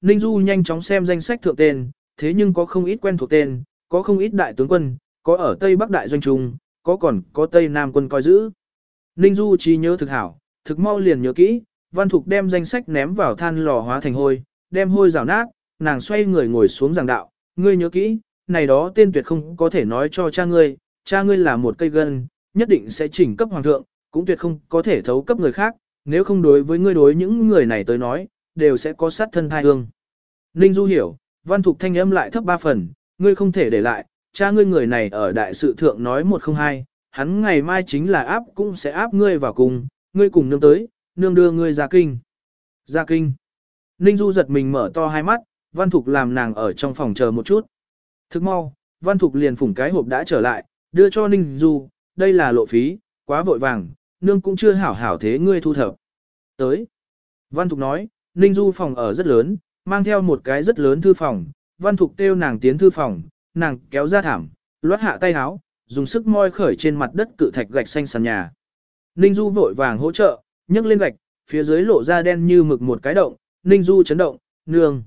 Ninh Du nhanh chóng xem danh sách thượng tên, thế nhưng có không ít quen thuộc tên, có không ít đại tướng quân, có ở Tây Bắc Đại Doanh Trung, có còn có Tây Nam quân coi giữ. Ninh Du trí nhớ thực hảo, thực mau liền nhớ kỹ, Văn Thục đem danh sách ném vào than lò hóa thành hôi, đem hôi rào nát, nàng xoay người ngồi xuống giảng đạo, ngươi nhớ kỹ, này đó tên tuyệt không có thể nói cho cha ngươi, cha ngươi là một cây gân, nhất định sẽ chỉnh cấp hoàng thượng, cũng tuyệt không có thể thấu cấp người khác, nếu không đối với ngươi đối những người này tới nói, đều sẽ có sát thân thai hương. Ninh Du hiểu, văn thục thanh âm lại thấp ba phần, ngươi không thể để lại, cha ngươi người này ở đại sự thượng nói một không hai, hắn ngày mai chính là áp cũng sẽ áp ngươi vào cùng, ngươi cùng nương tới, nương đưa ngươi ra kinh. Ra kinh. Ninh Du giật mình mở to hai mắt, văn thục làm nàng ở trong phòng chờ một chút. Thức mau, văn thục liền phủng cái hộp đã trở lại, đưa cho Ninh Du, đây là lộ phí, quá vội vàng, nương cũng chưa hảo hảo thế ngươi thu thập. Tới. Văn thục nói, Ninh Du phòng ở rất lớn, mang theo một cái rất lớn thư phòng, văn thục kêu nàng tiến thư phòng, nàng kéo ra thảm, loát hạ tay áo, dùng sức moi khởi trên mặt đất cự thạch gạch xanh sàn nhà. Ninh Du vội vàng hỗ trợ, nhấc lên gạch, phía dưới lộ ra đen như mực một cái động, Ninh Du chấn động, nương.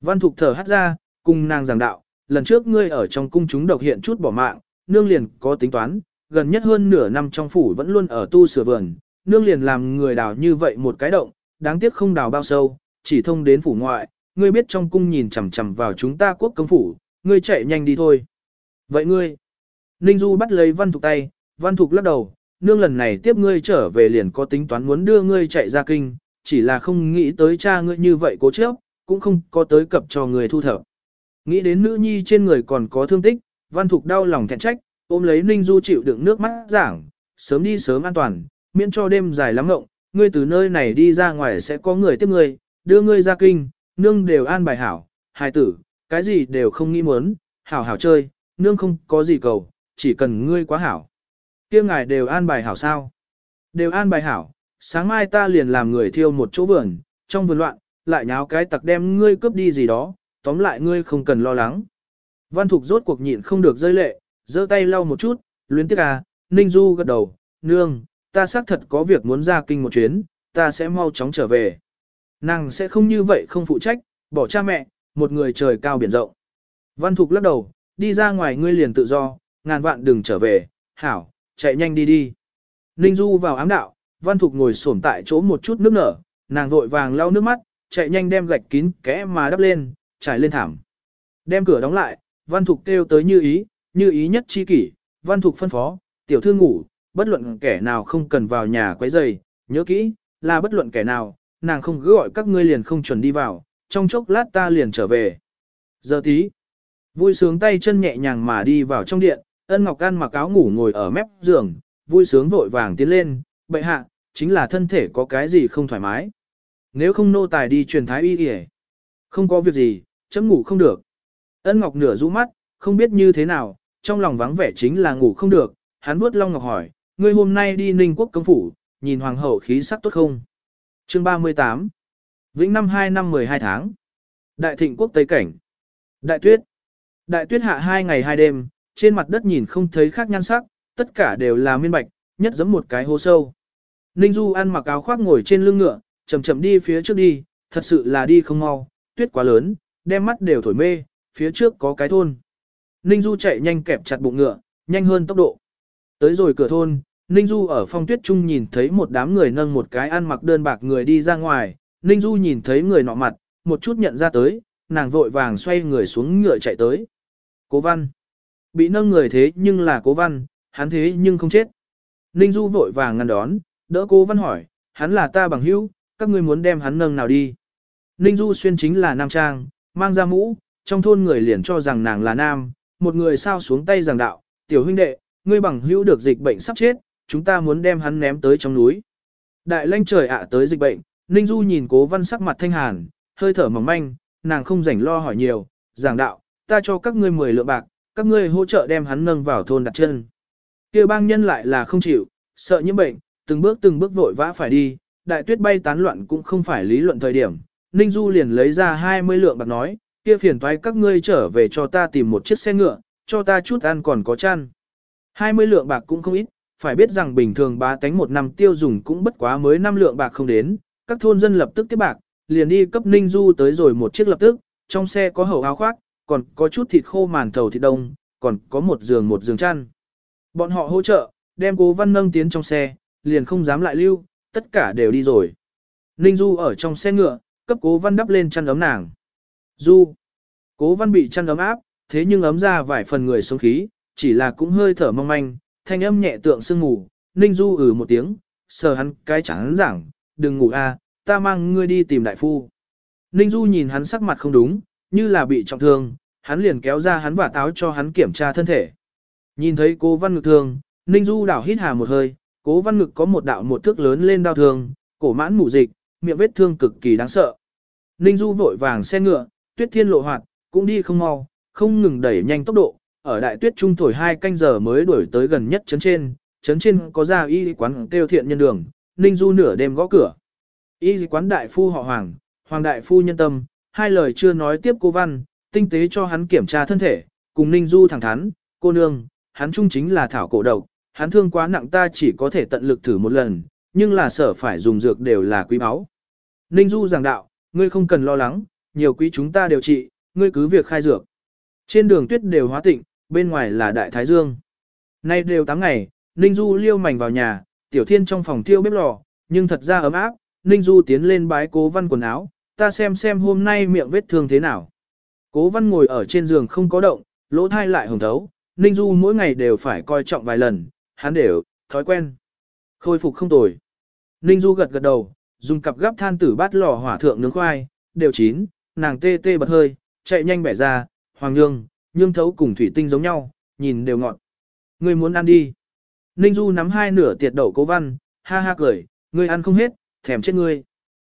Văn thục thở hắt ra, cùng nàng giảng đạo, lần trước ngươi ở trong cung chúng độc hiện chút bỏ mạng, nương liền có tính toán, gần nhất hơn nửa năm trong phủ vẫn luôn ở tu sửa vườn, nương liền làm người đào như vậy một cái động, đáng tiếc không đào bao sâu, chỉ thông đến phủ ngoại, ngươi biết trong cung nhìn chằm chằm vào chúng ta quốc công phủ, ngươi chạy nhanh đi thôi. Vậy ngươi, Ninh Du bắt lấy Văn Thục tay, Văn Thục lắc đầu, nương lần này tiếp ngươi trở về liền có tính toán muốn đưa ngươi chạy ra kinh, chỉ là không nghĩ tới cha ngươi như vậy cố chấp, cũng không có tới cập cho người thu thập. Nghĩ đến nữ nhi trên người còn có thương tích, Văn Thục đau lòng thẹn trách, ôm lấy Ninh Du chịu đựng nước mắt giảng, sớm đi sớm an toàn, miễn cho đêm dài lắm ngộng, ngươi từ nơi này đi ra ngoài sẽ có người tiếp ngươi, đưa ngươi ra kinh, nương đều an bài hảo, hài tử, cái gì đều không nghĩ muốn, hảo hảo chơi, nương không có gì cầu, chỉ cần ngươi quá hảo. kia ngài đều an bài hảo sao? Đều an bài hảo, sáng mai ta liền làm người thiêu một chỗ vườn, trong vườn loạn, lại nháo cái tặc đem ngươi cướp đi gì đó, tóm lại ngươi không cần lo lắng. Văn Thục rốt cuộc nhịn không được rơi lệ, giơ tay lau một chút, luyến tiếc à, Ninh Du gật đầu, nương, ta xác thật có việc muốn ra kinh một chuyến, ta sẽ mau chóng trở về. Nàng sẽ không như vậy không phụ trách, bỏ cha mẹ, một người trời cao biển rộng. Văn Thục lắc đầu, đi ra ngoài ngươi liền tự do, ngàn vạn đừng trở về, hảo, chạy nhanh đi đi. Ninh Du vào ám đạo, Văn Thục ngồi xổm tại chỗ một chút nước nở, nàng vội vàng lau nước mắt, chạy nhanh đem gạch kín kẽ mà đắp lên, trải lên thảm. Đem cửa đóng lại, Văn Thục kêu tới như ý, như ý nhất chi kỷ, Văn Thục phân phó, tiểu thư ngủ, bất luận kẻ nào không cần vào nhà quấy rầy, nhớ kỹ, là bất luận kẻ nào, nàng không cứ gọi các ngươi liền không chuẩn đi vào, trong chốc lát ta liền trở về. Giờ tí, vui sướng tay chân nhẹ nhàng mà đi vào trong điện, ân ngọc an mặc áo ngủ ngồi ở mép giường, vui sướng vội vàng tiến lên, bệ hạ, chính là thân thể có cái gì không thoải mái. Nếu không nô tài đi truyền thái y kìa. Không có việc gì, chấm ngủ không được. Ân ngọc nửa rũ mắt, không biết như thế nào, trong lòng vắng vẻ chính là ngủ không được, hắn vuốt long ngọc hỏi, ngươi hôm nay đi ninh quốc công phủ, nhìn hoàng hậu khí sắc tốt không? Chương 38 Vĩnh năm 2 năm 12 tháng Đại thịnh quốc Tây Cảnh Đại tuyết Đại tuyết hạ hai ngày hai đêm, trên mặt đất nhìn không thấy khác nhan sắc, tất cả đều là miên bạch, nhất giống một cái hố sâu. Ninh Du ăn mặc áo khoác ngồi trên lưng ngựa, chậm chậm đi phía trước đi, thật sự là đi không mau, tuyết quá lớn, đem mắt đều thổi mê, phía trước có cái thôn. Ninh Du chạy nhanh kẹp chặt bụng ngựa, nhanh hơn tốc độ. Tới rồi cửa thôn, Ninh Du ở phong tuyết trung nhìn thấy một đám người nâng một cái ăn mặc đơn bạc người đi ra ngoài, Ninh Du nhìn thấy người nọ mặt, một chút nhận ra tới, nàng vội vàng xoay người xuống ngựa chạy tới. Cố văn. Bị nâng người thế nhưng là cố văn, hắn thế nhưng không chết. Ninh Du vội vàng ngăn đón, đỡ cố văn hỏi, hắn là ta bằng hữu, các ngươi muốn đem hắn nâng nào đi. Ninh Du xuyên chính là nam trang, mang ra mũ, trong thôn người liền cho rằng nàng là nam, một người sao xuống tay giảng đạo, tiểu huynh đệ, ngươi bằng hữu được dịch bệnh sắp chết, chúng ta muốn đem hắn ném tới trong núi. Đại lanh trời ạ tới dịch bệnh, Ninh Du nhìn cố văn sắc mặt thanh hàn, hơi thở mỏng manh, nàng không rảnh lo hỏi nhiều, giảng đạo, ta cho các ngươi 10 lượng bạc, các ngươi hỗ trợ đem hắn nâng vào thôn đặt chân. kia bang nhân lại là không chịu, sợ nhiễm bệnh, từng bước từng bước vội vã phải đi, đại tuyết bay tán loạn cũng không phải lý luận thời điểm. Ninh Du liền lấy ra 20 lượng bạc nói, kia phiền toái các ngươi trở về cho ta tìm một chiếc xe ngựa, cho ta chút ăn còn có chăn. 20 lượng bạc cũng không ít, phải biết rằng bình thường bá tánh một năm tiêu dùng cũng bất quá mới năm lượng bạc không đến, các thôn dân lập tức tiếp bạc, liền đi cấp Ninh Du tới rồi một chiếc lập tức, trong xe có hậu áo khoác, còn có chút thịt khô màn thầu thịt đông, còn có một giường một giường chăn. Bọn họ hỗ trợ, đem cố văn nâng tiến trong xe, liền không dám lại lưu, tất cả đều đi rồi. Ninh Du ở trong xe ngựa, cấp cố văn đắp lên chăn ấm nàng. Du. Cố văn bị chăn ấm áp, thế nhưng ấm ra vài phần người sống khí, chỉ là cũng hơi thở mong manh, thanh âm nhẹ tượng sương ngủ. Ninh Du ừ một tiếng, sờ hắn cái chẳng giảng, đừng ngủ a, ta mang ngươi đi tìm đại phu. Ninh Du nhìn hắn sắc mặt không đúng, như là bị trọng thương, hắn liền kéo ra hắn và táo cho hắn kiểm tra thân thể. Nhìn thấy cố văn ngực thương, Ninh Du đảo hít hà một hơi, cố văn ngực có một đạo một thước lớn lên đau thương, cổ mãn mủ dịch, miệng vết thương cực kỳ đáng sợ. Ninh Du vội vàng xe ngựa, tuyết thiên lộ hoạt, cũng đi không mau, không ngừng đẩy nhanh tốc độ, ở đại tuyết trung thổi hai canh giờ mới đuổi tới gần nhất trấn trên, trấn trên có ra y quán kêu thiện nhân đường, Ninh Du nửa đêm gõ cửa. Y quán đại phu họ Hoàng, Hoàng đại phu nhân tâm, hai lời chưa nói tiếp cô văn, tinh tế cho hắn kiểm tra thân thể, cùng Ninh Du thẳng thắn, cô nương, hắn trung chính là thảo cổ độc, hắn thương quá nặng ta chỉ có thể tận lực thử một lần, nhưng là sở phải dùng dược đều là quý báu. Ninh Du giảng đạo, ngươi không cần lo lắng, nhiều quý chúng ta điều trị, ngươi cứ việc khai dược. Trên đường tuyết đều hóa tịnh, bên ngoài là đại thái dương. Nay đều 8 ngày, Ninh Du liêu mảnh vào nhà, tiểu thiên trong phòng thiêu bếp lò, nhưng thật ra ấm áp, Ninh Du tiến lên bái cố văn quần áo, ta xem xem hôm nay miệng vết thương thế nào. Cố văn ngồi ở trên giường không có động, lỗ thai lại hồng thấu, Ninh Du mỗi ngày đều phải coi trọng vài lần, hắn đều, thói quen. Khôi phục không tồi. Ninh Du gật gật đầu, dùng cặp gấp than tử bát lò hỏa thượng nướng khoai, đều chín, nàng tê tê bật hơi, chạy nhanh bẻ ra, hoàng nhương, nhương thấu cùng thủy tinh giống nhau, nhìn đều ngọt. Ngươi muốn ăn đi. Ninh Du nắm hai nửa tiệt đậu cố văn, ha ha cười, ngươi ăn không hết, thèm chết ngươi.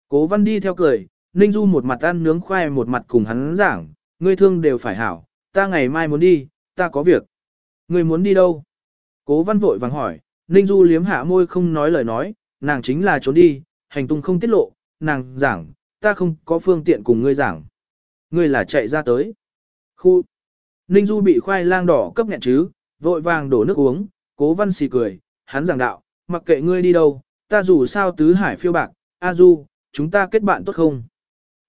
Cố văn đi theo cười, Ninh Du một mặt ăn nướng khoai một mặt cùng hắn giảng, ngươi thương đều phải hảo, ta ngày mai muốn đi, ta có việc. Ngươi muốn đi đâu? Cố văn vội vàng hỏi, Ninh Du liếm hạ môi không nói lời nói, nàng chính là trốn đi, hành tung không tiết lộ, nàng giảng, ta không có phương tiện cùng ngươi giảng. Ngươi là chạy ra tới. Khu. Ninh Du bị khoai lang đỏ cấp nghẹn chứ, vội vàng đổ nước uống, cố văn xì cười, hắn giảng đạo, mặc kệ ngươi đi đâu, ta dù sao tứ hải phiêu bạc, A Du, chúng ta kết bạn tốt không?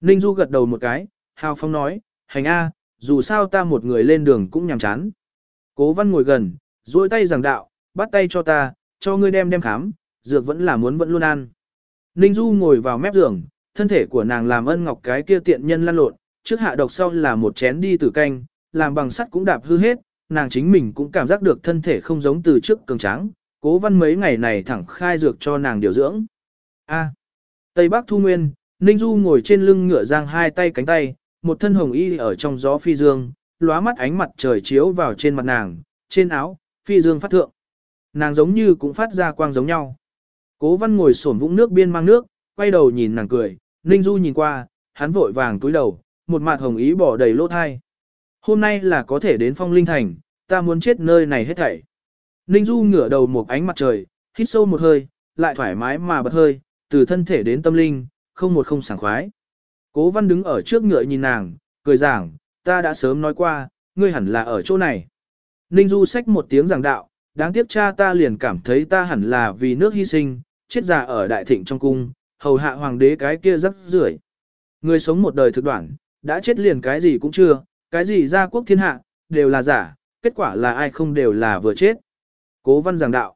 Ninh Du gật đầu một cái, hào phong nói, hành A, dù sao ta một người lên đường cũng nhàm chán. Cố văn ngồi gần, duỗi tay giảng đạo, bắt tay cho ta, cho ngươi đem đem khám, dược vẫn là muốn vẫn luôn ăn. Ninh Du ngồi vào mép giường, thân thể của nàng làm ân ngọc cái kia tiện nhân lăn lộn, trước hạ độc sau là một chén đi tử canh, làm bằng sắt cũng đạp hư hết, nàng chính mình cũng cảm giác được thân thể không giống từ trước cường tráng, cố văn mấy ngày này thẳng khai dược cho nàng điều dưỡng. A. Tây Bắc Thu Nguyên, Ninh Du ngồi trên lưng ngựa giang hai tay cánh tay, một thân hồng y ở trong gió phi dương, lóa mắt ánh mặt trời chiếu vào trên mặt nàng, trên áo, phi dương phát thượng. Nàng giống như cũng phát ra quang giống nhau. Cố văn ngồi sổn vũng nước biên mang nước, quay đầu nhìn nàng cười, Ninh Du nhìn qua, hắn vội vàng túi đầu, một mặt hồng ý bỏ đầy lỗ thai. Hôm nay là có thể đến phong linh thành, ta muốn chết nơi này hết thảy. Ninh Du ngửa đầu một ánh mặt trời, hít sâu một hơi, lại thoải mái mà bật hơi, từ thân thể đến tâm linh, không một không sảng khoái. Cố văn đứng ở trước ngựa nhìn nàng, cười giảng, ta đã sớm nói qua, ngươi hẳn là ở chỗ này. Ninh Du xách một tiếng giảng đạo, đáng tiếc cha ta liền cảm thấy ta hẳn là vì nước hy sinh, chết già ở đại thịnh trong cung, hầu hạ hoàng đế cái kia rắc rưởi. Người sống một đời thực đoạn, đã chết liền cái gì cũng chưa, cái gì ra quốc thiên hạ, đều là giả, kết quả là ai không đều là vừa chết. Cố văn giảng đạo.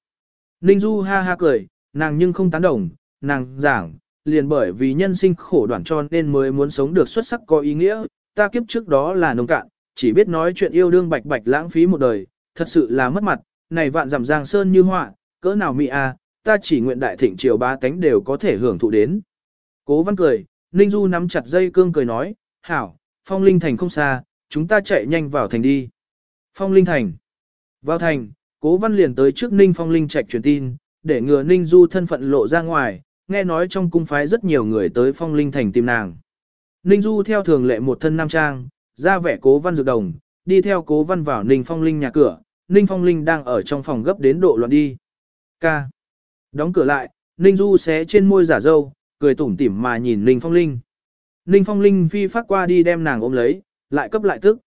Ninh Du ha ha cười, nàng nhưng không tán đồng, nàng giảng, liền bởi vì nhân sinh khổ đoạn tròn nên mới muốn sống được xuất sắc có ý nghĩa, ta kiếp trước đó là nông cạn, chỉ biết nói chuyện yêu đương bạch bạch lãng phí một đời, thật sự là mất mặt, này vạn giảm giang sơn như họa, cỡ nào mỹ a, ta chỉ nguyện đại thịnh triều ba tánh đều có thể hưởng thụ đến. Cố văn cười, Ninh Du nắm chặt dây cương cười nói, hảo, phong linh thành không xa, chúng ta chạy nhanh vào thành đi. Phong linh thành. Vào thành, cố văn liền tới trước Ninh phong linh trạch truyền tin, để ngừa Ninh Du thân phận lộ ra ngoài, nghe nói trong cung phái rất nhiều người tới phong linh thành tìm nàng. Ninh Du theo thường lệ một thân nam trang, ra vẻ cố văn dược đồng, đi theo cố văn vào Ninh phong linh nhà cửa, Ninh phong linh đang ở trong phòng gấp đến độ loạn đi. Ca. Đóng cửa lại, Ninh Du xé trên môi giả dâu, cười tủm tỉm mà nhìn Ninh phong linh. Ninh phong linh phi phát qua đi đem nàng ôm lấy, lại cấp lại tức.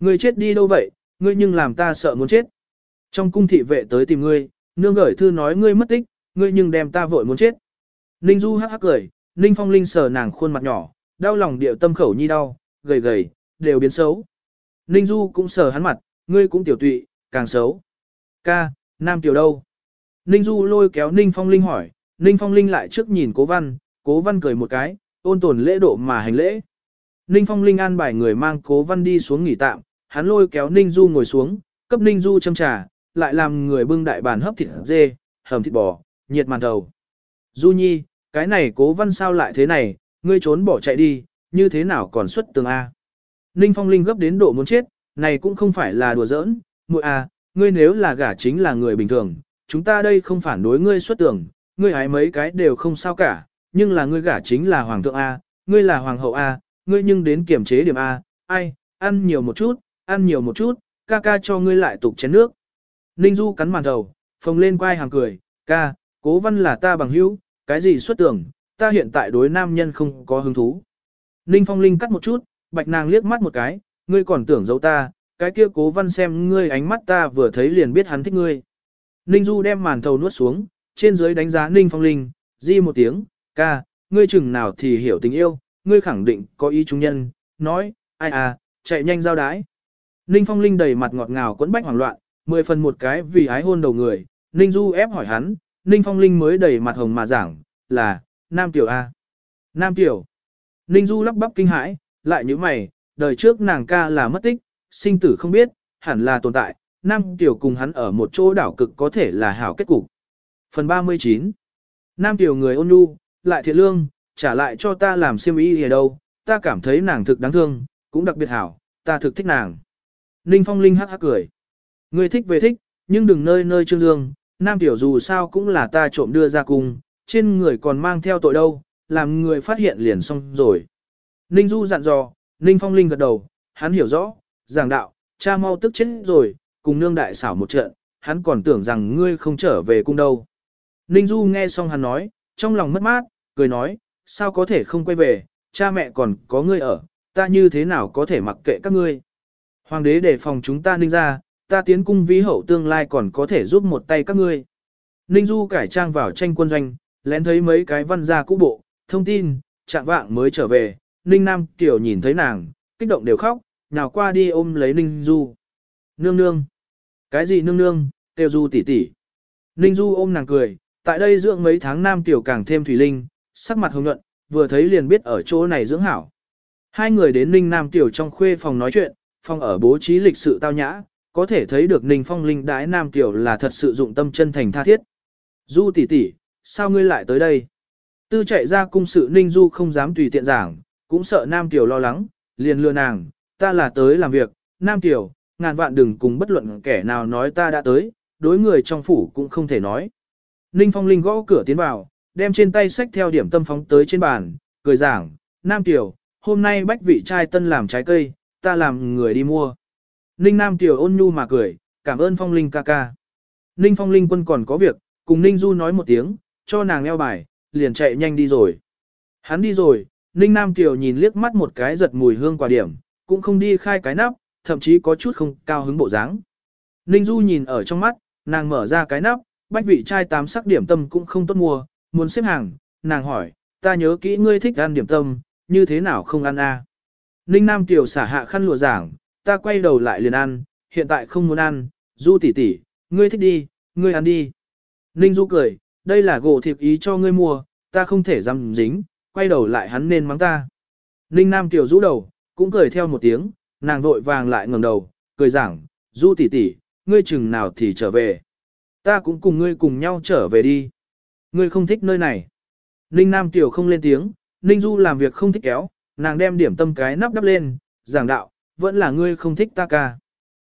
Ngươi chết đi đâu vậy, ngươi nhưng làm ta sợ muốn chết. Trong cung thị vệ tới tìm ngươi, nương gửi thư nói ngươi mất tích, ngươi nhưng đem ta vội muốn chết. Ninh Du hắc hắc cười, Ninh Phong Linh sờ nàng khuôn mặt nhỏ, đau lòng điệu tâm khẩu nhi đau, gầy gầy, đều biến xấu. Ninh Du cũng sờ hắn mặt, ngươi cũng tiểu tụy, càng xấu. Ca, nam tiểu đâu? Ninh Du lôi kéo Ninh Phong Linh hỏi, Ninh Phong Linh lại trước nhìn cố văn, cố văn cười một cái, ôn tồn lễ độ mà hành lễ. Ninh Phong Linh an bài người mang cố văn đi xuống nghỉ tạm, hắn lôi kéo Ninh Du ngồi xuống, cấp Ninh Du châm trà, lại làm người bưng đại bàn hấp thịt dê, hầm thịt bò, nhiệt màn đầu. Du Nhi, cái này cố văn sao lại thế này, ngươi trốn bỏ chạy đi, như thế nào còn xuất tường A. Ninh Phong Linh gấp đến độ muốn chết, này cũng không phải là đùa giỡn, muội A, ngươi nếu là gả chính là người bình thường, chúng ta đây không phản đối ngươi xuất tường, ngươi hái mấy cái đều không sao cả, nhưng là ngươi gả chính là hoàng thượng A, ngươi là hoàng hậu A, ngươi nhưng đến kiểm chế điểm A, ai, ăn nhiều một chút, ăn nhiều một chút, ca ca cho ngươi lại tục chén nước. Ninh Du cắn màn đầu, phồng lên quai hàng cười, ca, cố văn là ta bằng hữu, cái gì xuất tưởng, ta hiện tại đối nam nhân không có hứng thú. Ninh Phong Linh cắt một chút, bạch nàng liếc mắt một cái, ngươi còn tưởng giấu ta, cái kia cố văn xem ngươi ánh mắt ta vừa thấy liền biết hắn thích ngươi. Ninh Du đem màn thầu nuốt xuống, trên dưới đánh giá Ninh Phong Linh, di một tiếng, ca, ngươi chừng nào thì hiểu tình yêu, ngươi khẳng định có ý chúng nhân, nói, ai à, chạy nhanh giao đái. Ninh Phong Linh đầy mặt ngọt ngào quẫn bách hoảng loạn, mười phần một cái vì ái hôn đầu người, Ninh Du ép hỏi hắn, Ninh Phong Linh mới đầy mặt hồng mà giảng, là, Nam Tiểu A. Nam Tiểu. Ninh Du lắp bắp kinh hãi, lại như mày, đời trước nàng ca là mất tích, sinh tử không biết, hẳn là tồn tại, Nam Tiểu cùng hắn ở một chỗ đảo cực có thể là hảo kết cục. Phần 39 Nam Tiểu người ôn nhu, lại thiện lương, trả lại cho ta làm siêm ý ở đâu, ta cảm thấy nàng thực đáng thương, cũng đặc biệt hảo, ta thực thích nàng. Ninh Phong Linh hắc hắc cười. Ngươi thích về thích, nhưng đừng nơi nơi trương dương, nam tiểu dù sao cũng là ta trộm đưa ra cung, trên người còn mang theo tội đâu, làm người phát hiện liền xong rồi. Ninh Du dặn dò, Ninh Phong Linh gật đầu, hắn hiểu rõ, giảng đạo, cha mau tức chết rồi, cùng nương đại xảo một trận, hắn còn tưởng rằng ngươi không trở về cung đâu. Ninh Du nghe xong hắn nói, trong lòng mất mát, cười nói, sao có thể không quay về, cha mẹ còn có ngươi ở, ta như thế nào có thể mặc kệ các ngươi. Hoàng đế để phòng chúng ta ninh ra, ta tiến cung vi hậu tương lai còn có thể giúp một tay các ngươi. Ninh Du cải trang vào tranh quân doanh, lén thấy mấy cái văn gia cũ bộ, thông tin, trạng vạng mới trở về, Ninh Nam Tiểu nhìn thấy nàng, kích động đều khóc, nào qua đi ôm lấy Ninh Du. Nương nương. Cái gì nương nương, tiêu Du tỷ tỷ. Ninh Du ôm nàng cười, tại đây dưỡng mấy tháng Nam Tiểu càng thêm thủy linh, sắc mặt hồng nhuận, vừa thấy liền biết ở chỗ này dưỡng hảo. Hai người đến Ninh Nam Tiểu trong khuê phòng nói chuyện, phòng ở bố trí lịch sự tao nhã, có thể thấy được Ninh Phong Linh đái Nam Tiểu là thật sự dụng tâm chân thành tha thiết. Du tỷ tỷ, sao ngươi lại tới đây? Tư chạy ra cung sự Ninh Du không dám tùy tiện giảng, cũng sợ Nam Tiểu lo lắng, liền lừa nàng, ta là tới làm việc, Nam Tiểu, ngàn vạn đừng cùng bất luận kẻ nào nói ta đã tới, đối người trong phủ cũng không thể nói. Ninh Phong Linh gõ cửa tiến vào, đem trên tay sách theo điểm tâm phóng tới trên bàn, cười giảng, Nam Tiểu, hôm nay bách vị trai tân làm trái cây, ta làm người đi mua. Ninh Nam Tiểu ôn nhu mà cười, cảm ơn Phong Linh ca ca. Ninh Phong Linh quân còn có việc, cùng Ninh Du nói một tiếng, cho nàng eo bài, liền chạy nhanh đi rồi. Hắn đi rồi, Ninh Nam Tiểu nhìn liếc mắt một cái giật mùi hương quả điểm, cũng không đi khai cái nắp, thậm chí có chút không cao hứng bộ dáng. Ninh Du nhìn ở trong mắt, nàng mở ra cái nắp, bách vị trai tám sắc điểm tâm cũng không tốt mua, muốn xếp hàng, nàng hỏi, ta nhớ kỹ ngươi thích ăn điểm tâm, như thế nào không ăn a? Ninh Nam Tiểu xả hạ khăn lụa giảng, ta quay đầu lại liền ăn, hiện tại không muốn ăn, Du tỷ tỷ, ngươi thích đi, ngươi ăn đi. Ninh Du cười, đây là gỗ thiệp ý cho ngươi mua, ta không thể dám dính, quay đầu lại hắn nên mắng ta. Ninh Nam Tiểu rũ đầu, cũng cười theo một tiếng, nàng vội vàng lại ngẩng đầu, cười giảng, Du tỷ tỷ, ngươi chừng nào thì trở về. Ta cũng cùng ngươi cùng nhau trở về đi. Ngươi không thích nơi này. Ninh Nam Tiểu không lên tiếng, Ninh Du làm việc không thích kéo, nàng đem điểm tâm cái nắp đắp lên, giảng đạo, vẫn là ngươi không thích ta ca.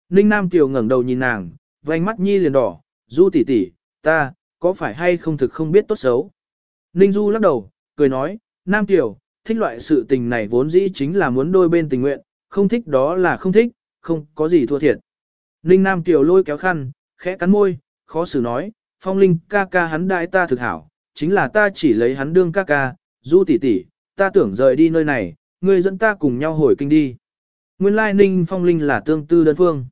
Ninh Nam Tiểu ngẩng đầu nhìn nàng, vành mắt nhi liền đỏ, Du tỷ tỷ, ta, có phải hay không thực không biết tốt xấu. Ninh Du lắc đầu, cười nói, Nam Tiểu, thích loại sự tình này vốn dĩ chính là muốn đôi bên tình nguyện, không thích đó là không thích, không có gì thua thiệt. Ninh Nam Tiểu lôi kéo khăn, khẽ cắn môi, khó xử nói, Phong Linh ca ca hắn đại ta thực hảo, chính là ta chỉ lấy hắn đương ca ca, Du tỷ tỷ, ta tưởng rời đi nơi này, ngươi dẫn ta cùng nhau hồi kinh đi. Nguyên lai Ninh Phong Linh là tương tư đơn phương.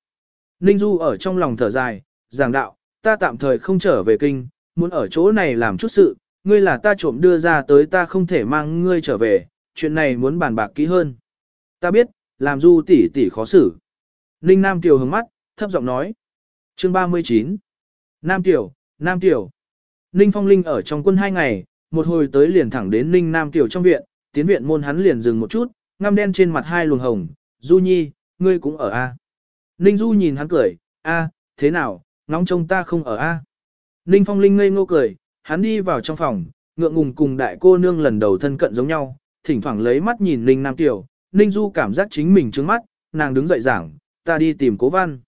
Ninh Du ở trong lòng thở dài, giảng đạo, ta tạm thời không trở về kinh, muốn ở chỗ này làm chút sự, ngươi là ta trộm đưa ra tới ta không thể mang ngươi trở về, chuyện này muốn bàn bạc kỹ hơn. Ta biết, làm du tỷ tỷ khó xử. Ninh Nam Kiều hướng mắt, thấp giọng nói. Chương 39 Nam Kiều, Nam Tiểu. Ninh Phong Linh ở trong quân hai ngày, một hồi tới liền thẳng đến Ninh Nam Tiểu trong viện, tiến viện môn hắn liền dừng một chút, ngăm đen trên mặt hai luồng hồng. Du Nhi, ngươi cũng ở A. Ninh Du nhìn hắn cười, A, thế nào, ngóng trông ta không ở A. Ninh Phong Linh ngây ngô cười, hắn đi vào trong phòng, ngượng ngùng cùng đại cô nương lần đầu thân cận giống nhau, thỉnh thoảng lấy mắt nhìn Ninh Nam Tiểu, Ninh Du cảm giác chính mình trướng mắt, nàng đứng dậy giảng, ta đi tìm cố văn.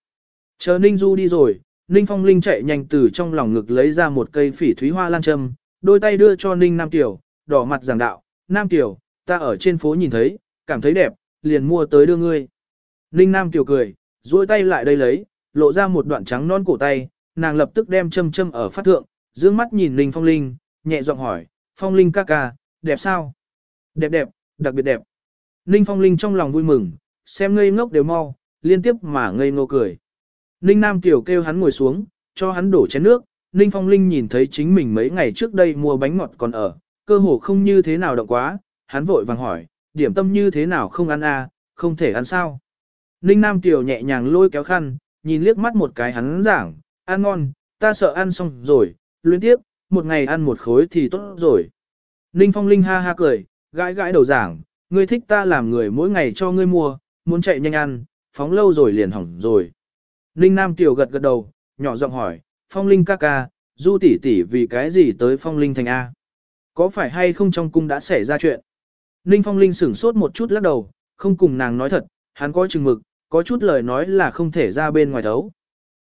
Chờ Ninh Du đi rồi, Ninh Phong Linh chạy nhanh từ trong lòng ngực lấy ra một cây phỉ thúy hoa lan châm, đôi tay đưa cho Ninh Nam Tiểu, đỏ mặt giảng đạo, Nam Tiểu, ta ở trên phố nhìn thấy, cảm thấy đẹp, liền mua tới đưa ngươi. Ninh Nam Tiểu cười, duỗi tay lại đây lấy, lộ ra một đoạn trắng non cổ tay, nàng lập tức đem châm châm ở phát thượng, dương mắt nhìn Ninh Phong Linh, nhẹ giọng hỏi, Phong Linh ca ca, đẹp sao? Đẹp đẹp, đặc biệt đẹp. Ninh Phong Linh trong lòng vui mừng, xem ngây ngốc đều mau, liên tiếp mà ngây ngô cười. Ninh Nam Tiểu kêu hắn ngồi xuống, cho hắn đổ chén nước, Ninh Phong Linh nhìn thấy chính mình mấy ngày trước đây mua bánh ngọt còn ở, cơ hồ không như thế nào động quá, hắn vội vàng hỏi, điểm tâm như thế nào không ăn à, không thể ăn sao. Ninh Nam Tiểu nhẹ nhàng lôi kéo khăn, nhìn liếc mắt một cái hắn giảng, ăn ngon, ta sợ ăn xong rồi, luyến tiếp, một ngày ăn một khối thì tốt rồi. Ninh Phong Linh ha ha cười, gãi gãi đầu giảng, ngươi thích ta làm người mỗi ngày cho ngươi mua, muốn chạy nhanh ăn, phóng lâu rồi liền hỏng rồi. Ninh Nam Tiểu gật gật đầu, nhỏ giọng hỏi, Phong Linh ca ca, du tỷ tỷ vì cái gì tới Phong Linh thành A? Có phải hay không trong cung đã xảy ra chuyện? Ninh Phong Linh sửng sốt một chút lắc đầu, không cùng nàng nói thật, hắn có chừng mực, có chút lời nói là không thể ra bên ngoài thấu.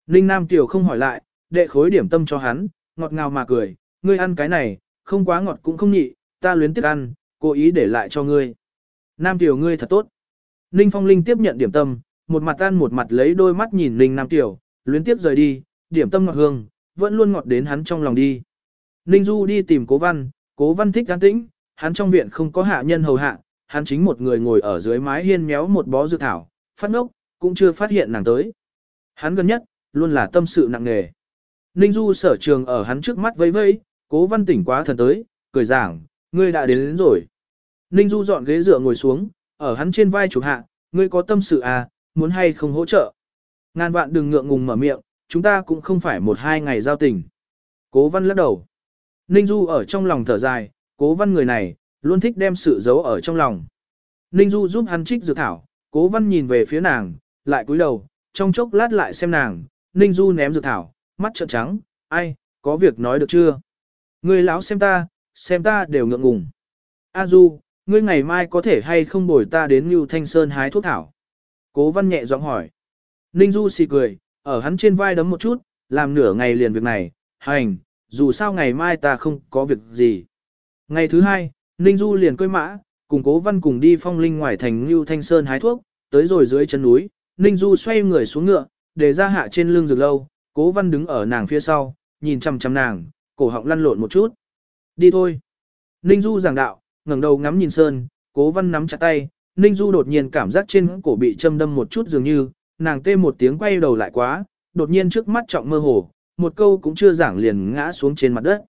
Ninh Nam Tiểu không hỏi lại, đệ khối điểm tâm cho hắn, ngọt ngào mà cười, ngươi ăn cái này, không quá ngọt cũng không nhị, ta luyến tiếc ăn, cố ý để lại cho ngươi. Nam Tiểu ngươi thật tốt. Ninh Phong Linh tiếp nhận điểm tâm, một mặt ăn một mặt lấy đôi mắt nhìn Ninh Nam Tiểu, luyến tiếp rời đi, điểm tâm ngọt hương, vẫn luôn ngọt đến hắn trong lòng đi. Ninh Du đi tìm cố văn, cố văn thích an tĩnh, hắn trong viện không có hạ nhân hầu hạ, hắn chính một người ngồi ở dưới mái hiên méo một bó dược thảo, phát ngốc, cũng chưa phát hiện nàng tới. Hắn gần nhất, luôn là tâm sự nặng nề. Ninh Du sở trường ở hắn trước mắt vẫy vẫy, cố văn tỉnh quá thần tới, cười giảng, ngươi đã đến, đến rồi. Ninh Du dọn ghế dựa ngồi xuống, ở hắn trên vai chụp hạ, ngươi có tâm sự à, muốn hay không hỗ trợ. Ngàn vạn đừng ngượng ngùng mở miệng, chúng ta cũng không phải một hai ngày giao tình. Cố văn lắc đầu. Ninh Du ở trong lòng thở dài, cố văn người này, luôn thích đem sự giấu ở trong lòng. Ninh Du giúp hắn trích dược thảo, cố văn nhìn về phía nàng, lại cúi đầu, trong chốc lát lại xem nàng, Ninh Du ném dược thảo, mắt trợn trắng, ai, có việc nói được chưa? Người lão xem ta, xem ta đều ngượng ngùng. A Du, ngươi ngày mai có thể hay không bồi ta đến Ngưu Thanh Sơn hái thuốc thảo? Cố văn nhẹ giọng hỏi. Ninh Du xì cười, ở hắn trên vai đấm một chút, làm nửa ngày liền việc này, hành, dù sao ngày mai ta không có việc gì. Ngày thứ hai, Ninh Du liền cưỡi mã, cùng cố văn cùng đi phong linh ngoài thành Ngưu Thanh Sơn hái thuốc, tới rồi dưới chân núi, Ninh Du xoay người xuống ngựa, để ra hạ trên lưng rực lâu, cố văn đứng ở nàng phía sau, nhìn chăm chăm nàng, cổ họng lăn lộn một chút. Đi thôi. Ninh Du giảng đạo, ngẩng đầu ngắm nhìn sơn, cố văn nắm chặt tay, Ninh Du đột nhiên cảm giác trên cổ bị châm đâm một chút dường như, nàng tê một tiếng quay đầu lại quá, đột nhiên trước mắt trọng mơ hồ, một câu cũng chưa giảng liền ngã xuống trên mặt đất.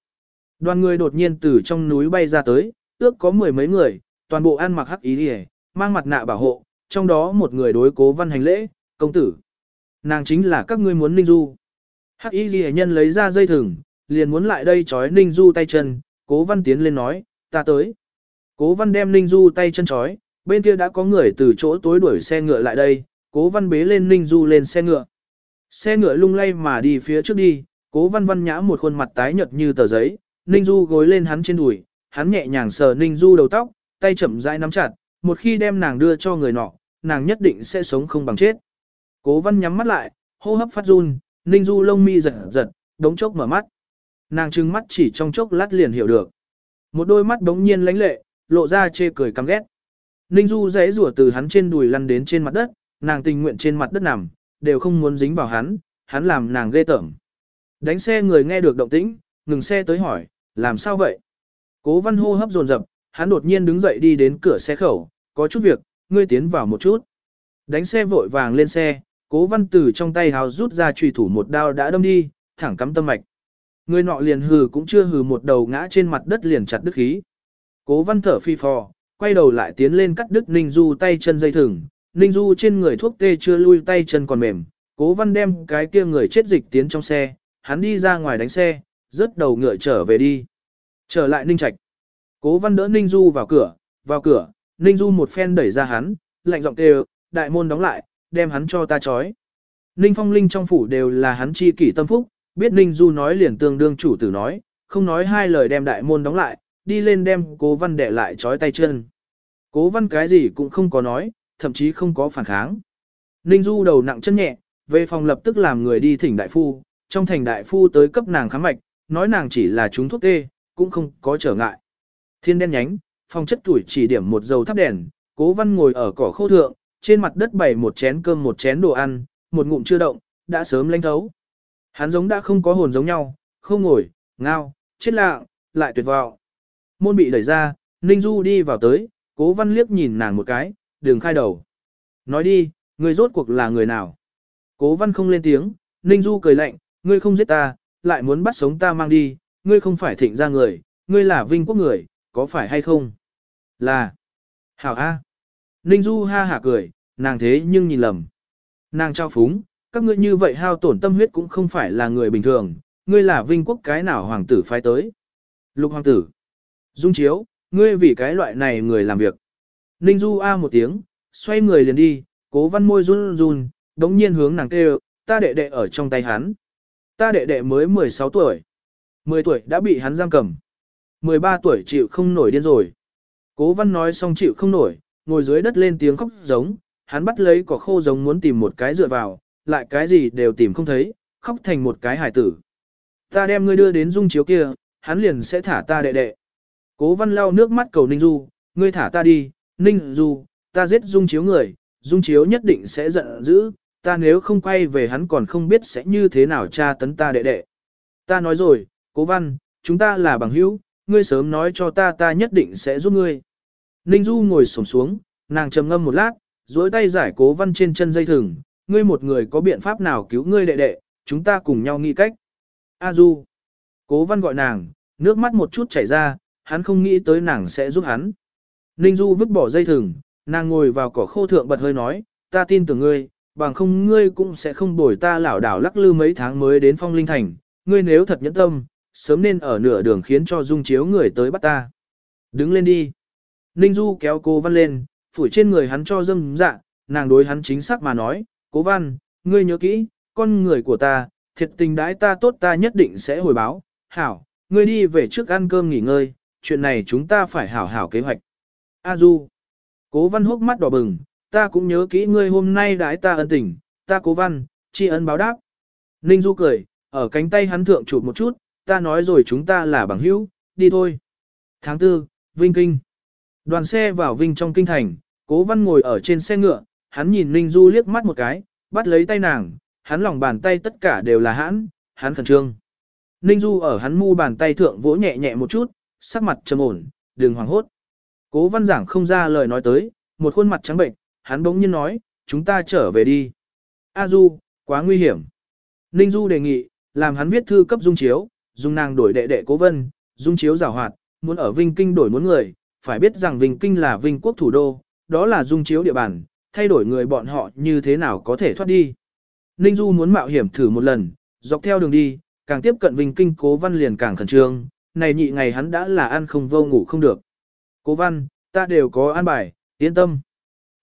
Đoàn người đột nhiên từ trong núi bay ra tới, ước có mười mấy người, toàn bộ ăn mặc hắc ý đi mang mặt nạ bảo hộ, trong đó một người đối cố văn hành lễ, công tử. Nàng chính là các ngươi muốn Ninh Du. Hắc y ghi nhân lấy ra dây thừng, liền muốn lại đây trói Ninh Du tay chân, cố văn tiến lên nói, ta tới. Cố văn đem Ninh Du tay chân trói, bên kia đã có người từ chỗ tối đuổi xe ngựa lại đây, cố văn bế lên Ninh Du lên xe ngựa. Xe ngựa lung lay mà đi phía trước đi, cố văn văn nhã một khuôn mặt tái nhợt như tờ giấy, Ninh Du gối lên hắn trên đùi, hắn nhẹ nhàng sờ Ninh Du đầu tóc, tay chậm rãi nắm chặt, một khi đem nàng đưa cho người nọ, nàng nhất định sẽ sống không bằng chết. Cố văn nhắm mắt lại, hô hấp phát run, Ninh Du lông mi giật giật, đống chốc mở mắt. Nàng trừng mắt chỉ trong chốc lát liền hiểu được. Một đôi mắt đống nhiên lánh lệ, lộ ra chê cười căm ghét. Ninh Du dãy rủa từ hắn trên đùi lăn đến trên mặt đất, nàng tình nguyện trên mặt đất nằm, đều không muốn dính vào hắn, hắn làm nàng ghê tởm. Đánh xe người nghe được động tĩnh, ngừng xe tới hỏi, làm sao vậy? Cố văn hô hấp dồn dập, hắn đột nhiên đứng dậy đi đến cửa xe khẩu, có chút việc, ngươi tiến vào một chút. Đánh xe vội vàng lên xe, cố văn từ trong tay hào rút ra trùy thủ một đao đã đâm đi, thẳng cắm tâm mạch. Người nọ liền hừ cũng chưa hừ một đầu ngã trên mặt đất liền chặt đứt khí. Cố văn thở phi phò, quay đầu lại tiến lên cắt đứt Ninh Du tay chân dây thừng. Ninh Du trên người thuốc tê chưa lui tay chân còn mềm. Cố văn đem cái kia người chết dịch tiến trong xe, hắn đi ra ngoài đánh xe, rớt đầu ngựa trở về đi. Trở lại Ninh Trạch. Cố văn đỡ Ninh Du vào cửa, vào cửa, Ninh Du một phen đẩy ra hắn, lạnh giọng kêu, đại môn đóng lại, đem hắn cho ta trói. Ninh Phong Linh trong phủ đều là hắn chi kỷ tâm phúc, biết Ninh Du nói liền tương đương chủ tử nói, không nói hai lời đem đại môn đóng lại, đi lên đem cố văn để lại trói tay chân. Cố văn cái gì cũng không có nói, thậm chí không có phản kháng. Ninh Du đầu nặng chân nhẹ, về phòng lập tức làm người đi thỉnh đại phu, trong thành đại phu tới cấp nàng khám mạch, nói nàng chỉ là trúng thuốc tê, cũng không có trở ngại. Thiên đen nhánh, phòng chất tuổi chỉ điểm một dầu thắp đèn, cố văn ngồi ở cỏ khô thượng, trên mặt đất bày một chén cơm một chén đồ ăn, một ngụm chưa động, đã sớm lanh thấu. Hắn giống đã không có hồn giống nhau, không ngồi, ngao, chết lạ, lại tuyệt vọng. Môn bị đẩy ra, Ninh Du đi vào tới, cố văn liếc nhìn nàng một cái, đường khai đầu. Nói đi, người rốt cuộc là người nào? Cố văn không lên tiếng, Ninh Du cười lạnh, ngươi không giết ta, lại muốn bắt sống ta mang đi, ngươi không phải thịnh ra người, ngươi là vinh quốc người, có phải hay không? Là. Hảo A. Ninh Du ha hả cười, nàng thế nhưng nhìn lầm. Nàng trao phúng, các ngươi như vậy hao tổn tâm huyết cũng không phải là người bình thường, ngươi là vinh quốc cái nào hoàng tử phái tới. Lục hoàng tử. Dung chiếu, ngươi vì cái loại này người làm việc. Ninh Du A một tiếng, xoay người liền đi, cố văn môi run run, đống nhiên hướng nàng kêu, ta đệ đệ ở trong tay hắn. Ta đệ đệ mới 16 tuổi. 10 tuổi đã bị hắn giam cầm. 13 tuổi chịu không nổi điên rồi. Cố văn nói xong chịu không nổi, ngồi dưới đất lên tiếng khóc giống, hắn bắt lấy cỏ khô giống muốn tìm một cái dựa vào, lại cái gì đều tìm không thấy, khóc thành một cái hải tử. Ta đem ngươi đưa đến dung chiếu kia, hắn liền sẽ thả ta đệ đệ. Cố văn lau nước mắt cầu Ninh Du, ngươi thả ta đi, Ninh Du, ta giết dung chiếu người, dung chiếu nhất định sẽ giận dữ, ta nếu không quay về hắn còn không biết sẽ như thế nào tra tấn ta đệ đệ. Ta nói rồi, cố văn, chúng ta là bằng hữu, ngươi sớm nói cho ta ta nhất định sẽ giúp ngươi. Ninh Du ngồi sổm xuống, nàng trầm ngâm một lát, duỗi tay giải cố văn trên chân dây thừng, ngươi một người có biện pháp nào cứu ngươi đệ đệ, chúng ta cùng nhau nghĩ cách. A Du. Cố văn gọi nàng, nước mắt một chút chảy ra, hắn không nghĩ tới nàng sẽ giúp hắn. Ninh Du vứt bỏ dây thừng, nàng ngồi vào cỏ khô thượng bật hơi nói, ta tin tưởng ngươi, bằng không ngươi cũng sẽ không bồi ta lảo đảo lắc lư mấy tháng mới đến phong linh thành, ngươi nếu thật nhẫn tâm, sớm nên ở nửa đường khiến cho dung chiếu người tới bắt ta. Đứng lên đi. Ninh Du kéo cô văn lên, phủi trên người hắn cho dâm dạ, nàng đối hắn chính xác mà nói, cố văn, ngươi nhớ kỹ, con người của ta, thiệt tình đãi ta tốt ta nhất định sẽ hồi báo, hảo, ngươi đi về trước ăn cơm nghỉ ngơi, chuyện này chúng ta phải hảo hảo kế hoạch. A Du, cố văn hốc mắt đỏ bừng, ta cũng nhớ kỹ ngươi hôm nay đãi ta ân tình, ta cố văn, tri ân báo đáp. Ninh Du cười, ở cánh tay hắn thượng chụp một chút, ta nói rồi chúng ta là bằng hữu, đi thôi. Tháng 4, Vinh Kinh. Đoàn xe vào Vinh trong kinh thành, cố văn ngồi ở trên xe ngựa, hắn nhìn Ninh Du liếc mắt một cái, bắt lấy tay nàng, hắn lòng bàn tay tất cả đều là hãn, hắn khẩn trương. Ninh Du ở hắn mu bàn tay thượng vỗ nhẹ nhẹ một chút, sắc mặt trầm ổn, đừng hoảng hốt. Cố văn giảng không ra lời nói tới, một khuôn mặt trắng bệnh, hắn bỗng nhiên nói, chúng ta trở về đi. A Du, quá nguy hiểm. Ninh Du đề nghị, làm hắn viết thư cấp dung chiếu, dung nàng đổi đệ đệ cố vân, dung chiếu giảo hoạt, muốn ở Vinh Kinh đổi muốn người, phải biết rằng Vinh Kinh là Vinh quốc thủ đô, đó là dung chiếu địa bàn, thay đổi người bọn họ như thế nào có thể thoát đi. Ninh Du muốn mạo hiểm thử một lần, dọc theo đường đi, càng tiếp cận Vinh Kinh cố văn liền càng khẩn trương, này nhị ngày hắn đã là ăn không vô ngủ không được. Cố văn, ta đều có an bài, yên tâm.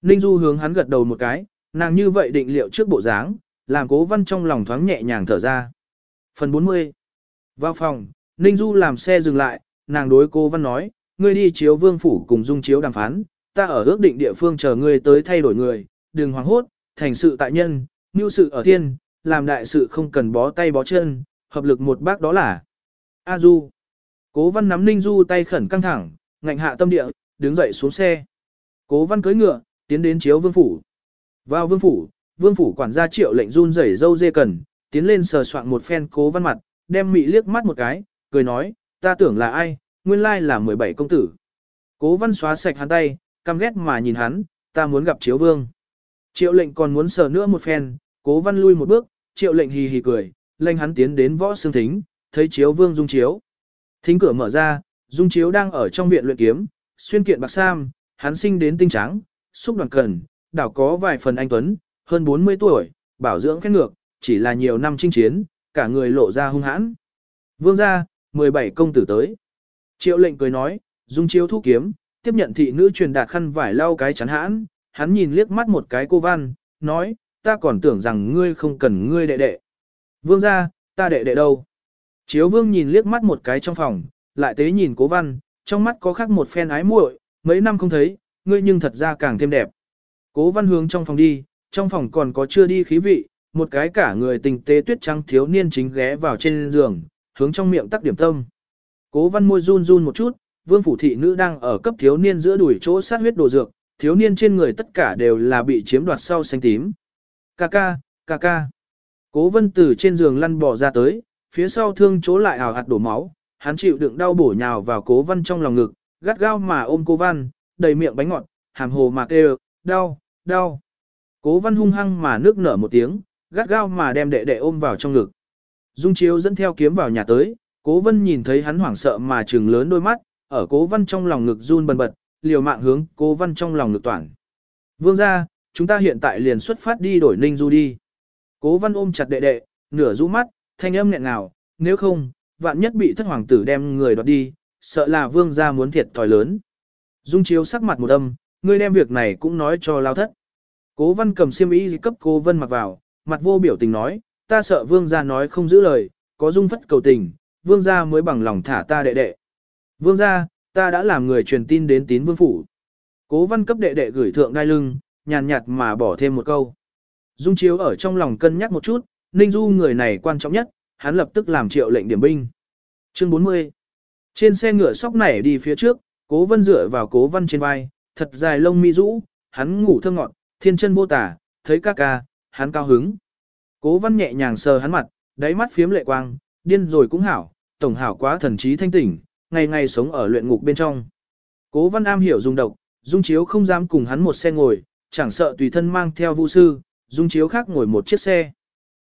Ninh Du hướng hắn gật đầu một cái, nàng như vậy định liệu trước bộ dáng, làm cố văn trong lòng thoáng nhẹ nhàng thở ra. Phần 40 Vào phòng, Ninh Du làm xe dừng lại, nàng đối cố văn nói, ngươi đi chiếu vương phủ cùng dung chiếu đàm phán, ta ở ước định địa phương chờ ngươi tới thay đổi người, đừng hoảng hốt, thành sự tại nhân, mưu sự ở thiên, làm đại sự không cần bó tay bó chân, hợp lực một bác đó là A Du. Cố văn nắm Ninh Du tay khẩn căng thẳng, ngạnh hạ tâm địa, đứng dậy xuống xe. Cố văn cưỡi ngựa, tiến đến chiếu vương phủ. Vào vương phủ, vương phủ quản gia triệu lệnh run rẩy dâu dê cần, tiến lên sờ soạn một phen cố văn mặt, đem mị liếc mắt một cái, cười nói, ta tưởng là ai, nguyên lai là 17 công tử. Cố văn xóa sạch hắn tay, căm ghét mà nhìn hắn, ta muốn gặp chiếu vương. Triệu lệnh còn muốn sờ nữa một phen, cố văn lui một bước, triệu lệnh hì hì cười, lệnh hắn tiến đến võ xương thính, thấy chiếu vương dung chiếu. Thính cửa mở ra, dung chiếu đang ở trong viện luyện kiếm, xuyên kiện bạc sam, hắn sinh đến tinh trắng, xúc đoàn cần, đảo có vài phần anh tuấn, hơn 40 tuổi, bảo dưỡng khét ngược, chỉ là nhiều năm chinh chiến, cả người lộ ra hung hãn. Vương gia, 17 công tử tới. Triệu lệnh cười nói, dung chiếu thu kiếm, tiếp nhận thị nữ truyền đạt khăn vải lau cái chắn hãn, hắn nhìn liếc mắt một cái cô văn, nói, ta còn tưởng rằng ngươi không cần ngươi đệ đệ. Vương gia, ta đệ đệ đâu? Chiếu vương nhìn liếc mắt một cái trong phòng, lại tế nhìn cố văn, trong mắt có khác một phen ái muội, mấy năm không thấy, ngươi nhưng thật ra càng thêm đẹp. Cố văn hướng trong phòng đi, trong phòng còn có chưa đi khí vị, một cái cả người tình tế tuyết trắng thiếu niên chính ghé vào trên giường, hướng trong miệng tắc điểm tâm. Cố văn môi run run một chút, vương phủ thị nữ đang ở cấp thiếu niên giữa đuổi chỗ sát huyết đồ dược, thiếu niên trên người tất cả đều là bị chiếm đoạt sau xanh tím. Ca ca, ca ca. Cố vân từ trên giường lăn bò ra tới, phía sau thương chỗ lại ảo hạt đổ máu, hắn chịu đựng đau bổ nhào vào cố văn trong lòng ngực, gắt gao mà ôm cố văn, đầy miệng bánh ngọt, hàm hồ mà kêu, đau, đau. Cố văn hung hăng mà nước nở một tiếng, gắt gao mà đem đệ đệ ôm vào trong ngực. Dung chiếu dẫn theo kiếm vào nhà tới, cố văn nhìn thấy hắn hoảng sợ mà trừng lớn đôi mắt, ở cố văn trong lòng ngực run bần bật, liều mạng hướng cố văn trong lòng ngực toàn. Vương ra, chúng ta hiện tại liền xuất phát đi đổi ninh du đi. Cố văn ôm chặt đệ đệ, nửa rũ mắt, thanh âm nghẹn ngào, nếu không, vạn nhất bị thất hoàng tử đem người đoạt đi, sợ là vương gia muốn thiệt thòi lớn. Dung chiếu sắc mặt một âm, ngươi đem việc này cũng nói cho lao thất. Cố văn cầm xiêm y cấp cố vân mặc vào, mặt vô biểu tình nói, ta sợ vương gia nói không giữ lời, có dung phất cầu tình, vương gia mới bằng lòng thả ta đệ đệ. Vương gia, ta đã làm người truyền tin đến tín vương phủ. Cố văn cấp đệ đệ gửi thượng đai lưng, nhàn nhạt mà bỏ thêm một câu. Dung chiếu ở trong lòng cân nhắc một chút, Ninh Du người này quan trọng nhất, hắn lập tức làm triệu lệnh điểm binh. Chương 40 Trên xe ngựa sóc nảy đi phía trước, cố vân dựa vào cố văn trên vai, thật dài lông mi rũ, hắn ngủ thơ ngọn, thiên chân vô tả, thấy ca ca, hắn cao hứng. Cố văn nhẹ nhàng sờ hắn mặt, đáy mắt phiếm lệ quang, điên rồi cũng hảo, tổng hảo quá thần trí thanh tỉnh, ngày ngày sống ở luyện ngục bên trong. Cố văn am hiểu dùng độc, dung chiếu không dám cùng hắn một xe ngồi, chẳng sợ tùy thân mang theo vũ sư, dung chiếu khác ngồi một chiếc xe.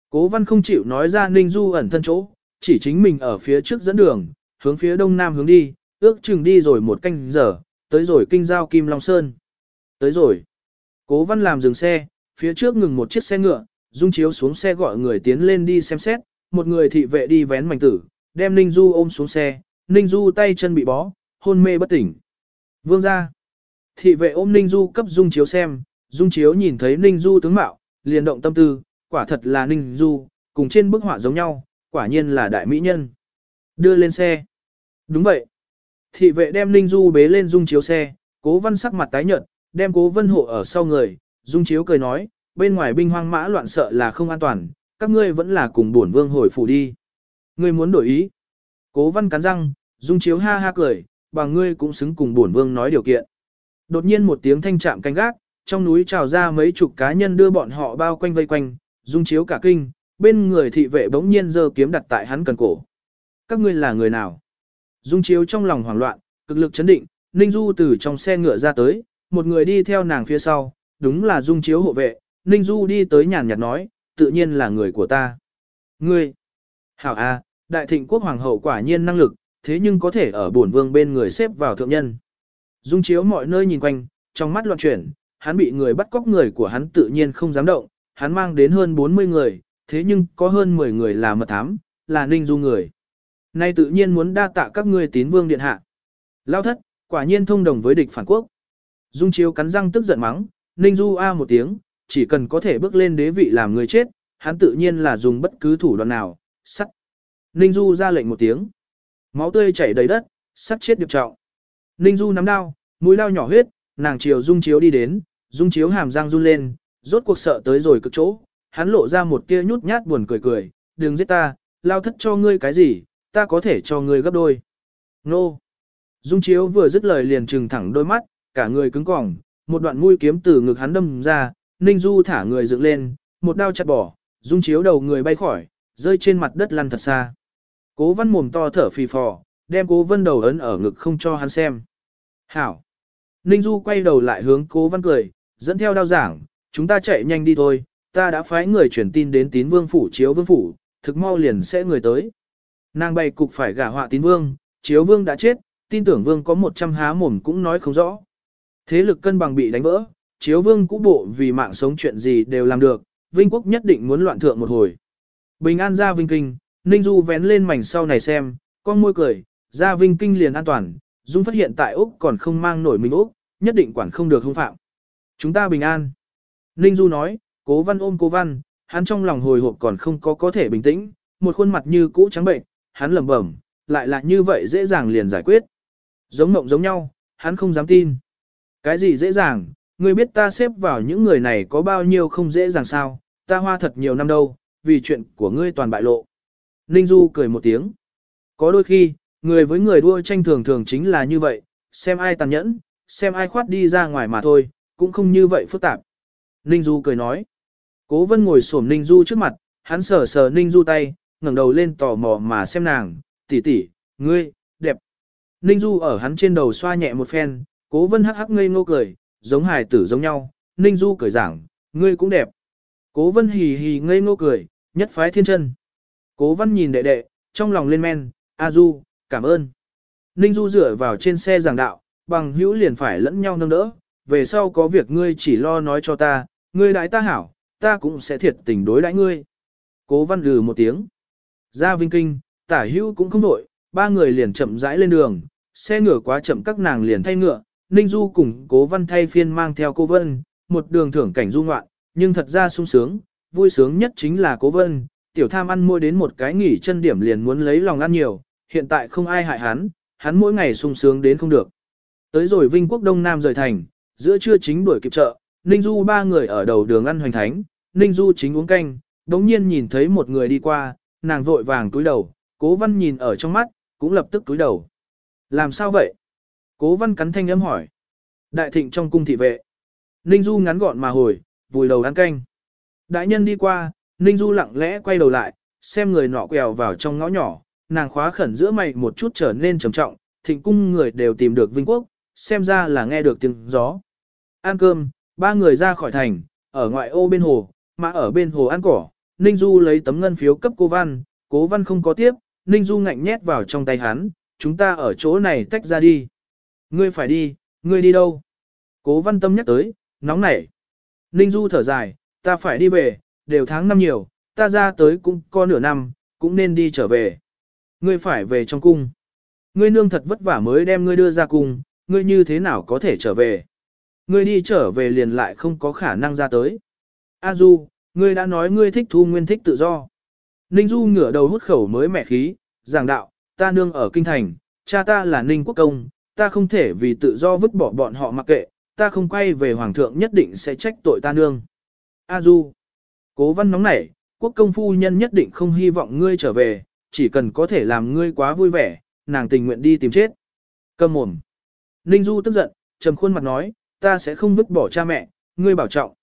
Cố văn không chịu nói ra ninh du ẩn thân chỗ, chỉ chính mình ở phía trước dẫn đường, hướng phía đông nam hướng đi, ước chừng đi rồi một canh giờ, tới rồi kinh giao Kim Long Sơn. Tới rồi. Cố văn làm dừng xe, phía trước ngừng một chiếc xe ngựa, dung chiếu xuống xe gọi người tiến lên đi xem xét, một người thị vệ đi vén mảnh tử, đem Ninh Du ôm xuống xe, Ninh Du tay chân bị bó, hôn mê bất tỉnh. Vương ra. Thị vệ ôm Ninh Du cấp dung chiếu xem, dung chiếu nhìn thấy Ninh Du tướng mạo, liền động tâm tư, quả thật là Ninh Du, cùng trên bức họa giống nhau, quả nhiên là đại mỹ nhân. Đưa lên xe. Đúng vậy. Thị vệ đem Ninh Du bế lên dung chiếu xe, cố văn sắc mặt tái nhợt, đem cố vân hộ ở sau người, dung chiếu cười nói, bên ngoài binh hoang mã loạn sợ là không an toàn, các ngươi vẫn là cùng bổn vương hồi phủ đi. Ngươi muốn đổi ý. Cố văn cắn răng, dung chiếu ha ha cười, bằng ngươi cũng xứng cùng bổn vương nói điều kiện. Đột nhiên một tiếng thanh chạm canh gác, trong núi trào ra mấy chục cá nhân đưa bọn họ bao quanh vây quanh, dung chiếu cả kinh, bên người thị vệ bỗng nhiên giơ kiếm đặt tại hắn cần cổ. Các ngươi là người nào? Dung chiếu trong lòng hoảng loạn, cực lực chấn định, Ninh Du từ trong xe ngựa ra tới, một người đi theo nàng phía sau, đúng là Dung chiếu hộ vệ, Ninh Du đi tới nhàn nhạt nói, tự nhiên là người của ta. Ngươi! Hảo A, đại thịnh quốc hoàng hậu quả nhiên năng lực, thế nhưng có thể ở bổn vương bên người xếp vào thượng nhân. Dung chiếu mọi nơi nhìn quanh, trong mắt loạn chuyển, hắn bị người bắt cóc người của hắn tự nhiên không dám động, hắn mang đến hơn 40 người, thế nhưng có hơn 10 người là mật thám, là ninh du người. Nay tự nhiên muốn đa tạ các ngươi tín vương điện hạ. Lao thất, quả nhiên thông đồng với địch phản quốc. Dung chiếu cắn răng tức giận mắng, ninh du a một tiếng, chỉ cần có thể bước lên đế vị làm người chết, hắn tự nhiên là dùng bất cứ thủ đoạn nào, sắt. Ninh du ra lệnh một tiếng. Máu tươi chảy đầy đất, sắt chết điệp trọng. Ninh du nắm đao, mũi lao nhỏ huyết, nàng chiều dung chiếu đi đến, dung chiếu hàm răng run lên, rốt cuộc sợ tới rồi cực chỗ, hắn lộ ra một tia nhút nhát buồn cười cười, đừng giết ta, lao thất cho ngươi cái gì, ta có thể cho ngươi gấp đôi. Nô! Dung chiếu vừa dứt lời liền trừng thẳng đôi mắt, cả người cứng cỏng, một đoạn mũi kiếm từ ngực hắn đâm ra, Ninh Du thả người dựng lên, một đao chặt bỏ, Dung chiếu đầu người bay khỏi, rơi trên mặt đất lăn thật xa. Cố văn mồm to thở phì phò, đem cố vân đầu ấn ở ngực không cho hắn xem. Hảo! Ninh Du quay đầu lại hướng cố văn cười, dẫn theo đao giảng, chúng ta chạy nhanh đi thôi, ta đã phái người chuyển tin đến tín vương phủ chiếu vương phủ, thực mau liền sẽ người tới. Nàng bày cục phải gả họa tín vương, chiếu vương đã chết, tin tưởng vương có 100 há mồm cũng nói không rõ. Thế lực cân bằng bị đánh vỡ, chiếu vương cũ bộ vì mạng sống chuyện gì đều làm được, Vinh quốc nhất định muốn loạn thượng một hồi. Bình an ra Vinh Kinh, Ninh Du vén lên mảnh sau này xem, con môi cười, ra Vinh Kinh liền an toàn, Dung phát hiện tại Úc còn không mang nổi mình Úc, nhất định quản không được hung phạm. Chúng ta bình an. Ninh Du nói, cố văn ôm cố văn, hắn trong lòng hồi hộp còn không có có thể bình tĩnh, một khuôn mặt như cũ trắng bệnh, hắn lẩm bẩm, lại là như vậy dễ dàng liền giải quyết. Giống mộng giống nhau, hắn không dám tin. Cái gì dễ dàng, ngươi biết ta xếp vào những người này có bao nhiêu không dễ dàng sao, ta hoa thật nhiều năm đâu, vì chuyện của ngươi toàn bại lộ. Ninh Du cười một tiếng. Có đôi khi, người với người đua tranh thường thường chính là như vậy, xem ai tàn nhẫn, xem ai khoát đi ra ngoài mà thôi, cũng không như vậy phức tạp. Ninh Du cười nói. Cố vân ngồi xổm Ninh Du trước mặt, hắn sờ sờ Ninh Du tay, ngẩng đầu lên tò mò mà xem nàng, tỷ tỷ, ngươi, đẹp. Ninh Du ở hắn trên đầu xoa nhẹ một phen, cố vân hắc hắc ngây ngô cười, giống hài tử giống nhau, Ninh Du cười giảng, ngươi cũng đẹp. Cố vân hì hì ngây ngô cười, nhất phái thiên chân. Cố vân nhìn đệ đệ, trong lòng lên men, A Du, cảm ơn. Ninh Du dựa vào trên xe giảng đạo, bằng hữu liền phải lẫn nhau nâng đỡ, về sau có việc ngươi chỉ lo nói cho ta, ngươi đãi ta hảo, ta cũng sẽ thiệt tình đối đãi ngươi. Cố văn lừ một tiếng. Ra Vinh Kinh, tả hữu cũng không đổi, ba người liền chậm rãi lên đường, xe ngựa quá chậm các nàng liền thay ngựa, Ninh Du cùng cố văn thay phiên mang theo cô Vân, một đường thưởng cảnh du ngoạn, nhưng thật ra sung sướng, vui sướng nhất chính là cố Vân, tiểu tham ăn mua đến một cái nghỉ chân điểm liền muốn lấy lòng ăn nhiều, hiện tại không ai hại hắn, hắn mỗi ngày sung sướng đến không được. Tới rồi Vinh Quốc Đông Nam rời thành, giữa trưa chính đuổi kịp chợ, Ninh Du ba người ở đầu đường ăn hoành thánh, Ninh Du chính uống canh, đống nhiên nhìn thấy một người đi qua, nàng vội vàng túi đầu, cố văn nhìn ở trong mắt, cũng lập tức túi đầu. Làm sao vậy? Cố văn cắn thanh âm hỏi. Đại thịnh trong cung thị vệ. Ninh Du ngắn gọn mà hồi, vùi đầu ăn canh. Đại nhân đi qua, Ninh Du lặng lẽ quay đầu lại, xem người nọ quẹo vào trong ngõ nhỏ, nàng khóa khẩn giữa mày một chút trở nên trầm trọng, thịnh cung người đều tìm được Vinh Quốc, xem ra là nghe được tiếng gió. Ăn cơm, ba người ra khỏi thành, ở ngoại ô bên hồ, mà ở bên hồ ăn cỏ, Ninh Du lấy tấm ngân phiếu cấp cô Văn, cố Văn không có tiếp, Ninh Du ngạnh nhét vào trong tay hắn, chúng ta ở chỗ này tách ra đi. Ngươi phải đi, ngươi đi đâu? Cố Văn tâm nhắc tới, nóng nảy. Ninh Du thở dài, ta phải đi về, đều tháng năm nhiều, ta ra tới cũng có nửa năm, cũng nên đi trở về. Ngươi phải về trong cung. Ngươi nương thật vất vả mới đem ngươi đưa ra cung, ngươi như thế nào có thể trở về? Ngươi đi trở về liền lại không có khả năng ra tới. A Du, ngươi đã nói ngươi thích thu nguyên thích tự do. Ninh Du ngửa đầu hút khẩu mới mẹ khí, giảng đạo, ta nương ở kinh thành, cha ta là Ninh Quốc Công, ta không thể vì tự do vứt bỏ bọn họ mặc kệ, ta không quay về Hoàng thượng nhất định sẽ trách tội ta nương. A Du, cố văn nóng nảy, quốc công phu nhân nhất định không hy vọng ngươi trở về, chỉ cần có thể làm ngươi quá vui vẻ, nàng tình nguyện đi tìm chết. Cầm mồm. Ninh Du tức giận, trầm khuôn mặt nói, ta sẽ không vứt bỏ cha mẹ, ngươi bảo trọng.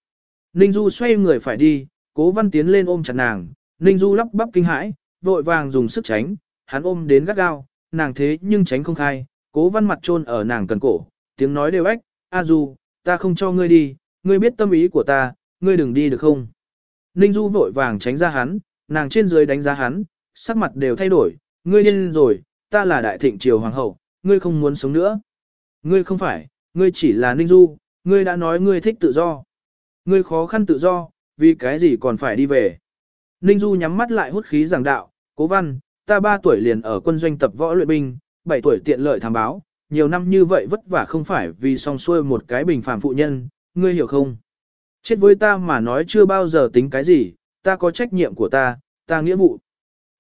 Ninh Du xoay người phải đi, cố văn tiến lên ôm chặt nàng, Ninh Du lắp bắp kinh hãi, vội vàng dùng sức tránh, hắn ôm đến gắt gao, nàng thế nhưng tránh không khai, cố văn mặt trôn ở nàng cần cổ, tiếng nói đều ếch, A Du, ta không cho ngươi đi, ngươi biết tâm ý của ta, ngươi đừng đi được không? Ninh Du vội vàng tránh ra hắn, nàng trên dưới đánh giá hắn, sắc mặt đều thay đổi, ngươi điên rồi, ta là đại thịnh triều hoàng hậu, ngươi không muốn sống nữa. Ngươi không phải, ngươi chỉ là Ninh Du, ngươi đã nói ngươi thích tự do. Ngươi khó khăn tự do, vì cái gì còn phải đi về. Ninh Du nhắm mắt lại hút khí giảng đạo, cố văn, ta 3 tuổi liền ở quân doanh tập võ luyện binh, 7 tuổi tiện lợi thám báo, nhiều năm như vậy vất vả không phải vì song xuôi một cái bình phàm phụ nhân, ngươi hiểu không? Chết với ta mà nói chưa bao giờ tính cái gì, ta có trách nhiệm của ta, ta nghĩa vụ.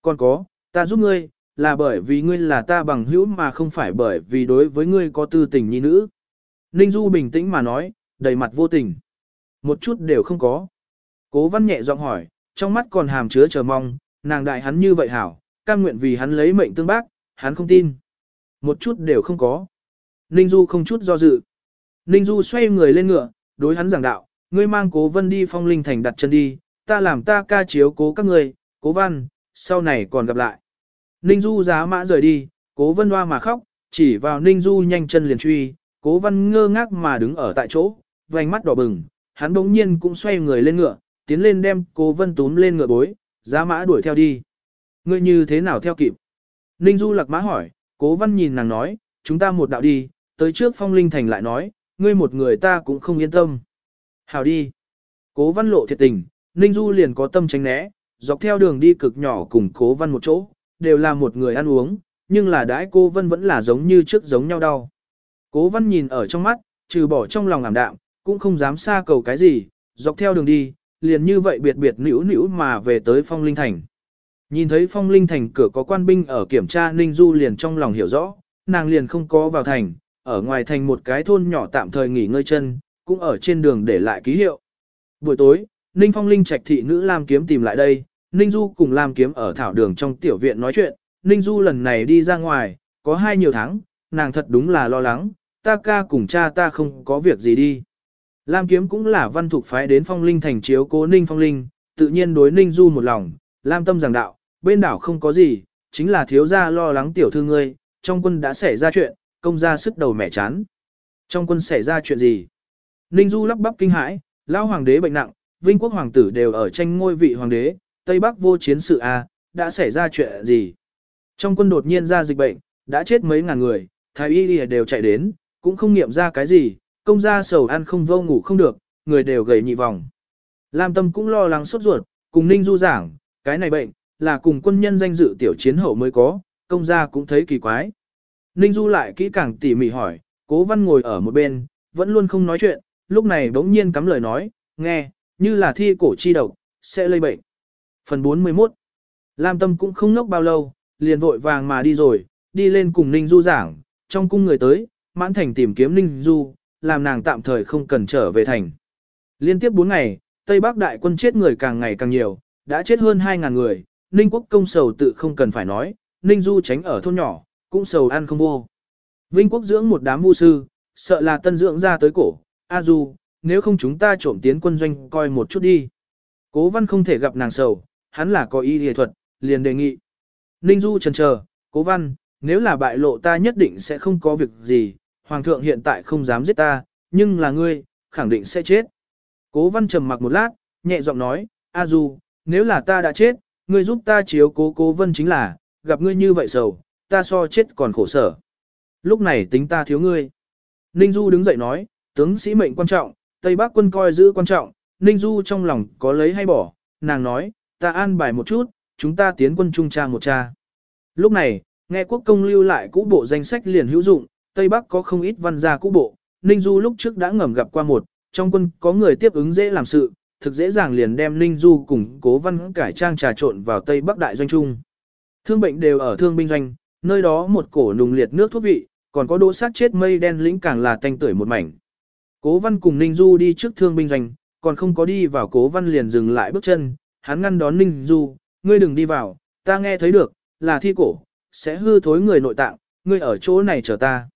Còn có, ta giúp ngươi, là bởi vì ngươi là ta bằng hữu mà không phải bởi vì đối với ngươi có tư tình như nữ. Ninh Du bình tĩnh mà nói, đầy mặt vô tình. Một chút đều không có. Cố văn nhẹ giọng hỏi, trong mắt còn hàm chứa chờ mong, nàng đại hắn như vậy hảo, cam nguyện vì hắn lấy mệnh tương bác, hắn không tin. Một chút đều không có. Ninh Du không chút do dự. Ninh Du xoay người lên ngựa, đối hắn giảng đạo, ngươi mang cố vân đi phong linh thành đặt chân đi, ta làm ta ca chiếu cố các ngươi, cố văn, sau này còn gặp lại. Ninh Du giá mã rời đi, cố vân hoa mà khóc, chỉ vào Ninh Du nhanh chân liền truy, cố văn ngơ ngác mà đứng ở tại chỗ, vành mắt đỏ bừng, hắn bỗng nhiên cũng xoay người lên ngựa, tiến lên đem cố vân túm lên ngựa bối, giá mã đuổi theo đi. Ngươi như thế nào theo kịp? Ninh Du lạc mã hỏi, cố văn nhìn nàng nói, chúng ta một đạo đi, tới trước phong linh thành lại nói, ngươi một người ta cũng không yên tâm. Hào đi. Cố văn lộ thiệt tình, Ninh Du liền có tâm tránh né, dọc theo đường đi cực nhỏ cùng cố văn một chỗ, đều là một người ăn uống, nhưng là đãi cô vân vẫn là giống như trước giống nhau đau. Cố văn nhìn ở trong mắt, trừ bỏ trong lòng ảm đạm, cũng không dám xa cầu cái gì, dọc theo đường đi, liền như vậy biệt biệt nữ nữ mà về tới phong linh thành. Nhìn thấy phong linh thành cửa có quan binh ở kiểm tra Ninh Du liền trong lòng hiểu rõ, nàng liền không có vào thành, ở ngoài thành một cái thôn nhỏ tạm thời nghỉ ngơi chân, cũng ở trên đường để lại ký hiệu. Buổi tối, Ninh Phong Linh trạch thị nữ Lam Kiếm tìm lại đây, Ninh Du cùng Lam Kiếm ở thảo đường trong tiểu viện nói chuyện, Ninh Du lần này đi ra ngoài, có hai nhiều tháng, nàng thật đúng là lo lắng, ta ca cùng cha ta không có việc gì đi. Lam Kiếm cũng là văn thuộc phái đến Phong Linh thành chiếu cố Ninh Phong Linh, tự nhiên đối Ninh Du một lòng, Lam tâm giảng đạo, bên đảo không có gì, chính là thiếu gia lo lắng tiểu thư ngươi, trong quân đã xảy ra chuyện, công gia sức đầu mẹ chán. Trong quân xảy ra chuyện gì? Ninh Du lắp bắp kinh hãi, lão hoàng đế bệnh nặng, vinh quốc hoàng tử đều ở tranh ngôi vị hoàng đế, Tây Bắc vô chiến sự a, đã xảy ra chuyện gì? Trong quân đột nhiên ra dịch bệnh, đã chết mấy ngàn người, thái y lìa đều chạy đến, cũng không nghiệm ra cái gì, công gia sầu ăn không vô ngủ không được, người đều gầy nhị vòng. Lam Tâm cũng lo lắng sốt ruột, cùng Ninh Du giảng, cái này bệnh, là cùng quân nhân danh dự tiểu chiến hậu mới có, công gia cũng thấy kỳ quái. Ninh Du lại kỹ càng tỉ mỉ hỏi, cố văn ngồi ở một bên, vẫn luôn không nói chuyện, lúc này bỗng nhiên cắm lời nói, nghe, như là thi cổ chi độc, sẽ lây bệnh. Phần 41 Lam Tâm cũng không nốc bao lâu, liền vội vàng mà đi rồi, đi lên cùng Ninh Du giảng, trong cung người tới, mãn thành tìm kiếm Ninh Du, làm nàng tạm thời không cần trở về thành. Liên tiếp 4 ngày, Tây Bắc đại quân chết người càng ngày càng nhiều, đã chết hơn 2.000 người, Ninh quốc công sầu tự không cần phải nói, Ninh Du tránh ở thôn nhỏ, cũng sầu ăn không vô. Vinh quốc dưỡng một đám vu sư, sợ là tân dưỡng ra tới cổ, A Du, nếu không chúng ta trộm tiến quân doanh coi một chút đi. Cố văn không thể gặp nàng sầu, hắn là có ý nghệ thuật, liền đề nghị. Ninh Du chần chờ, cố văn, nếu là bại lộ ta nhất định sẽ không có việc gì, hoàng thượng hiện tại không dám giết ta, nhưng là ngươi, khẳng định sẽ chết. Cố văn trầm mặc một lát, nhẹ giọng nói, A Du, nếu là ta đã chết, ngươi giúp ta chiếu cố cố vân chính là, gặp ngươi như vậy sầu, ta so chết còn khổ sở. Lúc này tính ta thiếu ngươi. Ninh Du đứng dậy nói, tướng sĩ mệnh quan trọng, Tây Bắc quân coi giữ quan trọng, Ninh Du trong lòng có lấy hay bỏ, nàng nói, ta an bài một chút, chúng ta tiến quân trung tra một cha. Lúc này, nghe quốc công lưu lại cũ bộ danh sách liền hữu dụng, Tây Bắc có không ít văn gia cũ bộ, Ninh Du lúc trước đã ngầm gặp qua một, trong quân có người tiếp ứng dễ làm sự, thực dễ dàng liền đem Ninh Du cùng cố văn cải trang trà trộn vào Tây Bắc Đại Doanh Trung. Thương bệnh đều ở thương binh doanh, nơi đó một cổ nùng liệt nước thuốc vị, còn có đỗ sát chết mây đen lĩnh càng là tanh tưởi một mảnh. Cố văn cùng Ninh Du đi trước thương binh doanh, còn không có đi vào cố văn liền dừng lại bước chân, hắn ngăn đón Ninh Du, ngươi đừng đi vào, ta nghe thấy được, là thi cổ, sẽ hư thối người nội tạng, ngươi ở chỗ này chờ ta.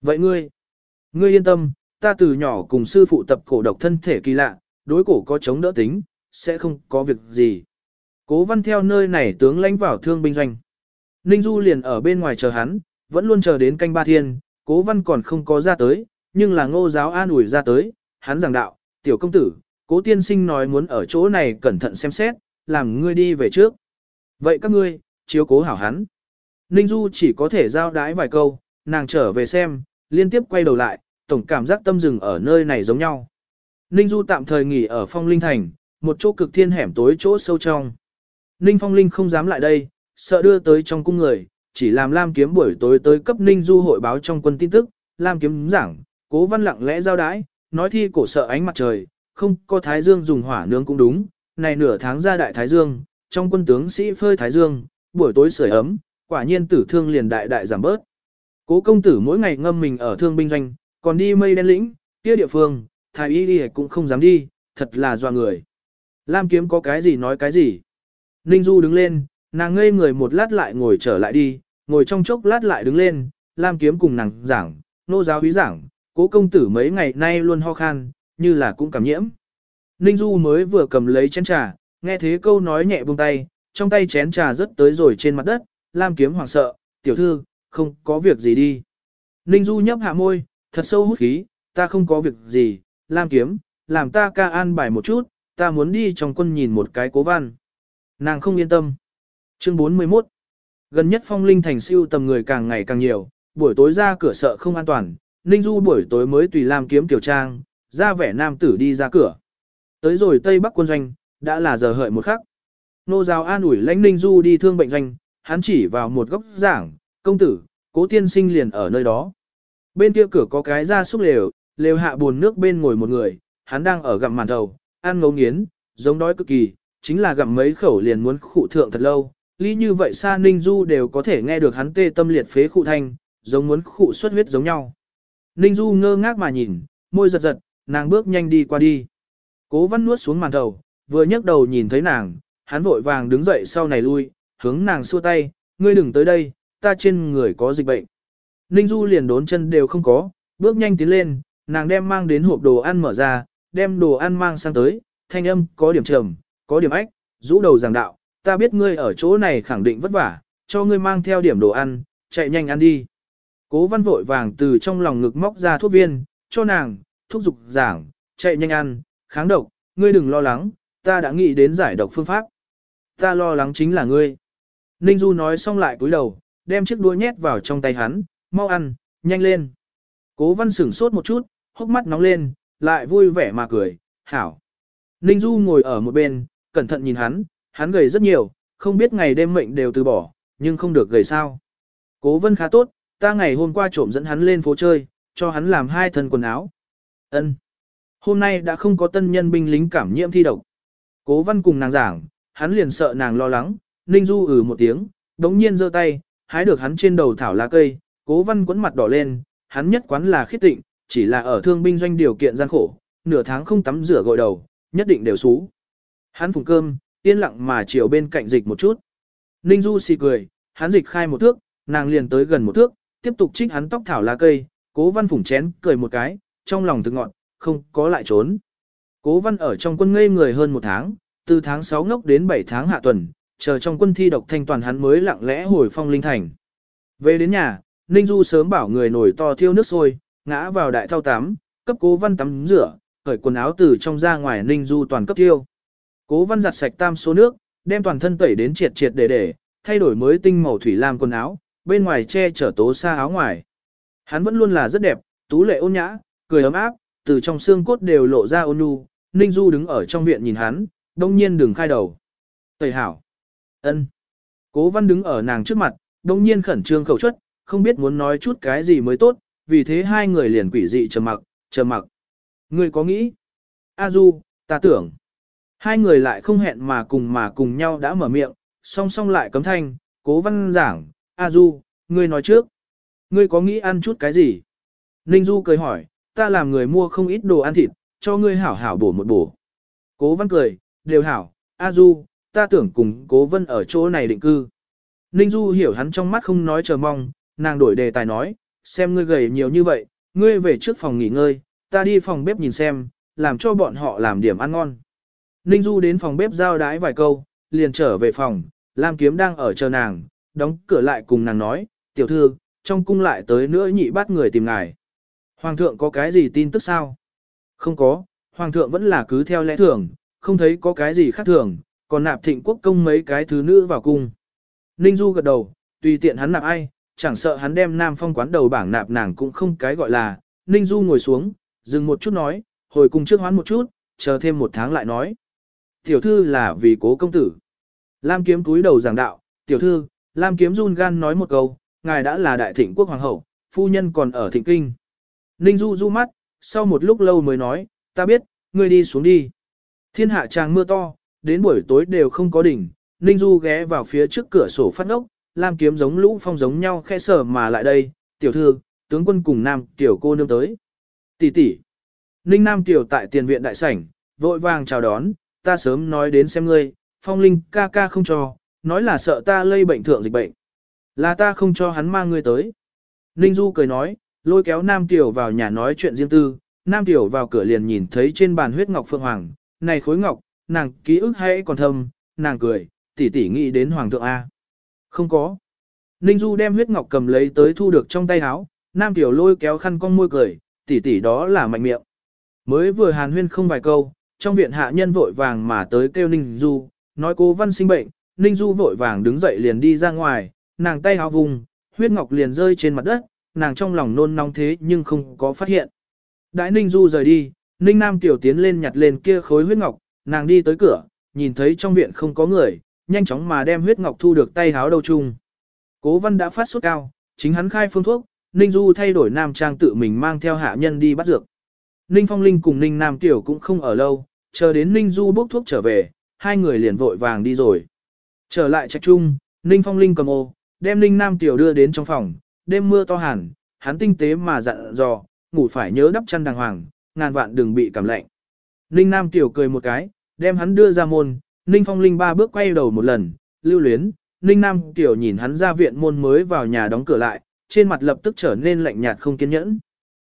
Vậy ngươi, ngươi yên tâm, ta từ nhỏ cùng sư phụ tập cổ độc thân thể kỳ lạ, đối cổ có chống đỡ tính, sẽ không có việc gì. Cố văn theo nơi này tướng lãnh vào thương binh doanh. Ninh Du liền ở bên ngoài chờ hắn, vẫn luôn chờ đến canh ba thiên, cố văn còn không có ra tới, nhưng là ngô giáo an ủi ra tới, hắn giảng đạo, tiểu công tử, cố tiên sinh nói muốn ở chỗ này cẩn thận xem xét, làm ngươi đi về trước. Vậy các ngươi, chiếu cố hảo hắn. Ninh Du chỉ có thể giao đái vài câu, nàng trở về xem, liên tiếp quay đầu lại, tổng cảm giác tâm rừng ở nơi này giống nhau. Ninh Du tạm thời nghỉ ở phong linh thành, một chỗ cực thiên hẻm tối chỗ sâu trong. Ninh phong linh không dám lại đây, sợ đưa tới trong cung người, chỉ làm Lam kiếm buổi tối tới cấp Ninh Du hội báo trong quân tin tức, Lam kiếm giảng, cố văn lặng lẽ giao đái, nói thi cổ sợ ánh mặt trời, không có thái dương dùng hỏa nướng cũng đúng, này nửa tháng ra đại thái dương, trong quân tướng sĩ phơi thái dương, buổi tối sưởi ấm, quả nhiên tử thương liền đại đại giảm bớt. Cố công tử mỗi ngày ngâm mình ở thương binh doanh, còn đi mây đen lĩnh, kia địa phương, thái y đi cũng không dám đi, thật là doa người. Lam kiếm có cái gì nói cái gì. Ninh Du đứng lên, nàng ngây người một lát lại ngồi trở lại đi, ngồi trong chốc lát lại đứng lên, Lam kiếm cùng nàng giảng, nô giáo hí giảng, cố công tử mấy ngày nay luôn ho khan, như là cũng cảm nhiễm. Ninh Du mới vừa cầm lấy chén trà, nghe thế câu nói nhẹ buông tay, trong tay chén trà rớt tới rồi trên mặt đất, Lam kiếm hoảng sợ, tiểu thư, không có việc gì đi. Ninh Du nhấp hạ môi, thật sâu hút khí, ta không có việc gì, Lam kiếm, làm ta ca an bài một chút, ta muốn đi trong quân nhìn một cái cố văn. Nàng không yên tâm. Chương 41 Gần nhất phong linh thành siêu tầm người càng ngày càng nhiều, buổi tối ra cửa sợ không an toàn, Ninh Du buổi tối mới tùy Lam kiếm tiểu trang, ra vẻ nam tử đi ra cửa. Tới rồi Tây Bắc quân doanh, đã là giờ hợi một khắc. Nô giáo an ủi lãnh Ninh Du đi thương bệnh doanh, hắn chỉ vào một góc giảng, công tử, cố tiên sinh liền ở nơi đó. Bên kia cửa có cái ra xúc lều, lều hạ buồn nước bên ngồi một người, hắn đang ở gặm màn đầu, ăn ngấu nghiến, giống đói cực kỳ, chính là gặm mấy khẩu liền muốn khụ thượng thật lâu. Lý như vậy xa Ninh Du đều có thể nghe được hắn tê tâm liệt phế khụ thanh, giống muốn khụ xuất huyết giống nhau. Ninh Du ngơ ngác mà nhìn, môi giật giật, nàng bước nhanh đi qua đi. Cố văn nuốt xuống màn đầu, vừa nhấc đầu nhìn thấy nàng, hắn vội vàng đứng dậy sau này lui, hướng nàng xua tay, ngươi đừng tới đây, ta trên người có dịch bệnh. Ninh Du liền đốn chân đều không có, bước nhanh tiến lên, nàng đem mang đến hộp đồ ăn mở ra, đem đồ ăn mang sang tới, thanh âm có điểm trầm, có điểm ách, rũ đầu giảng đạo, ta biết ngươi ở chỗ này khẳng định vất vả, cho ngươi mang theo điểm đồ ăn, chạy nhanh ăn đi. Cố văn vội vàng từ trong lòng ngực móc ra thuốc viên, cho nàng, thuốc dục giảng, chạy nhanh ăn, kháng độc, ngươi đừng lo lắng, ta đã nghĩ đến giải độc phương pháp. Ta lo lắng chính là ngươi. Ninh Du nói xong lại cúi đầu, đem chiếc đũa nhét vào trong tay hắn, mau ăn, nhanh lên. Cố văn sửng sốt một chút, hốc mắt nóng lên, lại vui vẻ mà cười, hảo. Ninh Du ngồi ở một bên, cẩn thận nhìn hắn, hắn gầy rất nhiều, không biết ngày đêm mệnh đều từ bỏ, nhưng không được gầy sao. Cố vân khá tốt, ta ngày hôm qua trộm dẫn hắn lên phố chơi, cho hắn làm hai thân quần áo. Ân. Hôm nay đã không có tân nhân binh lính cảm nhiễm thi độc. Cố văn cùng nàng giảng, hắn liền sợ nàng lo lắng, Ninh Du ừ một tiếng, đống nhiên giơ tay, hái được hắn trên đầu thảo lá cây, cố văn quấn mặt đỏ lên, hắn nhất quán là khiết tịnh, chỉ là ở thương binh doanh điều kiện gian khổ, nửa tháng không tắm rửa gội đầu, nhất định đều xú. Hắn phùng cơm, yên lặng mà chiều bên cạnh dịch một chút. Ninh Du xì cười, hắn dịch khai một thước, nàng liền tới gần một thước, tiếp tục trích hắn tóc thảo lá cây, cố văn phủng chén, cười một cái, trong lòng thực ngọn, không có lại trốn. Cố văn ở trong quân ngây người hơn một tháng, từ tháng 6 ngốc đến 7 tháng hạ tuần, chờ trong quân thi độc thanh toàn hắn mới lặng lẽ hồi phong linh thành. Về đến nhà, Ninh Du sớm bảo người nổi to thiêu nước sôi, ngã vào đại thao tắm, cấp cố văn tắm rửa, cởi quần áo từ trong ra ngoài Ninh Du toàn cấp thiêu. Cố văn giặt sạch tam số nước, đem toàn thân tẩy đến triệt triệt để để, thay đổi mới tinh màu thủy lam quần áo, bên ngoài che chở tố xa áo ngoài. Hắn vẫn luôn là rất đẹp, tú lệ ôn nhã, cười ấm áp, từ trong xương cốt đều lộ ra ôn nhu. Ninh Du đứng ở trong viện nhìn hắn, đông nhiên đừng khai đầu. Tẩy hảo ân. Cố văn đứng ở nàng trước mặt, đông nhiên khẩn trương khẩu chuất, không biết muốn nói chút cái gì mới tốt, vì thế hai người liền quỷ dị trầm mặc, trầm mặc. Ngươi có nghĩ? A Du, ta tưởng. Hai người lại không hẹn mà cùng mà cùng nhau đã mở miệng, song song lại cấm thanh, cố văn giảng, A Du, ngươi nói trước. Ngươi có nghĩ ăn chút cái gì? Ninh Du cười hỏi, ta làm người mua không ít đồ ăn thịt, cho ngươi hảo hảo bổ một bổ. Cố văn cười, đều hảo, A Du, ta tưởng cùng cố vân ở chỗ này định cư. Ninh Du hiểu hắn trong mắt không nói chờ mong, nàng đổi đề tài nói, xem ngươi gầy nhiều như vậy, ngươi về trước phòng nghỉ ngơi, ta đi phòng bếp nhìn xem, làm cho bọn họ làm điểm ăn ngon. Ninh Du đến phòng bếp giao đái vài câu, liền trở về phòng, Lam Kiếm đang ở chờ nàng, đóng cửa lại cùng nàng nói, tiểu thư, trong cung lại tới nữa nhị bắt người tìm ngài. Hoàng thượng có cái gì tin tức sao? Không có, Hoàng thượng vẫn là cứ theo lẽ thường, không thấy có cái gì khác thường, còn nạp thịnh quốc công mấy cái thứ nữ vào cung. Ninh Du gật đầu, tùy tiện hắn nạp ai, chẳng sợ hắn đem nam phong quán đầu bảng nạp nàng cũng không cái gọi là. Ninh Du ngồi xuống, dừng một chút nói, hồi cùng trước hoán một chút, chờ thêm một tháng lại nói. Tiểu thư là vì cố công tử. Lam kiếm túi đầu giảng đạo, tiểu thư, Lam kiếm run gan nói một câu, ngài đã là đại thịnh quốc hoàng hậu, phu nhân còn ở thịnh kinh. Ninh Du du mắt, sau một lúc lâu mới nói, ta biết, ngươi đi xuống đi. Thiên hạ tràng mưa to, đến buổi tối đều không có đỉnh, Ninh Du ghé vào phía trước cửa sổ phát ngốc, Lam kiếm giống lũ phong giống nhau khẽ sở mà lại đây, tiểu thư, tướng quân cùng Nam tiểu cô nương tới. Tỷ tỷ. Ninh Nam tiểu tại tiền viện đại sảnh, vội vàng chào đón, ta sớm nói đến xem ngươi, phong linh ca ca không cho, nói là sợ ta lây bệnh thượng dịch bệnh. Là ta không cho hắn mang ngươi tới. Ninh Du cười nói, lôi kéo Nam Tiểu vào nhà nói chuyện riêng tư, Nam Tiểu vào cửa liền nhìn thấy trên bàn huyết ngọc phượng hoàng, này khối ngọc, nàng ký ức hay còn thâm, nàng cười, tỷ tỷ nghĩ đến hoàng thượng A. Không có. Ninh Du đem huyết ngọc cầm lấy tới thu được trong tay áo, Nam Tiểu lôi kéo khăn con môi cười, tỷ tỷ đó là mạnh miệng. Mới vừa hàn huyên không vài câu, trong viện hạ nhân vội vàng mà tới kêu Ninh Du, nói cô văn sinh bệnh, Ninh Du vội vàng đứng dậy liền đi ra ngoài, nàng tay hào vùng, huyết ngọc liền rơi trên mặt đất, nàng trong lòng nôn nóng thế nhưng không có phát hiện. Đại Ninh Du rời đi, Ninh Nam Tiểu tiến lên nhặt lên kia khối huyết ngọc, nàng đi tới cửa, nhìn thấy trong viện không có người, nhanh chóng mà đem huyết ngọc thu được tay háo đầu chung. Cố văn đã phát sốt cao, chính hắn khai phương thuốc, Ninh Du thay đổi nam trang tự mình mang theo hạ nhân đi bắt dược. Ninh Phong Linh cùng Ninh Nam Tiểu cũng không ở lâu, chờ đến Ninh Du bốc thuốc trở về, hai người liền vội vàng đi rồi. Trở lại trạch trung, Ninh Phong Linh cầm ô, đem Ninh Nam Tiểu đưa đến trong phòng, đêm mưa to hẳn, hắn tinh tế mà dặn dò, ngủ phải nhớ đắp chăn đàng hoàng, ngàn vạn đừng bị cảm lạnh. Ninh Nam Tiểu cười một cái, đem hắn đưa ra môn, Ninh Phong Linh ba bước quay đầu một lần, lưu luyến, Ninh Nam Tiểu nhìn hắn ra viện môn mới vào nhà đóng cửa lại, trên mặt lập tức trở nên lạnh nhạt không kiên nhẫn.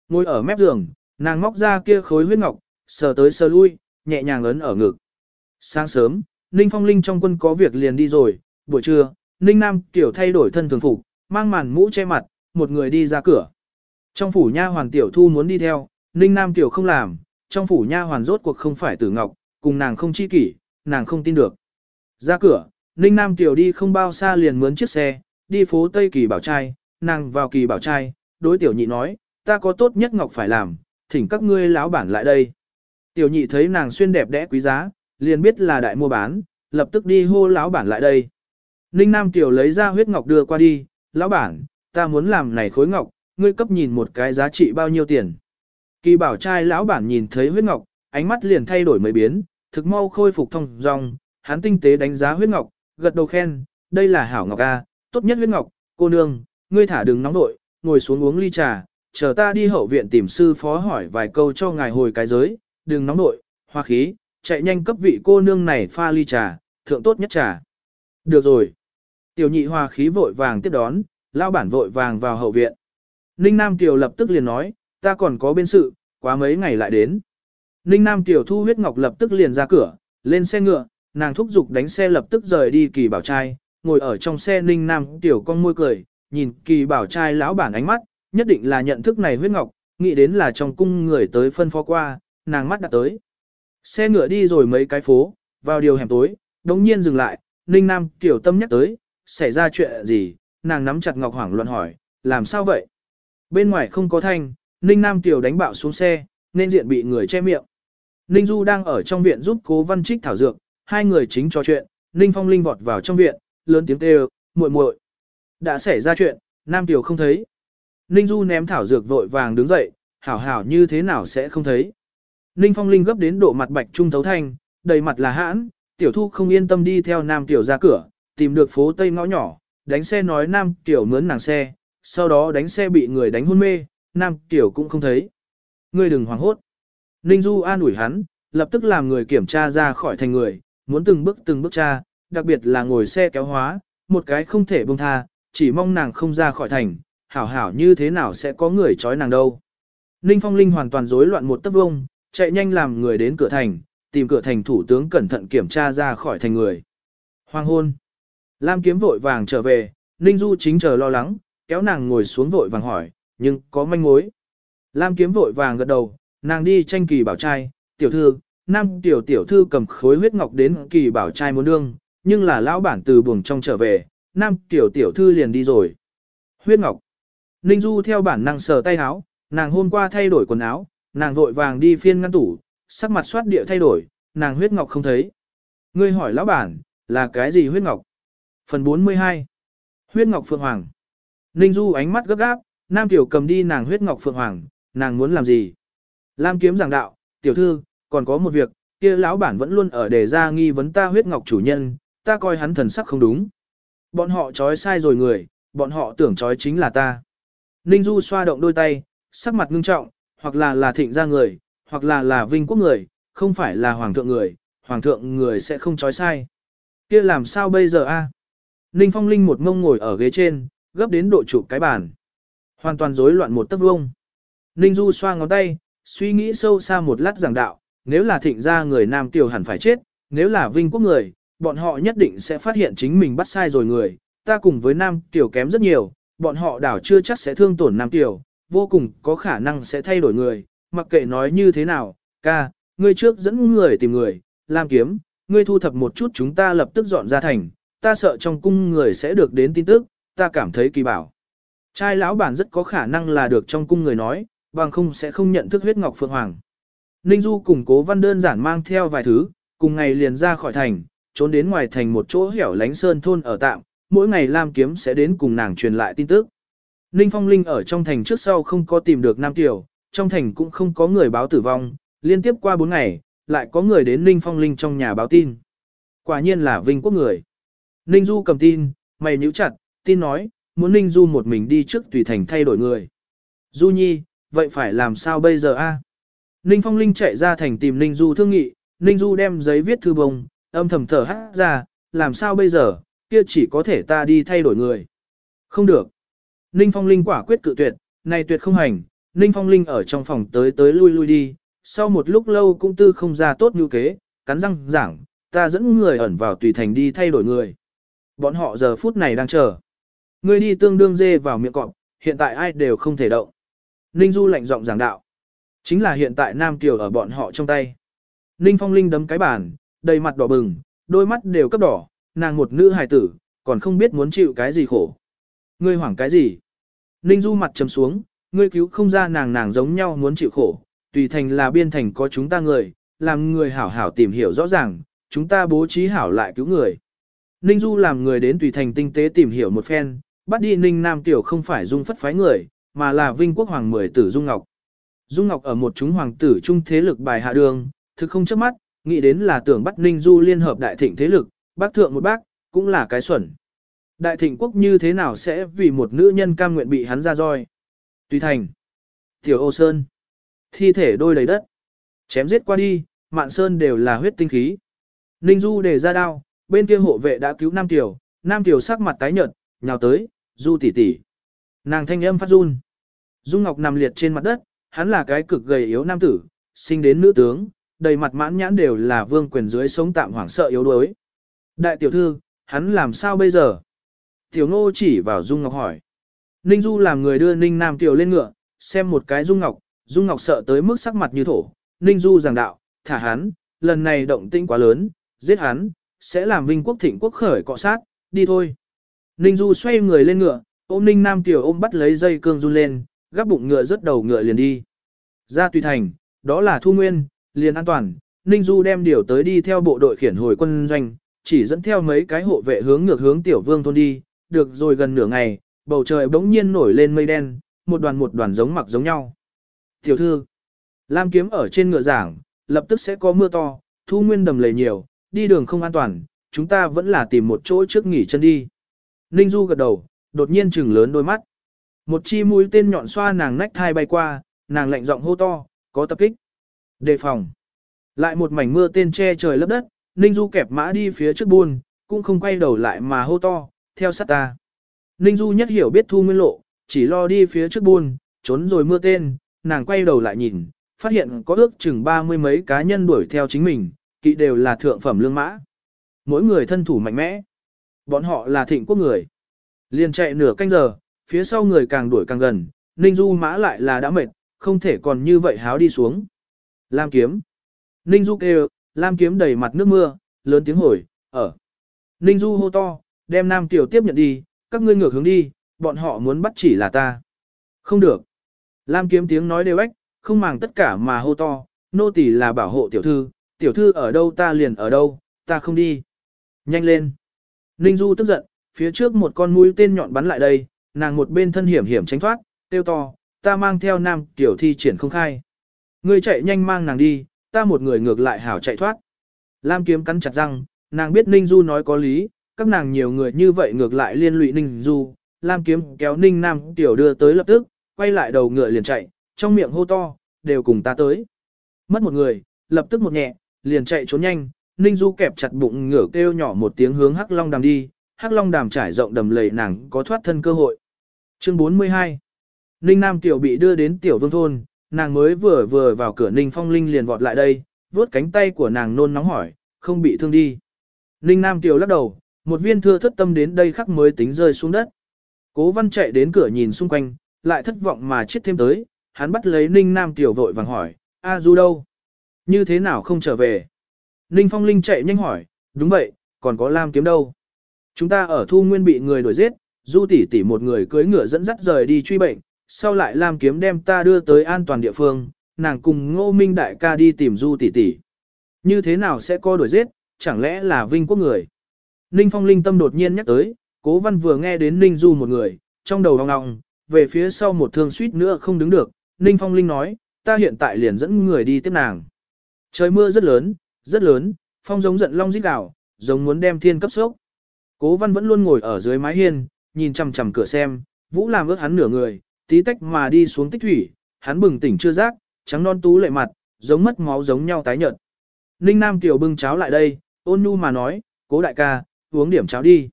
Ngồi ở mép giường, nàng móc ra kia khối huyết ngọc, sờ tới sờ lui, nhẹ nhàng ấn ở ngực. Sáng sớm, Ninh Phong Linh trong quân có việc liền đi rồi, buổi trưa, Ninh Nam Tiểu thay đổi thân thường phục, mang màn mũ che mặt, một người đi ra cửa. Trong phủ nha hoàn tiểu thu muốn đi theo, Ninh Nam Tiểu không làm, trong phủ nha hoàn rốt cuộc không phải tử ngọc, cùng nàng không chi kỷ, nàng không tin được. Ra cửa, Ninh Nam Tiểu đi không bao xa liền mướn chiếc xe, đi phố Tây Kỳ Bảo Trai, nàng vào Kỳ Bảo Trai, đối tiểu nhị nói, ta có tốt nhất ngọc phải làm, thỉnh các ngươi lão bản lại đây. Tiểu nhị thấy nàng xuyên đẹp đẽ quý giá, liền biết là đại mua bán, lập tức đi hô lão bản lại đây. Ninh Nam Tiểu lấy ra huyết ngọc đưa qua đi, lão bản, ta muốn làm này khối ngọc, ngươi cấp nhìn một cái giá trị bao nhiêu tiền. Kỳ bảo trai lão bản nhìn thấy huyết ngọc, ánh mắt liền thay đổi mấy biến, thực mau khôi phục thông dong, hắn tinh tế đánh giá huyết ngọc, gật đầu khen, đây là hảo ngọc A, tốt nhất huyết ngọc, cô nương, ngươi thả đừng nóng nội, ngồi xuống uống ly trà, chờ ta đi hậu viện tìm sư phó hỏi vài câu cho ngài hồi cái giới, đừng nóng nội, hoa khí, chạy nhanh cấp vị cô nương này pha ly trà, thượng tốt nhất trà. Được rồi. Tiểu nhị hoa khí vội vàng tiếp đón, lao bản vội vàng vào hậu viện. Ninh Nam Kiều lập tức liền nói, ta còn có bên sự, quá mấy ngày lại đến. Ninh Nam Tiểu thu huyết ngọc lập tức liền ra cửa, lên xe ngựa, nàng thúc giục đánh xe lập tức rời đi kỳ bảo trai, ngồi ở trong xe Ninh Nam Tiểu con môi cười, nhìn kỳ bảo trai lão bản ánh mắt, nhất định là nhận thức này huyết ngọc, nghĩ đến là trong cung người tới phân phó qua, nàng mắt đã tới. Xe ngựa đi rồi mấy cái phố, vào điều hẻm tối, đống nhiên dừng lại, Ninh Nam Tiểu tâm nhắc tới, xảy ra chuyện gì, nàng nắm chặt ngọc hoảng loạn hỏi, làm sao vậy? Bên ngoài không có thanh, Ninh Nam Tiểu đánh bạo xuống xe, nên diện bị người che miệng. Ninh Du đang ở trong viện giúp cố văn trích thảo dược, hai người chính trò chuyện, Ninh Phong Linh vọt vào trong viện, lớn tiếng kêu, muội muội. Đã xảy ra chuyện, Nam Tiểu không thấy. Ninh Du ném thảo dược vội vàng đứng dậy, hảo hảo như thế nào sẽ không thấy. Ninh Phong Linh gấp đến độ mặt bạch trung thấu thanh, đầy mặt là hãn, Tiểu Thu không yên tâm đi theo Nam Tiểu ra cửa, tìm được phố Tây ngõ nhỏ, đánh xe nói Nam Tiểu mướn nàng xe, sau đó đánh xe bị người đánh hôn mê, Nam Tiểu cũng không thấy. Ngươi đừng hoảng hốt. Ninh Du an ủi hắn, lập tức làm người kiểm tra ra khỏi thành người, muốn từng bước từng bước tra, đặc biệt là ngồi xe kéo hóa, một cái không thể buông tha, chỉ mong nàng không ra khỏi thành, hảo hảo như thế nào sẽ có người trói nàng đâu. Ninh Phong Linh hoàn toàn rối loạn một tấc vông, chạy nhanh làm người đến cửa thành, tìm cửa thành thủ tướng cẩn thận kiểm tra ra khỏi thành người. Hoàng hôn. Lam kiếm vội vàng trở về, Ninh Du chính chờ lo lắng, kéo nàng ngồi xuống vội vàng hỏi, nhưng có manh mối. Lam kiếm vội vàng gật đầu, nàng đi tranh kỳ bảo trai, tiểu thư, nam tiểu tiểu thư cầm khối huyết ngọc đến kỳ bảo trai muốn đương, nhưng là lão bản từ buồng trong trở về, nam tiểu tiểu thư liền đi rồi. Huyết ngọc. Ninh Du theo bản năng sờ tay áo, nàng hôm qua thay đổi quần áo, nàng vội vàng đi phiên ngăn tủ, sắc mặt soát địa thay đổi, nàng huyết ngọc không thấy. Ngươi hỏi lão bản, là cái gì huyết ngọc? Phần 42. Huyết ngọc phượng hoàng. Ninh Du ánh mắt gấp gáp, Nam tiểu cầm đi nàng huyết ngọc phượng hoàng, nàng muốn làm gì? Lam kiếm giảng đạo, tiểu thư, còn có một việc, kia lão bản vẫn luôn ở đề ra nghi vấn ta huyết ngọc chủ nhân, ta coi hắn thần sắc không đúng. Bọn họ trói sai rồi người, bọn họ tưởng trói chính là ta. Ninh Du xoa động đôi tay, sắc mặt ngưng trọng, hoặc là là thịnh gia người, hoặc là là vinh quốc người, không phải là hoàng thượng người, hoàng thượng người sẽ không trói sai. kia làm sao bây giờ a? Ninh Phong Linh một ngông ngồi ở ghế trên, gấp đến độ chụp cái bàn. Hoàn toàn rối loạn một tấc vuông. Ninh Du xoa ngón tay, suy nghĩ sâu xa một lát giảng đạo, nếu là thịnh gia người nam tiểu hẳn phải chết, nếu là vinh quốc người, bọn họ nhất định sẽ phát hiện chính mình bắt sai rồi người, ta cùng với nam tiểu kém rất nhiều, bọn họ đảo chưa chắc sẽ thương tổn nam tiểu, vô cùng có khả năng sẽ thay đổi người, mặc kệ nói như thế nào, ca, ngươi trước dẫn người tìm người, làm kiếm, ngươi thu thập một chút chúng ta lập tức dọn ra thành, ta sợ trong cung người sẽ được đến tin tức, ta cảm thấy kỳ bảo. Trai lão bản rất có khả năng là được trong cung người nói, bằng không sẽ không nhận thức huyết ngọc phượng hoàng. Ninh Du cùng cố văn đơn giản mang theo vài thứ, cùng ngày liền ra khỏi thành, trốn đến ngoài thành một chỗ hẻo lánh sơn thôn ở tạm, mỗi ngày Lam Kiếm sẽ đến cùng nàng truyền lại tin tức. Ninh Phong Linh ở trong thành trước sau không có tìm được Nam Tiểu, trong thành cũng không có người báo tử vong, liên tiếp qua 4 ngày, lại có người đến Ninh Phong Linh trong nhà báo tin. Quả nhiên là Vinh Quốc người. Ninh Du cầm tin, mày nhíu chặt, tin nói, muốn Ninh Du một mình đi trước tùy thành thay đổi người. Du Nhi, vậy phải làm sao bây giờ a? Ninh Phong Linh chạy ra thành tìm Ninh Du thương nghị, Ninh Du đem giấy viết thư bông, âm thầm thở hát ra, làm sao bây giờ, kia chỉ có thể ta đi thay đổi người. Không được. Ninh Phong Linh quả quyết cự tuyệt, này tuyệt không hành, Ninh Phong Linh ở trong phòng tới tới lui lui đi, sau một lúc lâu cũng tư không ra tốt như kế, cắn răng giảng, ta dẫn người ẩn vào tùy thành đi thay đổi người. Bọn họ giờ phút này đang chờ. Người đi tương đương dê vào miệng cọp, hiện tại ai đều không thể động. Ninh Du lạnh giọng giảng đạo. Chính là hiện tại Nam Kiều ở bọn họ trong tay. Ninh Phong Linh đấm cái bàn, đầy mặt đỏ bừng, đôi mắt đều cấp đỏ, nàng một nữ hài tử, còn không biết muốn chịu cái gì khổ. Ngươi hoảng cái gì? Ninh Du mặt trầm xuống, ngươi cứu không ra nàng nàng giống nhau muốn chịu khổ, tùy thành là biên thành có chúng ta người, làm người hảo hảo tìm hiểu rõ ràng, chúng ta bố trí hảo lại cứu người. Ninh Du làm người đến tùy thành tinh tế tìm hiểu một phen, bắt đi Ninh Nam Tiểu không phải dung phất phái người, mà là Vinh Quốc Hoàng mười tử Dung Ngọc. Dung Ngọc ở một chúng hoàng tử trung thế lực bài hạ đường, thực không chớp mắt, nghĩ đến là tưởng bắt Ninh Du liên hợp đại thịnh thế lực, bác thượng một bác, cũng là cái xuẩn. Đại thịnh quốc như thế nào sẽ vì một nữ nhân cam nguyện bị hắn ra roi? Tùy thành. Tiểu ô sơn. Thi thể đôi đầy đất. Chém giết qua đi, mạn sơn đều là huyết tinh khí. Ninh Du để ra đao, bên kia hộ vệ đã cứu Nam Tiểu, Nam Tiểu sắc mặt tái nhợt, nhào tới, Du tỷ tỷ. Nàng thanh âm phát run. Dung Ngọc nằm liệt trên mặt đất, hắn là cái cực gầy yếu nam tử, sinh đến nữ tướng, đầy mặt mãn nhãn đều là vương quyền dưới sống tạm hoảng sợ yếu đuối. Đại tiểu thư, hắn làm sao bây giờ? Tiểu ngô chỉ vào Dung Ngọc hỏi. Ninh Du làm người đưa Ninh Nam Tiểu lên ngựa, xem một cái Dung Ngọc, Dung Ngọc sợ tới mức sắc mặt như thổ. Ninh Du giảng đạo, thả hắn, lần này động tĩnh quá lớn, giết hắn, sẽ làm vinh quốc thịnh quốc khởi cọ sát, đi thôi. Ninh Du xoay người lên ngựa, ôm Ninh Nam Tiểu ôm bắt lấy dây cương run lên, gắp bụng ngựa rất đầu ngựa liền đi. Ra tùy thành, đó là thu nguyên, liền an toàn, Ninh Du đem điều tới đi theo bộ đội khiển hồi quân doanh, chỉ dẫn theo mấy cái hộ vệ hướng ngược hướng tiểu vương thôn đi, được rồi gần nửa ngày, bầu trời bỗng nhiên nổi lên mây đen, một đoàn một đoàn giống mặc giống nhau. Tiểu thư, Lam kiếm ở trên ngựa giảng, lập tức sẽ có mưa to, thu nguyên đầm lầy nhiều, đi đường không an toàn, chúng ta vẫn là tìm một chỗ trước nghỉ chân đi. Ninh Du gật đầu, đột nhiên trừng lớn đôi mắt. Một chi mũi tên nhọn xoa nàng nách thai bay qua, nàng lạnh giọng hô to, có tập kích. Đề phòng. Lại một mảnh mưa tên che trời lấp đất, Ninh Du kẹp mã đi phía trước buôn, cũng không quay đầu lại mà hô to, theo sát ta. Ninh Du nhất hiểu biết thu nguyên lộ, chỉ lo đi phía trước buôn, trốn rồi mưa tên, nàng quay đầu lại nhìn, phát hiện có ước chừng ba mươi mấy cá nhân đuổi theo chính mình, kỵ đều là thượng phẩm lương mã. Mỗi người thân thủ mạnh mẽ. Bọn họ là thịnh quốc người. Liền chạy nửa canh giờ, phía sau người càng đuổi càng gần, Ninh Du mã lại là đã mệt, không thể còn như vậy háo đi xuống. Lam kiếm. Ninh Du kêu, Lam kiếm đầy mặt nước mưa, lớn tiếng hồi, ở. Ninh Du hô to, đem Nam Tiểu tiếp nhận đi, các ngươi ngược hướng đi, bọn họ muốn bắt chỉ là ta. Không được. Lam kiếm tiếng nói đều ếch, không màng tất cả mà hô to, nô tỳ là bảo hộ tiểu thư, tiểu thư ở đâu ta liền ở đâu, ta không đi. Nhanh lên. Ninh Du tức giận, phía trước một con mũi tên nhọn bắn lại đây, nàng một bên thân hiểm hiểm tránh thoát, tiêu to, ta mang theo nam tiểu thi triển không khai. Ngươi chạy nhanh mang nàng đi, ta một người ngược lại hảo chạy thoát. Lam kiếm cắn chặt răng, nàng biết Ninh Du nói có lý, các nàng nhiều người như vậy ngược lại liên lụy Ninh Du. Lam kiếm kéo Ninh Nam tiểu đưa tới lập tức, quay lại đầu ngựa liền chạy, trong miệng hô to, đều cùng ta tới. Mất một người, lập tức một nhẹ, liền chạy trốn nhanh, Ninh Du kẹp chặt bụng ngựa kêu nhỏ một tiếng hướng Hắc Long đàm đi, Hắc Long đàm trải rộng đầm lầy nàng có thoát thân cơ hội. Chương 42 Ninh Nam Tiểu bị đưa đến Tiểu Vương Thôn, nàng mới vừa vừa vào cửa Ninh Phong Linh liền vọt lại đây, vuốt cánh tay của nàng nôn nóng hỏi, không bị thương đi. Ninh Nam Tiểu lắc đầu, một viên thưa thất tâm đến đây khắc mới tính rơi xuống đất. Cố văn chạy đến cửa nhìn xung quanh, lại thất vọng mà chết thêm tới, hắn bắt lấy Ninh Nam Tiểu vội vàng hỏi, A Du đâu? Như thế nào không trở về? Ninh Phong Linh chạy nhanh hỏi, đúng vậy, còn có Lam kiếm đâu? Chúng ta ở thu nguyên bị người đuổi giết, Du tỷ tỷ một người cưỡi ngựa dẫn dắt rời đi truy bệnh, sau lại Lam Kiếm đem ta đưa tới an toàn địa phương, nàng cùng Ngô Minh đại ca đi tìm Du tỷ tỷ. Như thế nào sẽ có đuổi giết, chẳng lẽ là vinh quốc người? Ninh Phong linh tâm đột nhiên nhắc tới, Cố Văn vừa nghe đến Ninh Du một người, trong đầu ong ngọng, về phía sau một thương suýt nữa không đứng được, Ninh Phong linh nói, ta hiện tại liền dẫn người đi tiếp nàng. Trời mưa rất lớn, rất lớn, phong giống giận long rít gào, giống muốn đem thiên cấp sốc. Cố Văn vẫn luôn ngồi ở dưới mái hiên, nhìn chằm chằm cửa xem, Vũ làm ướt hắn nửa người, tí tách mà đi xuống tích thủy, hắn bừng tỉnh chưa giác, trắng non tú lệ mặt, giống mất máu giống nhau tái nhợt. Ninh Nam tiểu bưng cháo lại đây, ôn nhu mà nói, cố đại ca, uống điểm cháo đi.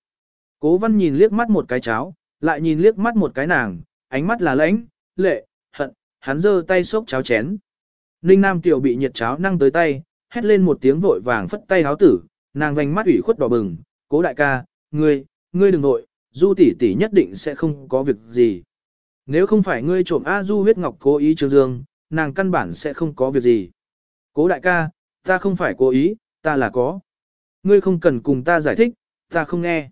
Cố văn nhìn liếc mắt một cái cháo, lại nhìn liếc mắt một cái nàng, ánh mắt là lãnh, lệ, hận, hắn giơ tay xốc cháo chén. Ninh Nam tiểu bị nhiệt cháo năng tới tay, hét lên một tiếng vội vàng phất tay háo tử, nàng vành mắt ủy khuất đỏ bừng, cố đại ca, ngươi, ngươi đừng nội, du tỷ tỷ nhất định sẽ không có việc gì. Nếu không phải ngươi trộm A du huyết ngọc cố ý trương dương, nàng căn bản sẽ không có việc gì. Cố đại ca, ta không phải cố ý, ta là có. Ngươi không cần cùng ta giải thích, ta không nghe.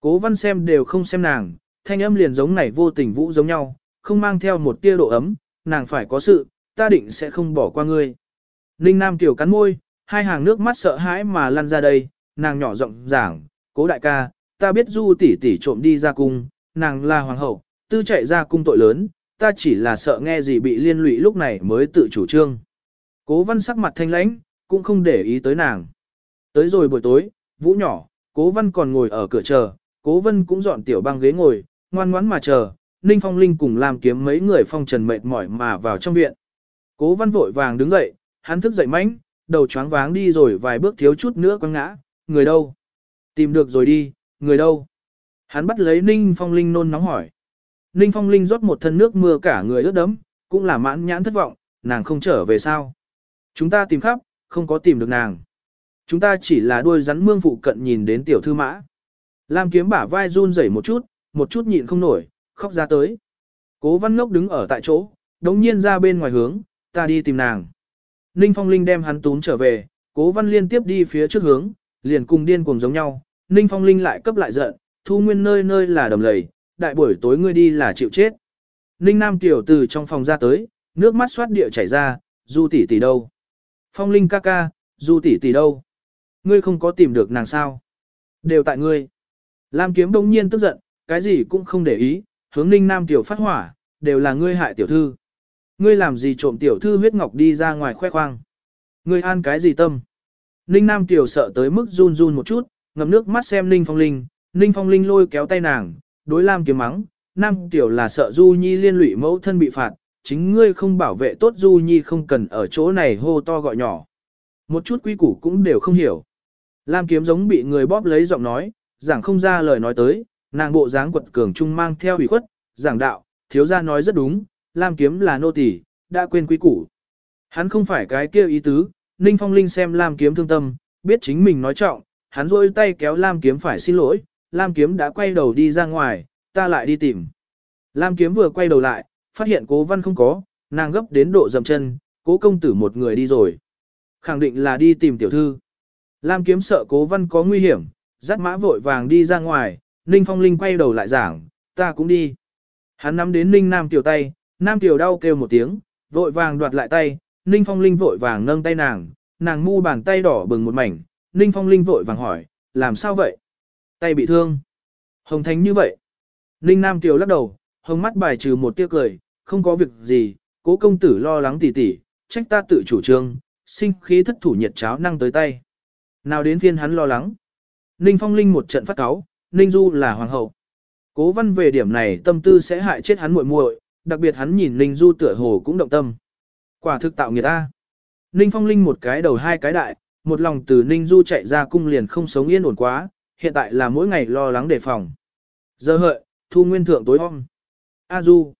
Cố văn xem đều không xem nàng, thanh âm liền giống này vô tình vũ giống nhau, không mang theo một tia độ ấm, nàng phải có sự, ta định sẽ không bỏ qua ngươi. Ninh Nam tiểu cắn môi, hai hàng nước mắt sợ hãi mà lăn ra đây, nàng nhỏ giọng giảng, cố đại ca, ta biết du tỷ tỷ trộm đi ra cung, nàng là hoàng hậu, tư chạy ra cung tội lớn, ta chỉ là sợ nghe gì bị liên lụy lúc này mới tự chủ trương. Cố văn sắc mặt thanh lãnh, cũng không để ý tới nàng. Tới rồi buổi tối, vũ nhỏ, cố văn còn ngồi ở cửa chờ, cố vân cũng dọn tiểu băng ghế ngồi, ngoan ngoãn mà chờ, Ninh Phong Linh cùng làm kiếm mấy người phong trần mệt mỏi mà vào trong viện. Cố văn vội vàng đứng dậy, hắn thức dậy mánh, đầu choáng váng đi rồi vài bước thiếu chút nữa quăng ngã, người đâu? Tìm được rồi đi, người đâu? Hắn bắt lấy Ninh Phong Linh nôn nóng hỏi. Ninh Phong Linh rót một thân nước mưa cả người ướt đẫm, cũng là mãn nhãn thất vọng, nàng không trở về sao? Chúng ta tìm khắp, không có tìm được nàng. Chúng ta chỉ là đuôi rắn mương phụ cận nhìn đến tiểu thư mã. Lam kiếm bả vai run rẩy một chút, một chút nhịn không nổi, khóc ra tới. Cố văn ngốc đứng ở tại chỗ, đống nhiên ra bên ngoài hướng, ta đi tìm nàng. Ninh Phong Linh đem hắn tún trở về, cố văn liên tiếp đi phía trước hướng, liền cùng điên cuồng giống nhau. Ninh Phong Linh lại cấp lại giận, thu nguyên nơi nơi là đầm lầy, đại buổi tối ngươi đi là chịu chết. Ninh Nam tiểu từ trong phòng ra tới, nước mắt xoát địa chảy ra, du tỷ tỷ đâu? Phong Linh ca ca, du tỷ tỷ đâu? Ngươi không có tìm được nàng sao? Đều tại ngươi. Lam kiếm đông nhiên tức giận, cái gì cũng không để ý, hướng Ninh Nam tiểu phát hỏa, đều là ngươi hại tiểu thư. Ngươi làm gì trộm tiểu thư huyết ngọc đi ra ngoài khoe khoang? Ngươi an cái gì tâm? Ninh Nam tiểu sợ tới mức run run một chút, ngậm nước mắt xem Ninh Phong Linh, Ninh Phong Linh lôi kéo tay nàng, đối Lam kiếm mắng, Nam tiểu là sợ Du Nhi liên lụy mẫu thân bị phạt, chính ngươi không bảo vệ tốt Du Nhi không cần ở chỗ này hô to gọi nhỏ. Một chút quy củ cũng đều không hiểu. Lam kiếm giống bị người bóp lấy giọng nói, giảng không ra lời nói tới, nàng bộ dáng quật cường trung mang theo ủy khuất, giảng đạo, thiếu gia nói rất đúng, Lam kiếm là nô tỳ, đã quên quy củ. Hắn không phải cái kia ý tứ, Ninh Phong Linh xem Lam kiếm thương tâm, biết chính mình nói trọng, hắn rôi tay kéo Lam kiếm phải xin lỗi, Lam kiếm đã quay đầu đi ra ngoài, ta lại đi tìm. Lam kiếm vừa quay đầu lại, phát hiện cố văn không có, nàng gấp đến độ dầm chân, cố công tử một người đi rồi. Khẳng định là đi tìm tiểu thư. Lam kiếm sợ cố văn có nguy hiểm, dắt mã vội vàng đi ra ngoài, Ninh Phong Linh quay đầu lại giảng, ta cũng đi. Hắn nắm đến Ninh Nam Tiểu tay, Nam Tiểu đau kêu một tiếng, vội vàng đoạt lại tay, Ninh Phong Linh vội vàng nâng tay nàng, nàng mu bàn tay đỏ bừng một mảnh, Ninh Phong Linh vội vàng hỏi, làm sao vậy? Tay bị thương. Hồng Thánh như vậy. Ninh Nam Kiều lắc đầu, hồng mắt bài trừ một tia cười, không có việc gì, cố công tử lo lắng tỉ tỉ, trách ta tự chủ trương, sinh khí thất thủ nhiệt cháo năng tới tay. Nào đến phiên hắn lo lắng. Ninh Phong Linh một trận phát cáo, Ninh Du là hoàng hậu. Cố văn về điểm này tâm tư sẽ hại chết hắn muội muội, đặc biệt hắn nhìn Ninh Du tựa hồ cũng động tâm. Quả thực tạo người ta. Ninh Phong Linh một cái đầu hai cái đại, một lòng từ Ninh Du chạy ra cung liền không sống yên ổn quá, hiện tại là mỗi ngày lo lắng đề phòng. Giờ hợi, thu nguyên thượng tối hôm A Du.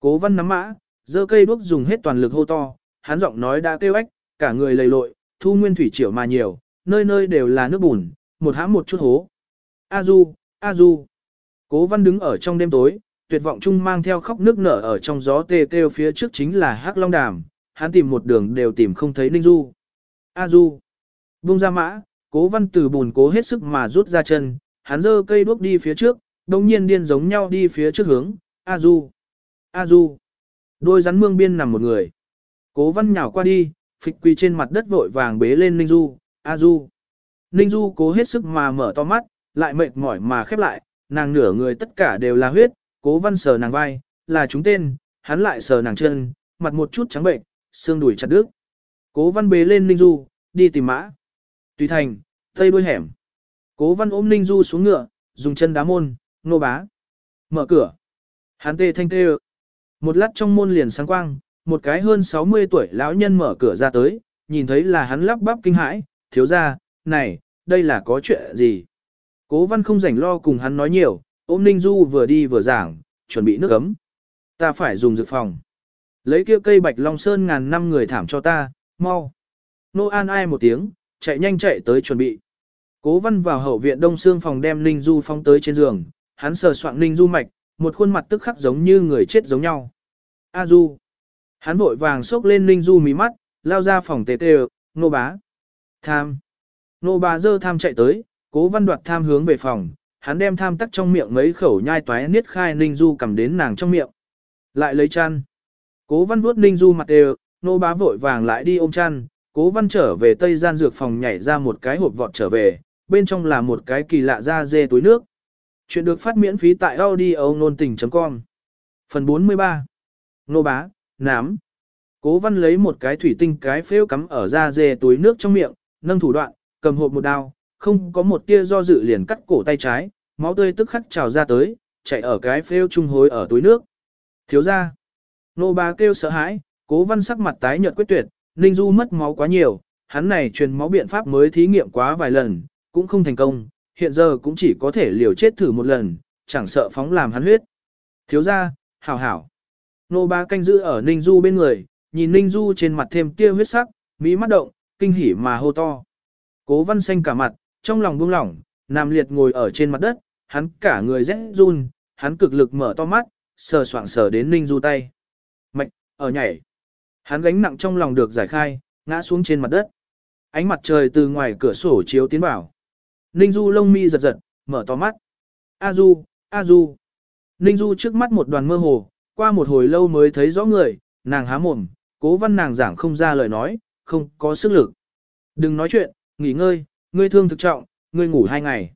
Cố văn nắm mã, giơ cây đuốc dùng hết toàn lực hô to, hắn giọng nói đã kêu ếch, cả người lầy lội, thu nguyên thủy triều mà nhiều, nơi nơi đều là nước bùn, một hãm một chút hố. A Du, A Du. Cố văn đứng ở trong đêm tối, tuyệt vọng chung mang theo khóc nước nở ở trong gió tê kêu phía trước chính là Hắc Long Đàm, hắn tìm một đường đều tìm không thấy Ninh Du. A Du. Vung ra mã, cố văn từ bùn cố hết sức mà rút ra chân, hắn giơ cây đuốc đi phía trước, đồng nhiên điên giống nhau đi phía trước hướng, A Du, A Du. Đôi rắn mương biên nằm một người. Cố văn nhào qua đi, phịch quỳ trên mặt đất vội vàng bế lên Ninh Du, A Du. Ninh Du cố hết sức mà mở to mắt, lại mệt mỏi mà khép lại, nàng nửa người tất cả đều là huyết, cố văn sờ nàng vai, là chúng tên, hắn lại sờ nàng chân, mặt một chút trắng bệnh, xương đùi chặt đứt. Cố văn bế lên Ninh Du, đi tìm mã. Tùy thành, tây đuôi hẻm. Cố văn ôm Ninh Du xuống ngựa, dùng chân đá môn, nô bá. Mở cửa. Hán tê thanh tê Một lát trong môn liền sáng quang, một cái hơn 60 tuổi lão nhân mở cửa ra tới, nhìn thấy là hắn lắp bắp kinh hãi, thiếu ra, này, đây là có chuyện gì? Cố văn không rảnh lo cùng hắn nói nhiều, ôm Ninh Du vừa đi vừa giảng, chuẩn bị nước ấm. Ta phải dùng dược phòng. Lấy kia cây bạch long sơn ngàn năm người thảm cho ta, mau. Nô An ai một tiếng, chạy nhanh chạy tới chuẩn bị. Cố văn vào hậu viện đông xương phòng đem Ninh Du phóng tới trên giường, hắn sờ soạn Ninh Du mạch, một khuôn mặt tức khắc giống như người chết giống nhau. A Du. Hắn vội vàng xốc lên Ninh Du mí mắt, lao ra phòng tề tề, nô bá. Tham. Nô bá dơ tham chạy tới, cố văn đoạt tham hướng về phòng, hắn đem tham tắc trong miệng mấy khẩu nhai toái niết khai Ninh Du cầm đến nàng trong miệng. Lại lấy chăn. Cố văn vuốt Ninh Du mặt đều, nô bá vội vàng lại đi ôm chăn, cố văn trở về tây gian dược phòng nhảy ra một cái hộp vọt trở về, bên trong là một cái kỳ lạ da dê túi nước. Chuyện được phát miễn phí tại audio nôn tình.com Phần 43 Nô bá, nám. Cố văn lấy một cái thủy tinh cái phễu cắm ở da dê túi nước trong miệng, nâng thủ đoạn, cầm hộp một đao, không có một tia do dự liền cắt cổ tay trái, máu tươi tức khắc trào ra tới, chạy ở cái phêu trung hối ở túi nước. Thiếu ra. Nô bá kêu sợ hãi, cố văn sắc mặt tái nhợt quyết tuyệt, Ninh Du mất máu quá nhiều, hắn này truyền máu biện pháp mới thí nghiệm quá vài lần, cũng không thành công, hiện giờ cũng chỉ có thể liều chết thử một lần, chẳng sợ phóng làm hắn huyết. Thiếu ra, hảo hảo. Nô ba canh giữ ở Ninh Du bên người, nhìn Ninh Du trên mặt thêm tia huyết sắc, mỹ mắt động, kinh hỉ mà hô to. Cố văn xanh cả mặt, trong lòng buông lỏng, nằm liệt ngồi ở trên mặt đất, hắn cả người rẽ run, hắn cực lực mở to mắt, sờ soạng sờ đến Ninh Du tay. Mạch, ở nhảy. Hắn gánh nặng trong lòng được giải khai, ngã xuống trên mặt đất. Ánh mặt trời từ ngoài cửa sổ chiếu tiến vào. Ninh Du lông mi giật giật, mở to mắt. A Du, A Du. Ninh Du trước mắt một đoàn mơ hồ, qua một hồi lâu mới thấy rõ người, nàng há mồm, cố văn nàng giảng không ra lời nói, không có sức lực. Đừng nói chuyện, nghỉ ngơi, ngươi thương thực trọng, ngươi ngủ hai ngày.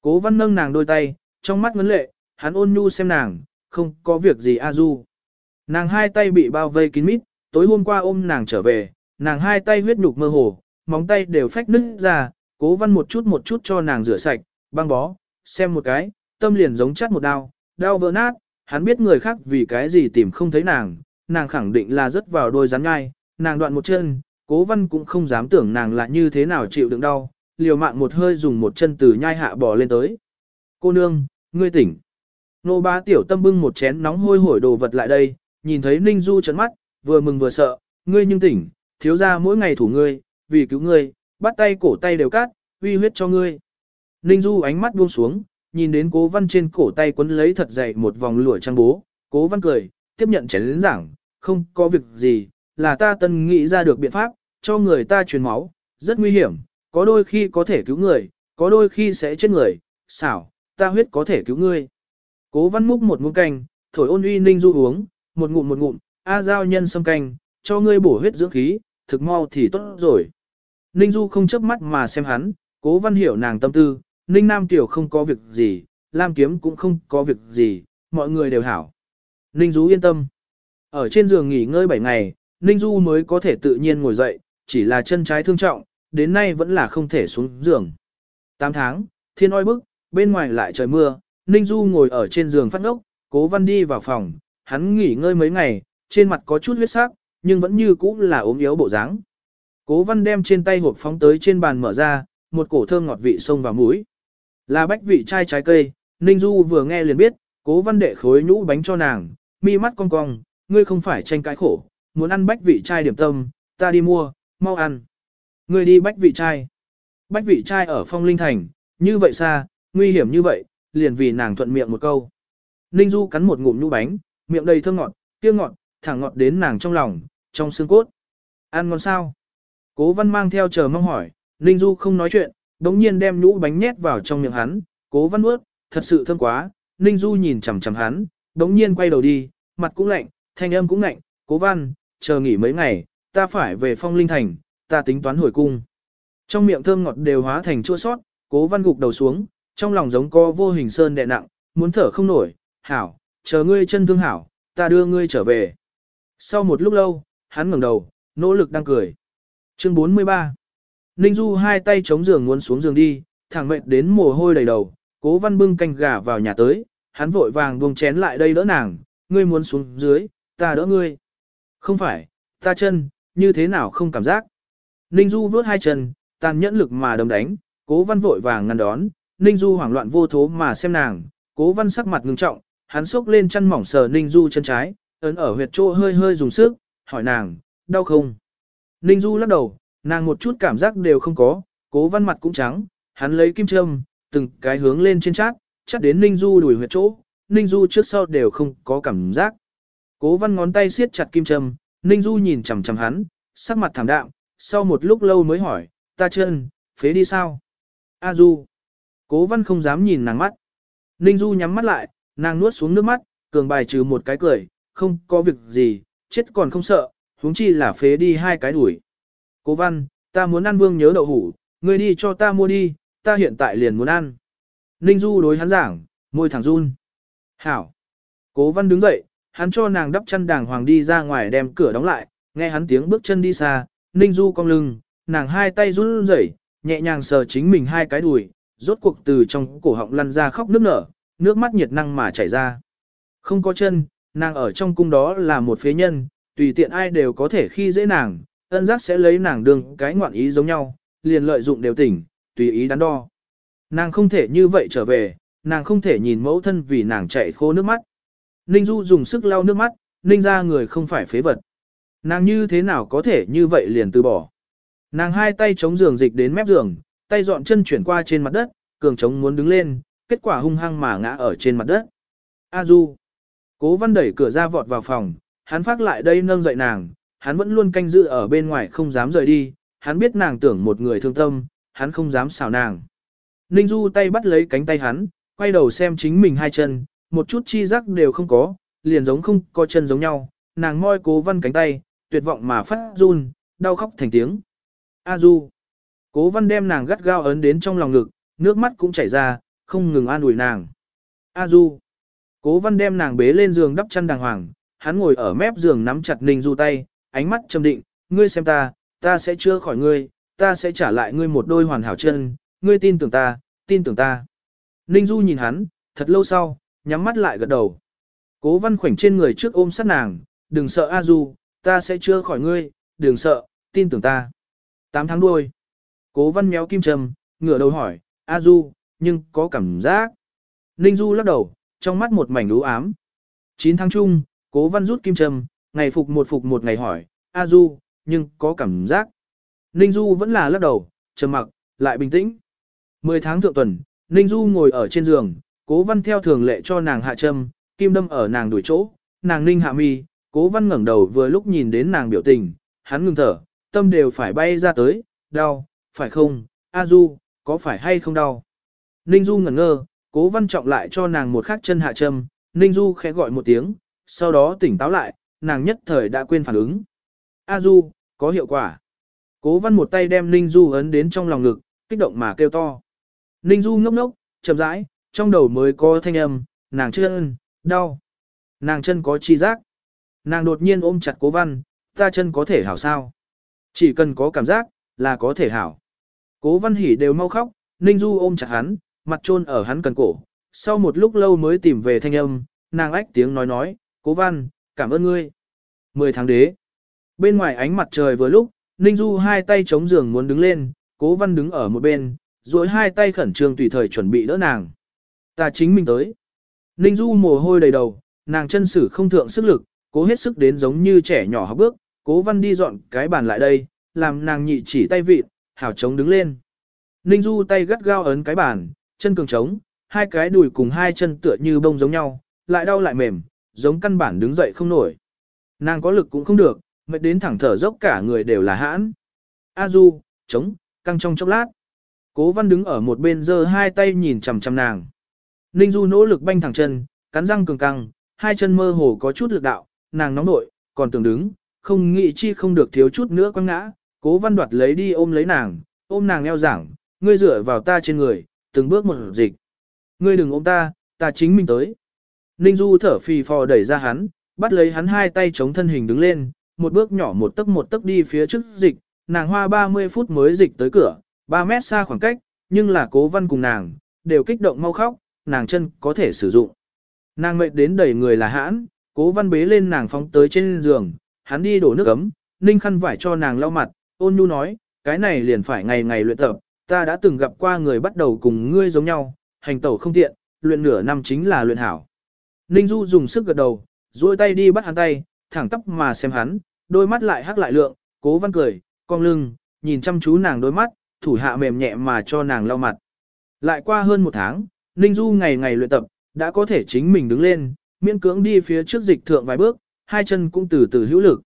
Cố văn nâng nàng đôi tay, trong mắt ngấn lệ, hắn ôn nhu xem nàng, không có việc gì A Du. Nàng hai tay bị bao vây kín mít, tối hôm qua ôm nàng trở về, nàng hai tay huyết nhục mơ hồ, móng tay đều phách nứt ra, cố văn một chút một chút cho nàng rửa sạch, băng bó, xem một cái, tâm liền giống chắt một đau, đau vỡ nát, hắn biết người khác vì cái gì tìm không thấy nàng, nàng khẳng định là rất vào đôi rắn nhai, nàng đoạn một chân, cố văn cũng không dám tưởng nàng là như thế nào chịu đựng đau, liều mạng một hơi dùng một chân từ nhai hạ bò lên tới. Cô nương, ngươi tỉnh. Nô bá tiểu tâm bưng một chén nóng hôi hổi đồ vật lại đây, nhìn thấy Ninh Du chấn mắt, vừa mừng vừa sợ, ngươi nhưng tỉnh, thiếu ra mỗi ngày thủ ngươi, vì cứu ngươi, bắt tay cổ tay đều cắt, uy huyết cho ngươi. Ninh Du ánh mắt buông xuống, nhìn đến cố văn trên cổ tay quấn lấy thật dày một vòng lụa trang bố, cố văn cười, tiếp nhận chén lĩnh giảng, không có việc gì, là ta tân nghĩ ra được biện pháp, cho người ta truyền máu, rất nguy hiểm, có đôi khi có thể cứu người, có đôi khi sẽ chết người, xảo, ta huyết có thể cứu ngươi. Cố văn múc một muỗng canh, thổi ôn uy Ninh Du uống, một ngụm một ngụm, A giao nhân xâm canh, cho ngươi bổ huyết dưỡng khí, thực mau thì tốt rồi. Ninh Du không chớp mắt mà xem hắn, cố văn hiểu nàng tâm tư, Ninh Nam Tiểu không có việc gì, Lam Kiếm cũng không có việc gì, mọi người đều hảo. Ninh Du yên tâm. Ở trên giường nghỉ ngơi 7 ngày, Ninh Du mới có thể tự nhiên ngồi dậy, chỉ là chân trái thương trọng, đến nay vẫn là không thể xuống giường. 8 tháng, thiên oi bức, bên ngoài lại trời mưa, Ninh Du ngồi ở trên giường phát ngốc, cố văn đi vào phòng, hắn nghỉ ngơi mấy ngày, trên mặt có chút huyết sắc, nhưng vẫn như cũ là ốm yếu bộ dáng. Cố văn đem trên tay hộp phóng tới trên bàn mở ra, một cổ thơm ngọt vị sông vào mũi. Là bách vị chai trái cây, Ninh Du vừa nghe liền biết, cố văn đệ khối nhũ bánh cho nàng, mi mắt cong cong, ngươi không phải tranh cái khổ, muốn ăn bách vị chai điểm tâm, ta đi mua, mau ăn. Ngươi đi bách vị chai. Bách vị chai ở phong linh thành, như vậy xa, nguy hiểm như vậy, liền vì nàng thuận miệng một câu. Ninh Du cắn một ngụm nhũ bánh, miệng đầy thơm ngọt, kia ngọt, thẳng ngọt đến nàng trong lòng, trong xương cốt. Ăn ngon sao? Cố văn mang theo chờ mong hỏi, Ninh Du không nói chuyện, đống nhiên đem nhũ bánh nhét vào trong miệng hắn, cố văn nuốt, thật sự thơm quá, Ninh Du nhìn chằm chằm hắn, đống nhiên quay đầu đi, mặt cũng lạnh, thanh âm cũng lạnh, cố văn, chờ nghỉ mấy ngày, ta phải về phong linh thành, ta tính toán hồi cung. Trong miệng thơm ngọt đều hóa thành chua sót, cố văn gục đầu xuống, trong lòng giống co vô hình sơn đè nặng, muốn thở không nổi, hảo, chờ ngươi chân thương hảo, ta đưa ngươi trở về. Sau một lúc lâu, hắn ngẩng đầu, nỗ lực đang cười. Chương 43 Ninh Du hai tay chống giường muốn xuống giường đi, thẳng mệt đến mồ hôi đầy đầu, cố văn bưng canh gà vào nhà tới, hắn vội vàng buông chén lại đây đỡ nàng, ngươi muốn xuống dưới, ta đỡ ngươi. Không phải, ta chân, như thế nào không cảm giác. Ninh Du vớt hai chân, tàn nhẫn lực mà đấm đánh, cố văn vội vàng ngăn đón, Ninh Du hoảng loạn vô thố mà xem nàng, cố văn sắc mặt ngưng trọng, hắn xốc lên chân mỏng sờ Ninh Du chân trái, ấn ở huyệt chỗ hơi hơi dùng sức, hỏi nàng, đau không? Ninh Du lắc đầu, nàng một chút cảm giác đều không có, cố văn mặt cũng trắng, hắn lấy kim châm, từng cái hướng lên trên chát, chát đến Ninh Du đuổi huyệt chỗ, Ninh Du trước sau đều không có cảm giác. Cố văn ngón tay siết chặt kim châm, Ninh Du nhìn chằm chằm hắn, sắc mặt thảm đạm, sau một lúc lâu mới hỏi, ta chân, phế đi sao? A Du. Cố văn không dám nhìn nàng mắt. Ninh Du nhắm mắt lại, nàng nuốt xuống nước mắt, cường bài trừ một cái cười, không có việc gì, chết còn không sợ, huống chi là phế đi hai cái đuổi. Cố văn, ta muốn ăn vương nhớ đậu hủ, ngươi đi cho ta mua đi, ta hiện tại liền muốn ăn. Ninh Du đối hắn giảng, môi thẳng run. Hảo. Cố văn đứng dậy, hắn cho nàng đắp chân đàng hoàng đi ra ngoài đem cửa đóng lại, nghe hắn tiếng bước chân đi xa, Ninh Du cong lưng, nàng hai tay run rẩy, nhẹ nhàng sờ chính mình hai cái đùi, rốt cuộc từ trong cổ họng lăn ra khóc nước nở, nước mắt nhiệt năng mà chảy ra. Không có chân, nàng ở trong cung đó là một phế nhân, tùy tiện ai đều có thể khi dễ nàng, ân giác sẽ lấy nàng đường cái ngoạn ý giống nhau, liền lợi dụng đều tỉnh, tùy ý đắn đo. Nàng không thể như vậy trở về, nàng không thể nhìn mẫu thân vì nàng chạy khô nước mắt. Ninh Du dùng sức lau nước mắt, Ninh ra người không phải phế vật. Nàng như thế nào có thể như vậy liền từ bỏ. Nàng hai tay chống giường dịch đến mép giường, tay dọn chân chuyển qua trên mặt đất, cường chống muốn đứng lên, kết quả hung hăng mà ngã ở trên mặt đất. A Du. Cố văn đẩy cửa ra vọt vào phòng, hắn phát lại đây nâng dậy nàng, hắn vẫn luôn canh giữ ở bên ngoài không dám rời đi, hắn biết nàng tưởng một người thương tâm, hắn không dám xào nàng. Ninh Du tay bắt lấy cánh tay hắn, quay đầu xem chính mình hai chân, một chút chi giác đều không có, liền giống không có chân giống nhau, nàng moi cố văn cánh tay, tuyệt vọng mà phát run, đau khóc thành tiếng. A Du. Cố văn đem nàng gắt gao ấn đến trong lòng ngực, nước mắt cũng chảy ra, không ngừng an ủi nàng. A Du. Cố văn đem nàng bế lên giường đắp chăn đàng hoàng, hắn ngồi ở mép giường nắm chặt Ninh Du tay, ánh mắt trầm định, ngươi xem ta, ta sẽ chữa khỏi ngươi, ta sẽ trả lại ngươi một đôi hoàn hảo chân, ngươi tin tưởng ta, tin tưởng ta. Ninh Du nhìn hắn, thật lâu sau, nhắm mắt lại gật đầu. Cố văn khoảnh trên người trước ôm sát nàng, đừng sợ A Du, ta sẽ chữa khỏi ngươi, đừng sợ, tin tưởng ta. Tám tháng đuôi. Cố văn méo kim trầm, ngửa đầu hỏi, A Du, nhưng có cảm giác. Ninh Du lắc đầu, trong mắt một mảnh u ám. 9 tháng chung, cố văn rút kim châm, ngày phục một phục một ngày hỏi, A Du, nhưng có cảm giác. Ninh Du vẫn là lắc đầu, trầm mặc, lại bình tĩnh. 10 tháng thượng tuần, Ninh Du ngồi ở trên giường, cố văn theo thường lệ cho nàng hạ châm, kim đâm ở nàng đuổi chỗ, nàng ninh hạ mi, cố văn ngẩng đầu vừa lúc nhìn đến nàng biểu tình, hắn ngừng thở, tâm đều phải bay ra tới, đau, phải không, A Du, có phải hay không đau. Ninh Du ngẩn ngơ, cố văn trọng lại cho nàng một khắc chân hạ châm, Ninh Du khẽ gọi một tiếng, sau đó tỉnh táo lại, nàng nhất thời đã quên phản ứng. A Du, có hiệu quả. Cố văn một tay đem Ninh Du ấn đến trong lòng ngực, kích động mà kêu to. Ninh Du ngốc ngốc, chậm rãi, trong đầu mới có thanh âm, nàng chân, đau. Nàng chân có chi giác. Nàng đột nhiên ôm chặt cố văn, ta chân có thể hảo sao. Chỉ cần có cảm giác, là có thể hảo. Cố văn hỉ đều mau khóc, Ninh Du ôm chặt hắn, mặt trôn ở hắn cần cổ. Sau một lúc lâu mới tìm về thanh âm, nàng ách tiếng nói nói, cố văn, cảm ơn ngươi. Mười tháng đế. Bên ngoài ánh mặt trời vừa lúc, Ninh Du hai tay chống giường muốn đứng lên, cố văn đứng ở một bên, rồi hai tay khẩn trương tùy thời chuẩn bị đỡ nàng. Ta chính mình tới. Ninh Du mồ hôi đầy đầu, nàng chân sử không thượng sức lực, cố hết sức đến giống như trẻ nhỏ học bước, cố văn đi dọn cái bàn lại đây, làm nàng nhị chỉ tay vịt, hảo chống đứng lên. Ninh Du tay gắt gao ấn cái bàn, chân cường trống, hai cái đùi cùng hai chân tựa như bông giống nhau, lại đau lại mềm, giống căn bản đứng dậy không nổi. Nàng có lực cũng không được, mệt đến thẳng thở dốc cả người đều là hãn. A Du, trống, căng trong chốc lát. Cố văn đứng ở một bên giơ hai tay nhìn chằm chằm nàng. Ninh Du nỗ lực banh thẳng chân, cắn răng cường căng, hai chân mơ hồ có chút lực đạo, nàng nóng nội, còn tưởng đứng, không nghĩ chi không được thiếu chút nữa quăng ngã, cố văn đoạt lấy đi ôm lấy nàng, ôm nàng eo giảng, ngươi dựa vào ta trên người, từng bước một dịch. Ngươi đừng ôm ta, ta chính mình tới. Ninh Du thở phì phò đẩy ra hắn, bắt lấy hắn hai tay chống thân hình đứng lên, một bước nhỏ một tấc một tấc đi phía trước dịch, nàng hoa 30 phút mới dịch tới cửa, 3 mét xa khoảng cách, nhưng là cố văn cùng nàng, đều kích động mau khóc, nàng chân có thể sử dụng. Nàng mệt đến đẩy người là hãn, cố văn bế lên nàng phóng tới trên giường, hắn đi đổ nước ấm, ninh khăn vải cho nàng lau mặt, ôn nhu nói, cái này liền phải ngày ngày luyện tập, ta đã từng gặp qua người bắt đầu cùng ngươi giống nhau, hành tẩu không tiện, luyện nửa năm chính là luyện hảo. Ninh Du dùng sức gật đầu, duỗi tay đi bắt hắn tay, thẳng tóc mà xem hắn, đôi mắt lại hắc lại lượng, cố văn cười, cong lưng, nhìn chăm chú nàng đôi mắt, thủ hạ mềm nhẹ mà cho nàng lau mặt. Lại qua hơn một tháng, Ninh Du ngày ngày luyện tập, đã có thể chính mình đứng lên, miễn cưỡng đi phía trước dịch thượng vài bước, hai chân cũng từ từ hữu lực.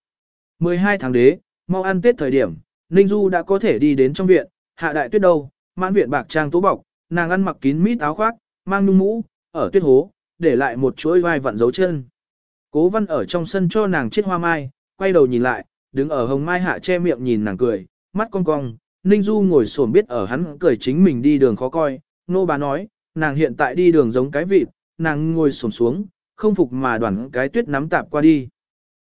12 tháng đế, mau ăn tết thời điểm, Ninh Du đã có thể đi đến trong viện, hạ đại tuyết đâu, mãn viện bạc trang tố bọc, nàng ăn mặc kín mít áo khoác, mang nhung mũ, ở tuyết hố, để lại một chuỗi vai vặn dấu chân. Cố văn ở trong sân cho nàng chiếc hoa mai, quay đầu nhìn lại, đứng ở hồng mai hạ che miệng nhìn nàng cười, mắt cong cong, Ninh Du ngồi xổm biết ở hắn cười chính mình đi đường khó coi, nô bà nói, nàng hiện tại đi đường giống cái vịt, nàng ngồi xổm xuống, không phục mà đoàn cái tuyết nắm tạp qua đi.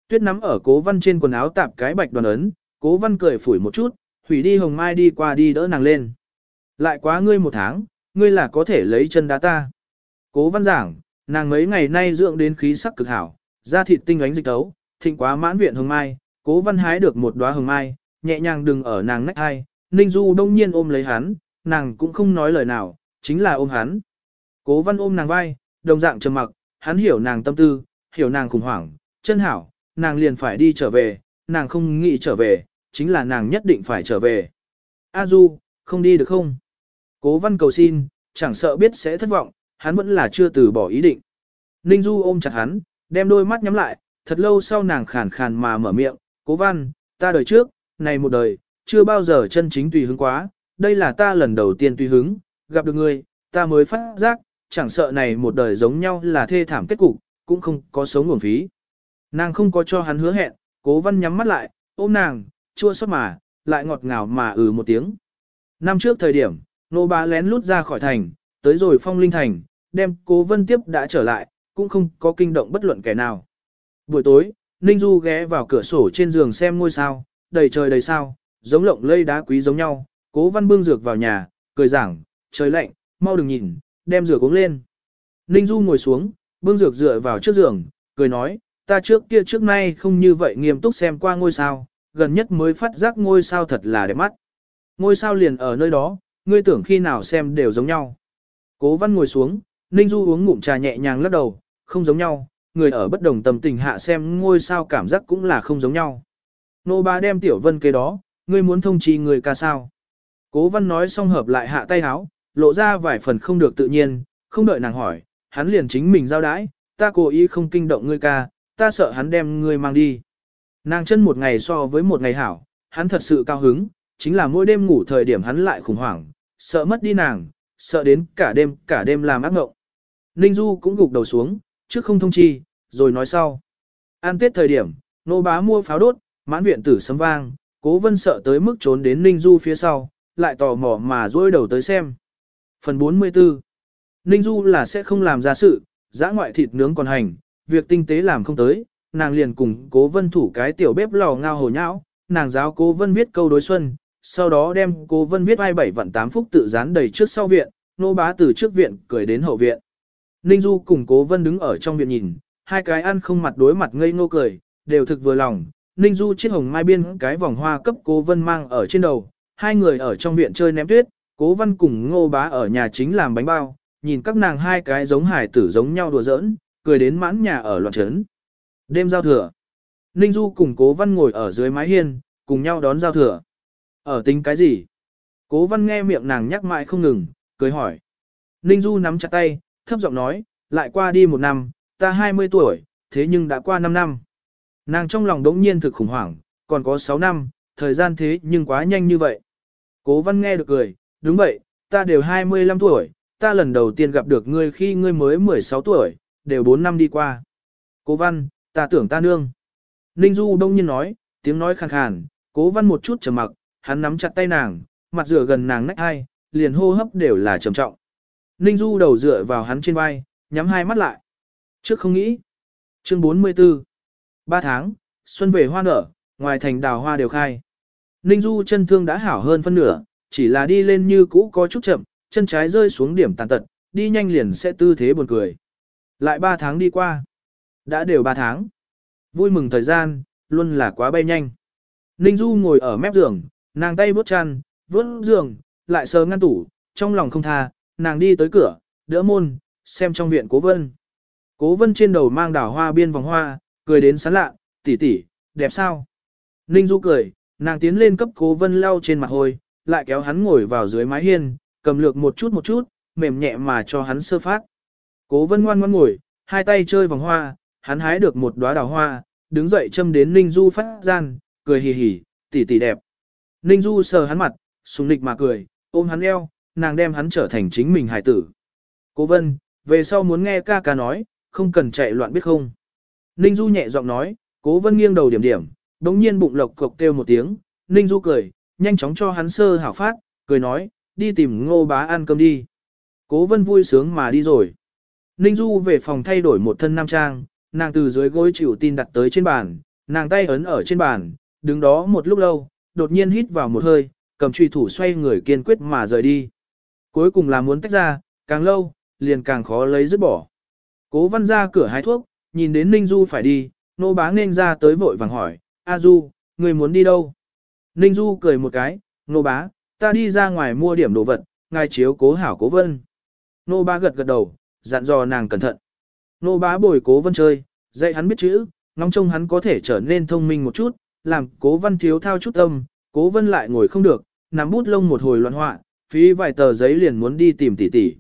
Tuyết nắm ở cố văn trên quần áo tạp cái bạch đoàn ấn, cố văn cười phủi một chút, thủy đi hồng mai đi qua đi đỡ nàng lên. Lại quá ngươi một tháng, ngươi là có thể lấy chân đá ta. Cố văn giảng, nàng mấy ngày nay dưỡng đến khí sắc cực hảo, da thịt tinh ánh dịch tấu, thịnh quá mãn viện hồng mai, cố văn hái được một đóa hồng mai, nhẹ nhàng đừng ở nàng nách hai, Ninh Du đông nhiên ôm lấy hắn, nàng cũng không nói lời nào, chính là ôm hắn. Cố văn ôm nàng vai, đồng dạng trầm mặc, hắn hiểu nàng tâm tư, hiểu nàng khủng hoảng, chân hảo, nàng liền phải đi trở về, nàng không nghĩ trở về, chính là nàng nhất định phải trở về. A Du, không đi được không? Cố văn cầu xin, chẳng sợ biết sẽ thất vọng, hắn vẫn là chưa từ bỏ ý định. Ninh Du ôm chặt hắn, đem đôi mắt nhắm lại, thật lâu sau nàng khàn khàn mà mở miệng, cố văn, ta đời trước, này một đời, chưa bao giờ chân chính tùy hứng quá, đây là ta lần đầu tiên tùy hứng, gặp được ngươi, ta mới phát giác, chẳng sợ này một đời giống nhau là thê thảm kết cục, cũng không có sống nguồn phí. Nàng không có cho hắn hứa hẹn, cố văn nhắm mắt lại, ôm nàng, chua xót mà, lại ngọt ngào mà ừ một tiếng. Năm trước thời điểm, nô bá lén lút ra khỏi thành, tới rồi phong linh thành, đem cố vân tiếp đã trở lại, cũng không có kinh động bất luận kẻ nào. Buổi tối, Ninh Du ghé vào cửa sổ trên giường xem ngôi sao, đầy trời đầy sao, giống lộng lây đá quý giống nhau, cố văn bưng dược vào nhà, cười giảng, trời lạnh, mau đừng nhìn, đem dược uống lên. Ninh Du ngồi xuống, bưng dược dựa vào trước giường, cười nói, ta trước kia trước nay không như vậy nghiêm túc xem qua ngôi sao, gần nhất mới phát giác ngôi sao thật là đẹp mắt. Ngôi sao liền ở nơi đó, ngươi tưởng khi nào xem đều giống nhau. Cố văn ngồi xuống, Ninh Du uống ngụm trà nhẹ nhàng lắc đầu, không giống nhau, người ở bất đồng tầm tình hạ xem ngôi sao cảm giác cũng là không giống nhau. Nô ba đem tiểu vân kế đó, ngươi muốn thông chi người ca sao. Cố văn nói xong hợp lại hạ tay háo, lộ ra vài phần không được tự nhiên, không đợi nàng hỏi, hắn liền chính mình giao đãi, ta cố ý không kinh động ngươi ca, ta sợ hắn đem ngươi mang đi. Nàng chân một ngày so với một ngày hảo, hắn thật sự cao hứng, chính là mỗi đêm ngủ thời điểm hắn lại khủng hoảng, sợ mất đi nàng, sợ đến cả đêm, cả đêm làm ác mộng. Ninh Du cũng gục đầu xuống, trước không thông chi, rồi nói sau. An tiết thời điểm, nô bá mua pháo đốt, mãn viện tử sấm vang, cố vân sợ tới mức trốn đến Ninh Du phía sau, lại tò mò mà dối đầu tới xem. Phần 44 Ninh Du là sẽ không làm ra sự, giã ngoại thịt nướng còn hành, việc tinh tế làm không tới, nàng liền cùng cố vân thủ cái tiểu bếp lò ngao hồ nhão, nàng giáo cố vân viết câu đối xuân, sau đó đem cố vân viết ai bảy vạn tám phúc tự dán đầy trước sau viện, nô bá từ trước viện cười đến hậu viện. Ninh Du cùng cố vân đứng ở trong viện nhìn, hai cái ăn không mặt đối mặt ngây ngô cười, đều thực vừa lòng. Ninh Du chiếc hồng mai biên cái vòng hoa cấp cố vân mang ở trên đầu, hai người ở trong viện chơi ném tuyết, cố vân cùng ngô bá ở nhà chính làm bánh bao, nhìn các nàng hai cái giống hải tử giống nhau đùa giỡn, cười đến mãn nhà ở loạn trấn. Đêm giao thừa, Ninh Du cùng cố văn ngồi ở dưới mái hiên, cùng nhau đón giao thừa. Ở tính cái gì? Cố văn nghe miệng nàng nhắc mãi không ngừng, cười hỏi. Ninh Du nắm chặt tay, thấp giọng nói, lại qua đi một năm, ta 20 tuổi, thế nhưng đã qua 5 năm. Nàng trong lòng đống nhiên thực khủng hoảng, còn có 6 năm, thời gian thế nhưng quá nhanh như vậy. Cố văn nghe được cười, đúng vậy, ta đều 25 tuổi, ta lần đầu tiên gặp được ngươi khi ngươi mới 16 tuổi, đều 4 năm đi qua. Cố văn, ta tưởng ta nương. Ninh Du đông nhiên nói, tiếng nói khàn khàn, cố văn một chút trầm mặc, hắn nắm chặt tay nàng, mặt rửa gần nàng nách hai, liền hô hấp đều là trầm trọng. Ninh Du đầu dựa vào hắn trên vai, nhắm hai mắt lại. Trước không nghĩ. Chương 44. Ba tháng, xuân về hoa nở, ngoài thành đào hoa đều khai. Ninh Du chân thương đã hảo hơn phân nửa, chỉ là đi lên như cũ có chút chậm, chân trái rơi xuống điểm tàn tật, đi nhanh liền sẽ tư thế buồn cười. Lại ba tháng đi qua. Đã đều ba tháng. Vui mừng thời gian, luôn là quá bay nhanh. Ninh Du ngồi ở mép giường, nàng tay vuốt chăn, vuốt giường, lại sờ ngăn tủ, trong lòng không tha, nàng đi tới cửa, đỡ môn, xem trong viện cố vân. Cố vân trên đầu mang đảo hoa biên vòng hoa, cười đến sán lạ, tỷ tỷ, đẹp sao? Ninh Du cười, nàng tiến lên cấp cố vân lau trên mặt hôi, lại kéo hắn ngồi vào dưới mái hiên, cầm lược một chút một chút, mềm nhẹ mà cho hắn sơ phát. Cố vân ngoan ngoan ngồi, hai tay chơi vòng hoa, hắn hái được một đóa đào hoa, đứng dậy châm đến Ninh Du phát gian, cười hì hì, tỷ tỷ đẹp. Ninh Du sờ hắn mặt, sùng nịch mà cười, ôm hắn eo, nàng đem hắn trở thành chính mình hải tử. Cố vân, về sau muốn nghe ca ca nói, không cần chạy loạn biết không. Ninh Du nhẹ giọng nói, cố vân nghiêng đầu điểm điểm, đống nhiên bụng lộc cộc kêu một tiếng, Ninh Du cười, nhanh chóng cho hắn sơ hảo phát, cười nói, đi tìm ngô bá ăn cơm đi. Cố vân vui sướng mà đi rồi. Ninh Du về phòng thay đổi một thân nam trang, nàng từ dưới gối chịu tin đặt tới trên bàn, nàng tay ấn ở trên bàn, đứng đó một lúc lâu, đột nhiên hít vào một hơi, cầm truy thủ xoay người kiên quyết mà rời đi. Cuối cùng là muốn tách ra, càng lâu, liền càng khó lấy dứt bỏ. Cố văn ra cửa hái thuốc, nhìn đến Ninh Du phải đi, nô bá nên ra tới vội vàng hỏi, A Du, người muốn đi đâu? Ninh Du cười một cái, nô bá, ta đi ra ngoài mua điểm đồ vật, ngài chiếu cố hảo cố vân. Nô bá gật gật đầu, dặn dò nàng cẩn thận. Nô bá bồi cố vân chơi, dạy hắn biết chữ, ngóng trông hắn có thể trở nên thông minh một chút, làm cố văn thiếu thao chút tâm, cố vân lại ngồi không được, nắm bút lông một hồi loạn họa, phí vài tờ giấy liền muốn đi tìm tỷ tỷ.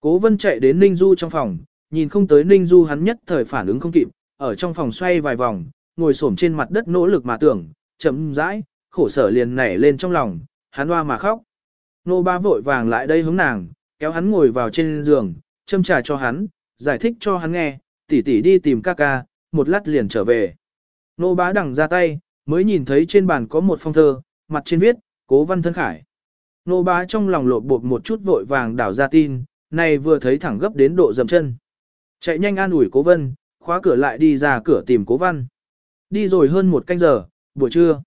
Cố vân chạy đến Ninh Du trong phòng, nhìn không tới Ninh Du hắn nhất thời phản ứng không kịp, ở trong phòng xoay vài vòng, ngồi xổm trên mặt đất nỗ lực mà tưởng, chậm rãi, khổ sở liền nảy lên trong lòng, hắn hoa mà khóc. Nô ba vội vàng lại đây hướng nàng, kéo hắn ngồi vào trên giường, châm trà cho hắn, giải thích cho hắn nghe, tỷ tỷ đi tìm ca ca, một lát liền trở về. Nô bá đằng ra tay, mới nhìn thấy trên bàn có một phong thơ, mặt trên viết, cố văn thân khải. Nô bá trong lòng lột bột một chút vội vàng đảo ra tin, này vừa thấy thẳng gấp đến độ dầm chân. Chạy nhanh an ủi cố vân, khóa cửa lại đi ra cửa tìm cố văn. Đi rồi hơn một canh giờ, buổi trưa.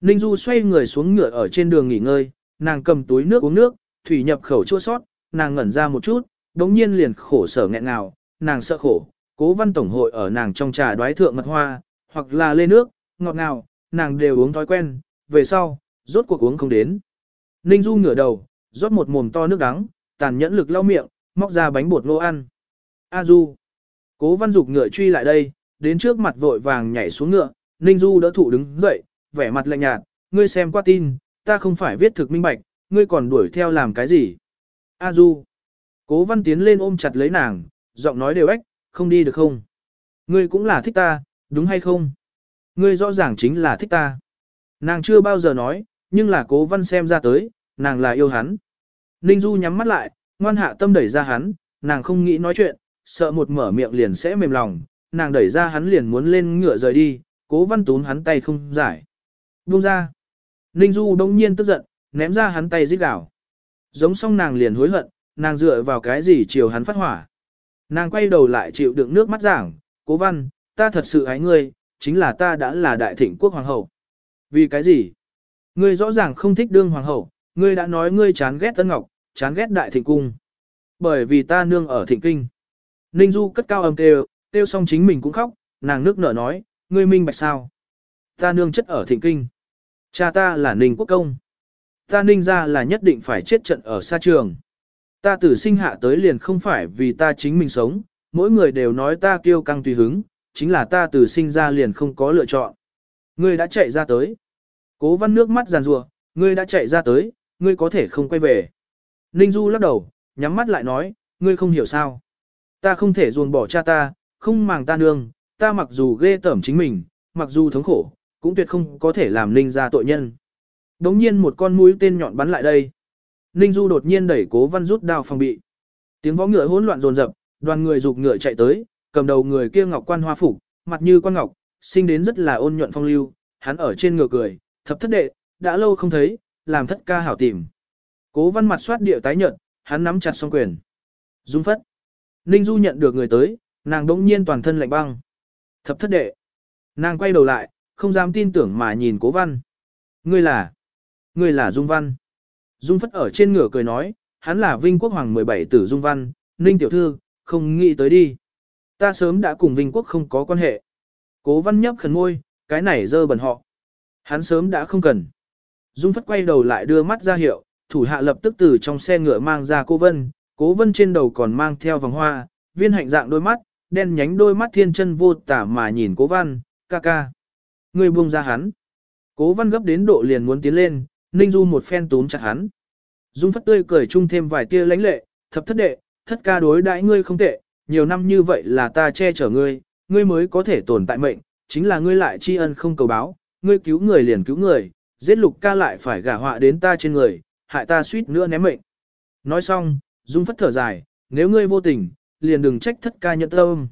Ninh Du xoay người xuống ngựa ở trên đường nghỉ ngơi, nàng cầm túi nước uống nước, thủy nhập khẩu chua sót, nàng ngẩn ra một chút, đống nhiên liền khổ sở nghẹn ngào, nàng sợ khổ, cố văn tổng hội ở nàng trong trà đoái thượng mật hoa, hoặc là lê nước, ngọt ngào, nàng đều uống thói quen, về sau, rốt cuộc uống không đến. Ninh Du ngửa đầu, rót một mồm to nước đắng, tàn nhẫn lực lau miệng, móc ra bánh bột ngô ăn. A Du. Cố văn dục ngựa truy lại đây, đến trước mặt vội vàng nhảy xuống ngựa, Ninh Du đỡ thủ đứng dậy, vẻ mặt lạnh nhạt, ngươi xem qua tin, ta không phải viết thực minh bạch, ngươi còn đuổi theo làm cái gì. A Du. Cố văn tiến lên ôm chặt lấy nàng, giọng nói đều ếch, không đi được không? Ngươi cũng là thích ta, đúng hay không? Ngươi rõ ràng chính là thích ta. Nàng chưa bao giờ nói, nhưng là cố văn xem ra tới, nàng là yêu hắn. Ninh Du nhắm mắt lại, ngoan hạ tâm đẩy ra hắn, nàng không nghĩ nói chuyện, sợ một mở miệng liền sẽ mềm lòng, nàng đẩy ra hắn liền muốn lên ngựa rời đi, cố văn tún hắn tay không giải. Buông ra. Ninh Du đông nhiên tức giận, ném ra hắn tay giết đảo. Giống xong nàng liền hối hận, nàng dựa vào cái gì chiều hắn phát hỏa. Nàng quay đầu lại chịu đựng nước mắt giảng, cố văn, ta thật sự ái ngươi, chính là ta đã là đại thịnh quốc hoàng hậu. Vì cái gì? Ngươi rõ ràng không thích đương hoàng hậu, ngươi đã nói ngươi chán ghét Tân Ngọc, chán ghét đại thịnh cung. Bởi vì ta nương ở thịnh kinh. Ninh Du cất cao âm kêu, kêu xong chính mình cũng khóc, nàng nước nở nói, ngươi minh bạch sao? Ta nương chất ở thịnh kinh. Cha ta là Ninh Quốc Công. Ta ninh ra là nhất định phải chết trận ở xa trường. Ta tử sinh hạ tới liền không phải vì ta chính mình sống, mỗi người đều nói ta kiêu căng tùy hứng, chính là ta từ sinh ra liền không có lựa chọn. Ngươi đã chạy ra tới. Cố văn nước mắt giàn rùa, ngươi đã chạy ra tới, ngươi có thể không quay về. Ninh Du lắc đầu, nhắm mắt lại nói, ngươi không hiểu sao. Ta không thể ruồng bỏ cha ta, không màng ta nương, ta mặc dù ghê tởm chính mình, mặc dù thống khổ, cũng tuyệt không có thể làm Ninh ra tội nhân. Đống nhiên một con mũi tên nhọn bắn lại đây. Ninh Du đột nhiên đẩy cố văn rút đao phòng bị. Tiếng võ ngựa hỗn loạn dồn dập, đoàn người dục ngựa chạy tới, cầm đầu người kia ngọc quan hoa phục, mặt như quan ngọc, sinh đến rất là ôn nhuận phong lưu, hắn ở trên ngựa cười, thập thất đệ, đã lâu không thấy, làm thất ca hảo tìm. Cố văn mặt soát địa tái nhợt, hắn nắm chặt song quyền. Dung phất. Ninh Du nhận được người tới, nàng đỗng nhiên toàn thân lạnh băng. Thập thất đệ. Nàng quay đầu lại, không dám tin tưởng mà nhìn cố văn. Ngươi là. Ngươi là Dung Văn. Dung phất ở trên ngựa cười nói, hắn là Vinh Quốc Hoàng 17 tử Dung Văn, Ninh Tiểu Thư, không nghĩ tới đi. Ta sớm đã cùng Vinh Quốc không có quan hệ. Cố văn nhấp khẩn môi, cái này dơ bẩn họ. Hắn sớm đã không cần. Dung phất quay đầu lại đưa mắt ra hiệu, thủ hạ lập tức từ trong xe ngựa mang ra cô Vân, cố Vân trên đầu còn mang theo vòng hoa, viên hạnh dạng đôi mắt, đen nhánh đôi mắt thiên chân vô tả mà nhìn cố văn, ca ca. Người buông ra hắn. Cố văn gấp đến độ liền muốn tiến lên, Ninh Du một phen túm chặt hắn. Dung phất tươi cười chung thêm vài tia lãnh lệ, thập thất đệ, thất ca đối đãi ngươi không tệ, nhiều năm như vậy là ta che chở ngươi, ngươi mới có thể tồn tại mệnh, chính là ngươi lại tri ân không cầu báo, ngươi cứu người liền cứu người, giết lục ca lại phải gả họa đến ta trên người, hại ta suýt nữa ném mệnh. Nói xong, Dung phất thở dài, nếu ngươi vô tình, liền đừng trách thất ca nhận tâm.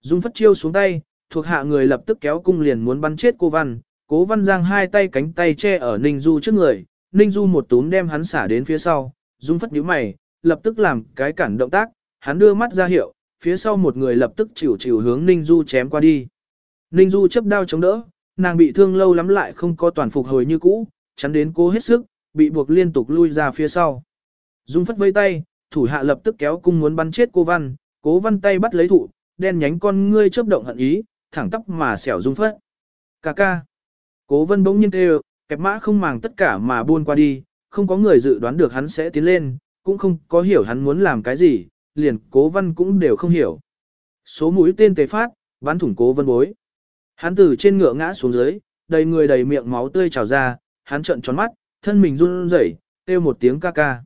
Dung phất chiêu xuống tay, thuộc hạ người lập tức kéo cung liền muốn bắn chết cô văn, cố văn giang hai tay cánh tay che ở Ninh Du trước người, Ninh Du một túm đem hắn xả đến phía sau, Dung phất nhíu mày, lập tức làm cái cản động tác, hắn đưa mắt ra hiệu, phía sau một người lập tức chịu chịu hướng Ninh Du chém qua đi. Ninh Du chấp đao chống đỡ, nàng bị thương lâu lắm lại không có toàn phục hồi như cũ, chắn đến cố hết sức, bị buộc liên tục lui ra phía sau. Dung phất vây tay, thủ hạ lập tức kéo cung muốn bắn chết cô văn, cố văn tay bắt lấy thụ, đen nhánh con ngươi chớp động hận ý, thẳng tóc mà xẻo Dung phất. Cà ca. Cố vân bỗng nhiên kêu, kẹp mã không màng tất cả mà buôn qua đi, không có người dự đoán được hắn sẽ tiến lên, cũng không có hiểu hắn muốn làm cái gì, liền cố văn cũng đều không hiểu. Số mũi tên tề phát, bắn thủng cố vân bối. Hắn từ trên ngựa ngã xuống dưới, đầy người đầy miệng máu tươi trào ra, hắn trợn tròn mắt, thân mình run rẩy, kêu một tiếng ca ca.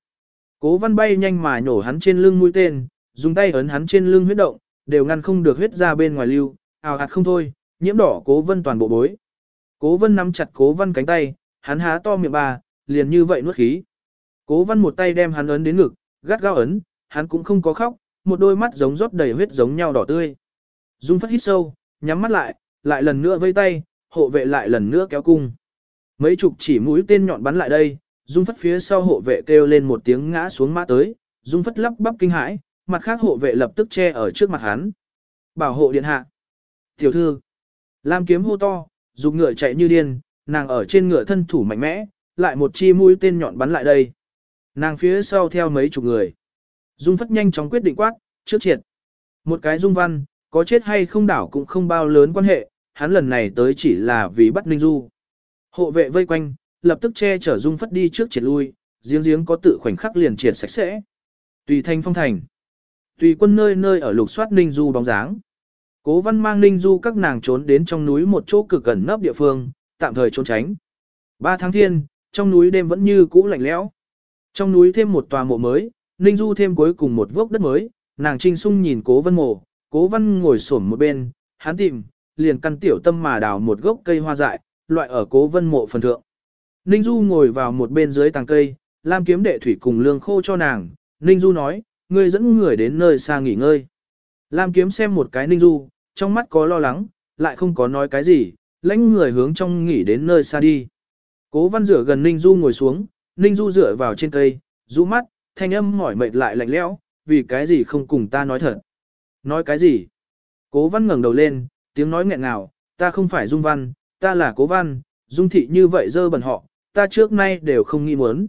Cố văn bay nhanh mà nhổ hắn trên lưng mũi tên, dùng tay ấn hắn trên lưng huyết động, đều ngăn không được huyết ra bên ngoài lưu, ào ạt không thôi, nhiễm đỏ cố vân toàn bộ bối. Cố vân nắm chặt cố văn cánh tay, hắn há to miệng bà, liền như vậy nuốt khí. Cố văn một tay đem hắn ấn đến ngực, gắt gao ấn, hắn cũng không có khóc, một đôi mắt giống rót đầy huyết giống nhau đỏ tươi. Dung phất hít sâu, nhắm mắt lại, lại lần nữa vây tay, hộ vệ lại lần nữa kéo cung. Mấy chục chỉ mũi tên nhọn bắn lại đây, Dung phất phía sau hộ vệ kêu lên một tiếng ngã xuống mã tới, Dung phất lắp bắp kinh hãi, mặt khác hộ vệ lập tức che ở trước mặt hắn. Bảo hộ điện hạ. Tiểu thư. Lam kiếm hô to, dục ngựa chạy như điên, nàng ở trên ngựa thân thủ mạnh mẽ, lại một chi mũi tên nhọn bắn lại đây. Nàng phía sau theo mấy chục người. Dung phất nhanh chóng quyết định quát, trước triệt. Một cái dung văn, có chết hay không đảo cũng không bao lớn quan hệ, hắn lần này tới chỉ là vì bắt Ninh Du. Hộ vệ vây quanh, lập tức che chở dung phất đi trước triệt lui, giếng giếng có tự khoảnh khắc liền triệt sạch sẽ. Tùy thanh phong thành. Tùy quân nơi nơi ở lục soát Ninh Du bóng dáng. Cố văn mang Ninh Du các nàng trốn đến trong núi một chỗ cực gần nấp địa phương, tạm thời trốn tránh. Ba tháng thiên, trong núi đêm vẫn như cũ lạnh lẽo. Trong núi thêm một tòa mộ mới, Ninh Du thêm cuối cùng một vốc đất mới, nàng trinh sung nhìn cố Văn mộ, cố văn ngồi xổm một bên, hắn tìm, liền căn tiểu tâm mà đào một gốc cây hoa dại, loại ở cố vân mộ phần thượng. Ninh Du ngồi vào một bên dưới tàng cây, Lam kiếm đệ thủy cùng lương khô cho nàng, Ninh Du nói, ngươi dẫn người đến nơi xa nghỉ ngơi. Lam kiếm xem một cái Ninh Du, trong mắt có lo lắng, lại không có nói cái gì, lãnh người hướng trong nghỉ đến nơi xa đi. Cố văn rửa gần Ninh Du ngồi xuống, Ninh Du dựa vào trên cây, rũ mắt, thanh âm mỏi mệt lại lạnh lẽo, vì cái gì không cùng ta nói thật. Nói cái gì? Cố văn ngẩng đầu lên, tiếng nói nghẹn ngào, ta không phải Dung Văn, ta là Cố Văn, Dung Thị như vậy dơ bẩn họ, ta trước nay đều không nghĩ muốn.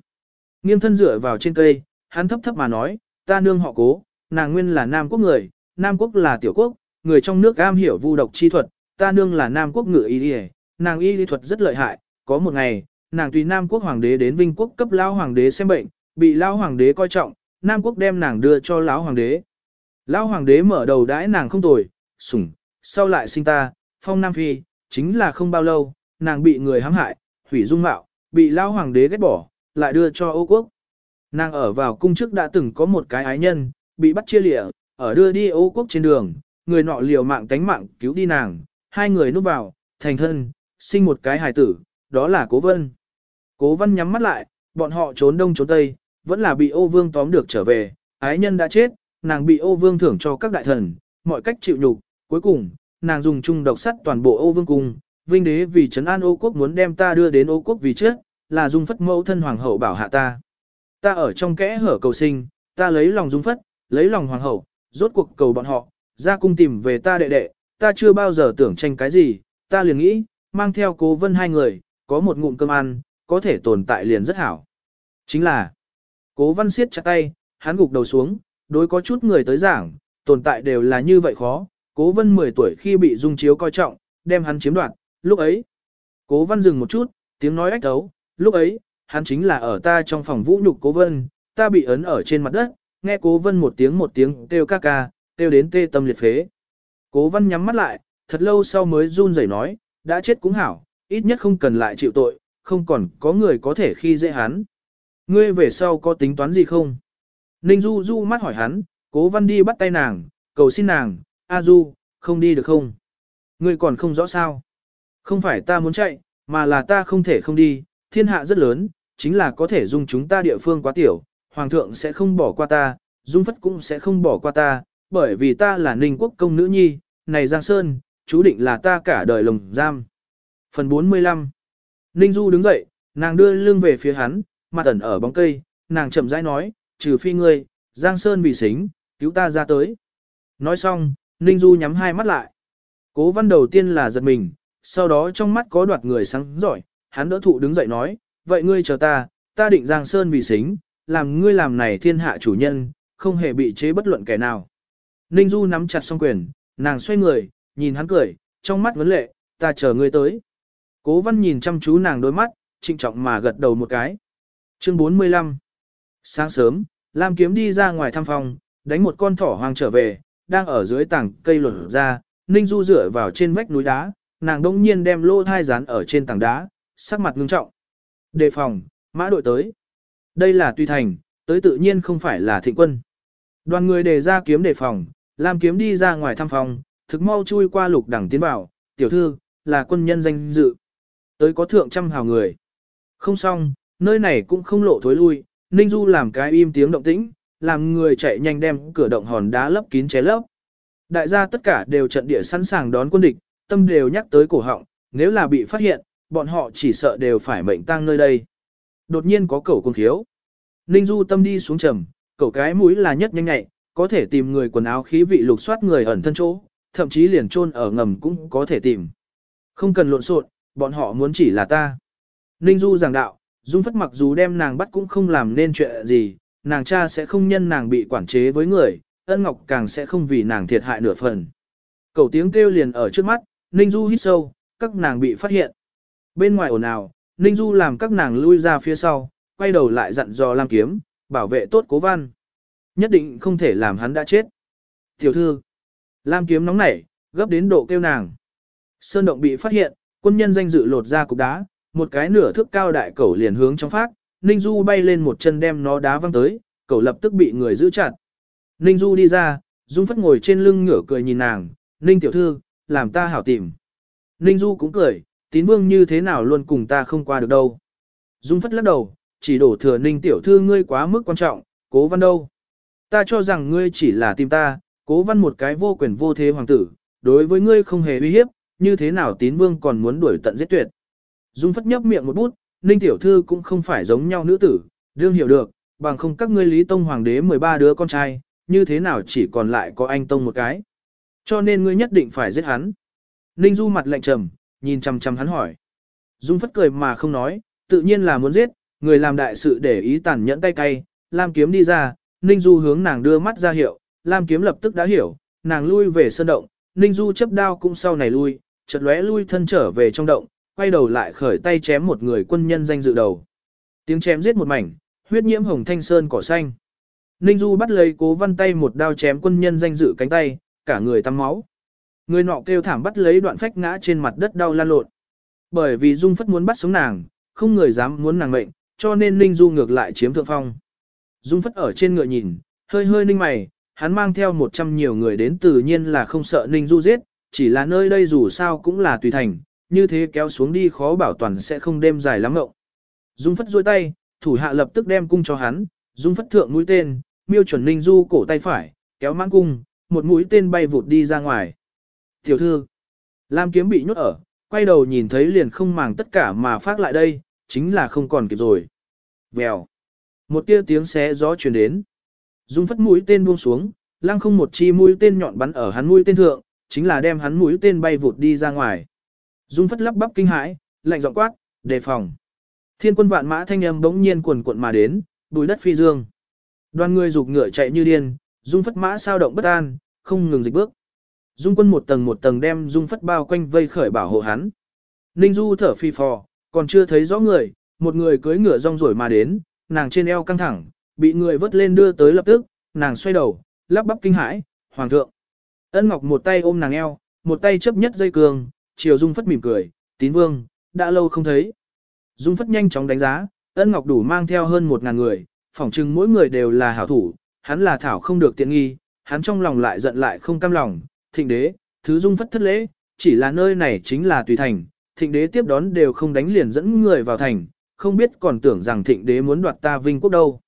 Nghiêng thân dựa vào trên cây, hắn thấp thấp mà nói, ta nương họ Cố, nàng nguyên là Nam Quốc người, Nam Quốc là tiểu quốc, người trong nước am hiểu vu độc chi thuật, ta nương là Nam Quốc ngựa y y, nàng y lý thuật rất lợi hại, có một ngày, nàng tùy Nam Quốc hoàng đế đến Vinh Quốc cấp lao hoàng đế xem bệnh, bị lao hoàng đế coi trọng, Nam Quốc đem nàng đưa cho lão hoàng đế. Lão hoàng đế mở đầu đãi nàng không tồi, sủng, sau lại sinh ta, phong Nam Phi, chính là không bao lâu, nàng bị người hãm hại, hủy dung mạo, bị lão hoàng đế ghét bỏ, lại đưa cho Âu Quốc. Nàng ở vào cung trước đã từng có một cái ái nhân, bị bắt chia lịa, ở đưa đi Âu Quốc trên đường, người nọ liều mạng tánh mạng cứu đi nàng, hai người núp vào, thành thân, sinh một cái hài tử, đó là Cố Vân. Cố Vân nhắm mắt lại, bọn họ trốn đông trốn tây, vẫn là bị ô vương tóm được trở về, ái nhân đã chết, nàng bị ô vương thưởng cho các đại thần, mọi cách chịu nhục, cuối cùng, nàng dùng chung độc sắt toàn bộ ô vương cung, vinh đế vì trấn an ô quốc muốn đem ta đưa đến ô quốc vì trước, là dung phất mẫu thân hoàng hậu bảo hạ ta. Ta ở trong kẽ hở cầu sinh, ta lấy lòng dung phất, lấy lòng hoàng hậu, rốt cuộc cầu bọn họ, ra cung tìm về ta đệ đệ, ta chưa bao giờ tưởng tranh cái gì, ta liền nghĩ, mang theo cố vân hai người, có một ngụm cơm ăn, có thể tồn tại liền rất hảo. Chính là, cố văn siết chặt tay, hắn gục đầu xuống, đối có chút người tới giảng, tồn tại đều là như vậy khó, cố vân 10 tuổi khi bị dung chiếu coi trọng, đem hắn chiếm đoạt, lúc ấy. Cố văn dừng một chút, tiếng nói ách thấu, lúc ấy, hắn chính là ở ta trong phòng vũ nhục cố vân, ta bị ấn ở trên mặt đất, nghe cố vân một tiếng một tiếng kêu ca ca, kêu đến tê tâm liệt phế. Cố văn nhắm mắt lại, thật lâu sau mới run rẩy nói, đã chết cũng hảo, ít nhất không cần lại chịu tội, không còn có người có thể khi dễ hắn. Ngươi về sau có tính toán gì không? Ninh Du Du mắt hỏi hắn, cố văn đi bắt tay nàng, cầu xin nàng, A Du, không đi được không? Ngươi còn không rõ sao? Không phải ta muốn chạy, mà là ta không thể không đi, thiên hạ rất lớn, chính là có thể dung chúng ta địa phương quá tiểu, hoàng thượng sẽ không bỏ qua ta, dung phất cũng sẽ không bỏ qua ta, bởi vì ta là ninh quốc công nữ nhi, này Giang Sơn, chú định là ta cả đời lồng giam. Phần 45 Ninh Du đứng dậy, nàng đưa lưng về phía hắn, mặt ẩn ở bóng cây, nàng chậm rãi nói, trừ phi ngươi, Giang Sơn vì xính, cứu ta ra tới. Nói xong, Ninh Du nhắm hai mắt lại. Cố văn đầu tiên là giật mình, sau đó trong mắt có đoạt người sáng giỏi, hắn đỡ thụ đứng dậy nói, vậy ngươi chờ ta, ta định Giang Sơn vì xính, làm ngươi làm này thiên hạ chủ nhân, không hề bị chế bất luận kẻ nào. Ninh Du nắm chặt song quyền, nàng xoay người, nhìn hắn cười, trong mắt vấn lệ, ta chờ ngươi tới. Cố văn nhìn chăm chú nàng đôi mắt, trịnh trọng mà gật đầu một cái. Chương 45 Sáng sớm, Lam Kiếm đi ra ngoài thăm phòng, đánh một con thỏ hoang trở về, đang ở dưới tảng cây lột ra, Ninh Du dựa vào trên vách núi đá, nàng đông nhiên đem lô thai rán ở trên tảng đá, sắc mặt ngưng trọng. Đề phòng, mã đội tới. Đây là Tuy Thành, tới tự nhiên không phải là thịnh quân. Đoàn người đề ra kiếm đề phòng, Lam Kiếm đi ra ngoài thăm phòng, thực mau chui qua lục đẳng tiến vào, tiểu thư, là quân nhân danh dự. Tới có thượng trăm hào người. Không xong, nơi này cũng không lộ thối lui, Ninh Du làm cái im tiếng động tĩnh, làm người chạy nhanh đem cửa động hòn đá lấp kín ché lấp. Đại gia tất cả đều trận địa sẵn sàng đón quân địch, tâm đều nhắc tới cổ họng, nếu là bị phát hiện, bọn họ chỉ sợ đều phải mệnh tang nơi đây. Đột nhiên có cẩu cung khiếu. Ninh Du tâm đi xuống trầm, cẩu cái mũi là nhất nhanh nhạy, có thể tìm người quần áo khí vị lục soát người ẩn thân chỗ, thậm chí liền chôn ở ngầm cũng có thể tìm. Không cần lộn xộn, bọn họ muốn chỉ là ta. Ninh Du giảng đạo, Dung Phất mặc dù đem nàng bắt cũng không làm nên chuyện gì, nàng cha sẽ không nhân nàng bị quản chế với người, ân ngọc càng sẽ không vì nàng thiệt hại nửa phần. Cầu tiếng kêu liền ở trước mắt, Ninh Du hít sâu, các nàng bị phát hiện. Bên ngoài ồn ào, Ninh Du làm các nàng lui ra phía sau, quay đầu lại dặn dò Lam Kiếm, bảo vệ tốt cố văn. Nhất định không thể làm hắn đã chết. Tiểu thư, Lam Kiếm nóng nảy, gấp đến độ kêu nàng. Sơn động bị phát hiện, quân nhân danh dự lột ra cục đá, một cái nửa thước cao đại cẩu liền hướng trong phát, Ninh Du bay lên một chân đem nó đá văng tới, cẩu lập tức bị người giữ chặt. Ninh Du đi ra, Dung Phất ngồi trên lưng ngửa cười nhìn nàng, Ninh tiểu thư, làm ta hảo tìm. Ninh Du cũng cười, tín vương như thế nào luôn cùng ta không qua được đâu. Dung Phất lắc đầu, chỉ đổ thừa Ninh tiểu thư ngươi quá mức quan trọng, cố văn đâu. Ta cho rằng ngươi chỉ là tìm ta, cố văn một cái vô quyền vô thế hoàng tử, đối với ngươi không hề uy hiếp, như thế nào tín vương còn muốn đuổi tận giết tuyệt. Dung Phất nhấp miệng một bút, Ninh tiểu thư cũng không phải giống nhau nữ tử, đương hiểu được, bằng không các ngươi Lý Tông hoàng đế 13 đứa con trai, như thế nào chỉ còn lại có anh Tông một cái. Cho nên ngươi nhất định phải giết hắn. Ninh Du mặt lạnh trầm, nhìn chằm chằm hắn hỏi. Dung phất cười mà không nói, tự nhiên là muốn giết, người làm đại sự để ý tàn nhẫn tay cay, Lam kiếm đi ra, Ninh Du hướng nàng đưa mắt ra hiệu, Lam kiếm lập tức đã hiểu, nàng lui về sơn động, Ninh Du chấp đao cũng sau này lui, chợt lóe lui thân trở về trong động, quay đầu lại khởi tay chém một người quân nhân danh dự đầu. Tiếng chém giết một mảnh, huyết nhiễm hồng thanh sơn cỏ xanh. Ninh Du bắt lấy cố văn tay một đao chém quân nhân danh dự cánh tay, cả người tắm máu. Người nọ kêu thảm bắt lấy đoạn phách ngã trên mặt đất đau lan lộn. Bởi vì Dung Phất muốn bắt sống nàng, không người dám muốn nàng mệnh, cho nên Ninh Du ngược lại chiếm thượng phong. Dung Phất ở trên ngựa nhìn, hơi hơi ninh mày, hắn mang theo một trăm nhiều người đến tự nhiên là không sợ Ninh Du giết, chỉ là nơi đây dù sao cũng là tùy thành, như thế kéo xuống đi khó bảo toàn sẽ không đêm dài lắm ngậu. Dung Phất duỗi tay, thủ hạ lập tức đem cung cho hắn, Dung Phất thượng mũi tên, miêu chuẩn Ninh Du cổ tay phải, kéo mãn cung, một mũi tên bay vụt đi ra ngoài. Tiểu thư, Lam kiếm bị nhốt ở, quay đầu nhìn thấy liền không màng tất cả mà phát lại đây, chính là không còn kịp rồi. Vèo. Một tia tiếng xé gió truyền đến. Dung phất mũi tên buông xuống, lăng không một chi mũi tên nhọn bắn ở hắn mũi tên thượng, chính là đem hắn mũi tên bay vụt đi ra ngoài. Dung phất lắp bắp kinh hãi, lạnh giọng quát, đề phòng. Thiên quân vạn mã thanh âm bỗng nhiên cuồn cuộn mà đến, bùi đất phi dương. Đoàn người rục ngựa chạy như điên, dung phất mã sao động bất an, không ngừng dịch bước. Dung quân một tầng một tầng đem dung phất bao quanh vây khởi bảo hộ hắn. Ninh Du thở phi phò, còn chưa thấy rõ người, một người cưỡi ngựa rong rổi mà đến, nàng trên eo căng thẳng, bị người vớt lên đưa tới lập tức, nàng xoay đầu, lắp bắp kinh hãi, hoàng thượng. Ân Ngọc một tay ôm nàng eo, một tay chấp nhất dây cường, chiều Dung Phất mỉm cười, tín vương, đã lâu không thấy. Dung Phất nhanh chóng đánh giá, Ân Ngọc đủ mang theo hơn một ngàn người, phỏng chừng mỗi người đều là hảo thủ, hắn là thảo không được tiện nghi, hắn trong lòng lại giận lại không cam lòng, thịnh đế, thứ Dung Phất thất lễ, chỉ là nơi này chính là tùy thành, thịnh đế tiếp đón đều không đánh liền dẫn người vào thành, không biết còn tưởng rằng thịnh đế muốn đoạt ta vinh quốc đâu.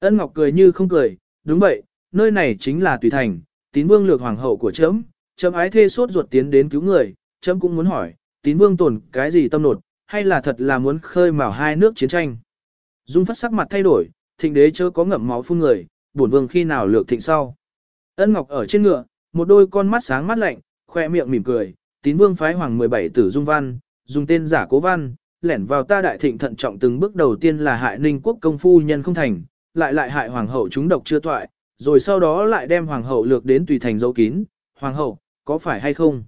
Ân Ngọc cười như không cười, đúng vậy, nơi này chính là tùy thành, tín vương lược hoàng hậu của chấm, chấm ái thê sốt ruột tiến đến cứu người, chấm cũng muốn hỏi, tín vương tổn cái gì tâm nột, hay là thật là muốn khơi mào hai nước chiến tranh. Dung phát sắc mặt thay đổi, thịnh đế chớ có ngậm máu phun người, bổn vương khi nào lược thịnh sau. Ân Ngọc ở trên ngựa, một đôi con mắt sáng mắt lạnh, khoe miệng mỉm cười, tín vương phái hoàng 17 tử dung văn, dùng tên giả cố văn, lẻn vào ta đại thịnh thận trọng từng bước đầu tiên là hại ninh quốc công phu nhân không thành, lại lại hại hoàng hậu chúng độc chưa toại, rồi sau đó lại đem hoàng hậu lược đến tùy thành dấu kín, hoàng hậu, có phải hay không?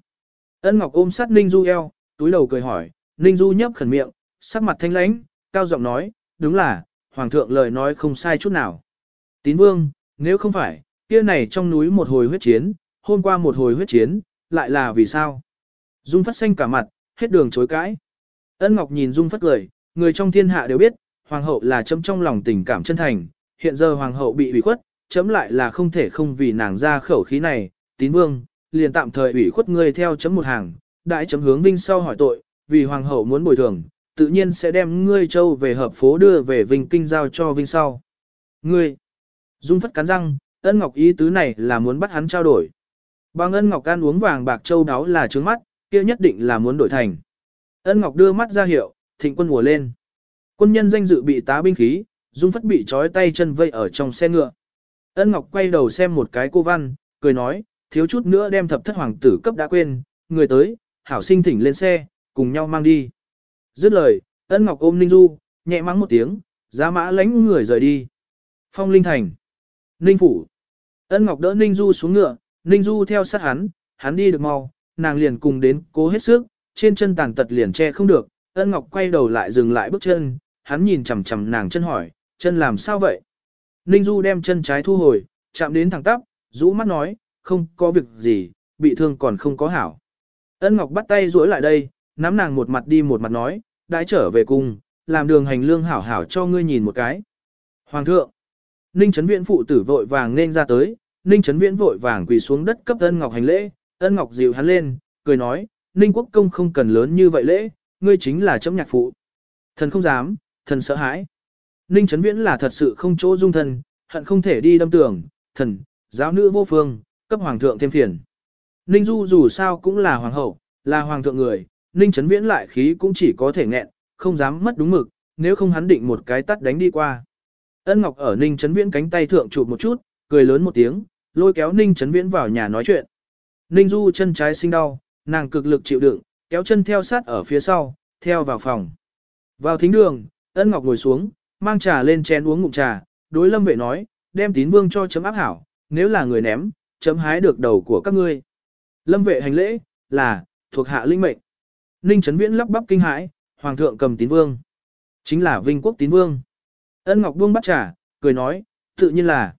Ân Ngọc ôm sát Ninh Du eo, túi đầu cười hỏi, Ninh Du nhấp khẩn miệng, sắc mặt thanh lãnh, cao giọng nói, đúng là, hoàng thượng lời nói không sai chút nào. Tín vương, nếu không phải, kia này trong núi một hồi huyết chiến, hôm qua một hồi huyết chiến, lại là vì sao? Dung phát xanh cả mặt, hết đường chối cãi. Ân Ngọc nhìn Dung Phất cười, người trong thiên hạ đều biết, hoàng hậu là chấm trong lòng tình cảm chân thành, hiện giờ hoàng hậu bị ủy khuất, chấm lại là không thể không vì nàng ra khẩu khí này, tín vương, liền tạm thời ủy khuất ngươi theo chấm một hàng, đại chấm hướng vinh sau hỏi tội, vì hoàng hậu muốn bồi thường, tự nhiên sẽ đem ngươi châu về hợp phố đưa về vinh kinh giao cho vinh sau. Ngươi, dung phất cắn răng, ân ngọc ý tứ này là muốn bắt hắn trao đổi. Bằng ân ngọc ăn uống vàng bạc châu đáo là trướng mắt, kia nhất định là muốn đổi thành. Ân ngọc đưa mắt ra hiệu, thịnh quân mùa lên. Quân nhân danh dự bị tá binh khí, dung phất bị trói tay chân vây ở trong xe ngựa. Ân Ngọc quay đầu xem một cái cô văn, cười nói, thiếu chút nữa đem thập thất hoàng tử cấp đã quên, người tới, hảo sinh thỉnh lên xe, cùng nhau mang đi. Dứt lời, Ân Ngọc ôm Ninh Du, nhẹ mắng một tiếng, giá mã lánh người rời đi. Phong Linh Thành. Ninh Phủ. Ân Ngọc đỡ Ninh Du xuống ngựa, Ninh Du theo sát hắn, hắn đi được mau, nàng liền cùng đến cố hết sức, trên chân tàn tật liền che không được. Ân Ngọc quay đầu lại dừng lại bước chân, hắn nhìn chằm chằm nàng chân hỏi, chân làm sao vậy? Ninh Du đem chân trái thu hồi, chạm đến thẳng tắp, rũ mắt nói, không có việc gì, bị thương còn không có hảo. Ân Ngọc bắt tay duỗi lại đây, nắm nàng một mặt đi một mặt nói, đãi trở về cùng, làm đường hành lương hảo hảo cho ngươi nhìn một cái. Hoàng thượng, Ninh Trấn Viễn phụ tử vội vàng nên ra tới, Ninh Trấn Viễn vội vàng quỳ xuống đất cấp Ân Ngọc hành lễ, Ân Ngọc dịu hắn lên, cười nói, Ninh Quốc công không cần lớn như vậy lễ, ngươi chính là chấm nhạc phụ. Thần không dám, thần sợ hãi. Ninh Trấn Viễn là thật sự không chỗ dung thân, hận không thể đi đâm tường, thần, giáo nữ vô phương, cấp hoàng thượng thêm phiền. Ninh Du dù sao cũng là hoàng hậu, là hoàng thượng người, Ninh Trấn Viễn lại khí cũng chỉ có thể nghẹn, không dám mất đúng mực, nếu không hắn định một cái tắt đánh đi qua. Ân Ngọc ở Ninh Trấn Viễn cánh tay thượng chụp một chút, cười lớn một tiếng, lôi kéo Ninh Trấn Viễn vào nhà nói chuyện. Ninh Du chân trái sinh đau, nàng cực lực chịu đựng, kéo chân theo sát ở phía sau, theo vào phòng. Vào thính đường, Ân Ngọc ngồi xuống, mang trà lên chén uống ngụm trà, đối lâm vệ nói, đem tín vương cho chấm áp hảo, nếu là người ném, chấm hái được đầu của các ngươi. Lâm vệ hành lễ, là, thuộc hạ linh mệnh. Ninh Trấn Viễn lắp bắp kinh hãi, hoàng thượng cầm tín vương. Chính là vinh quốc tín vương. Ân Ngọc buông bắt trà, cười nói, tự nhiên là.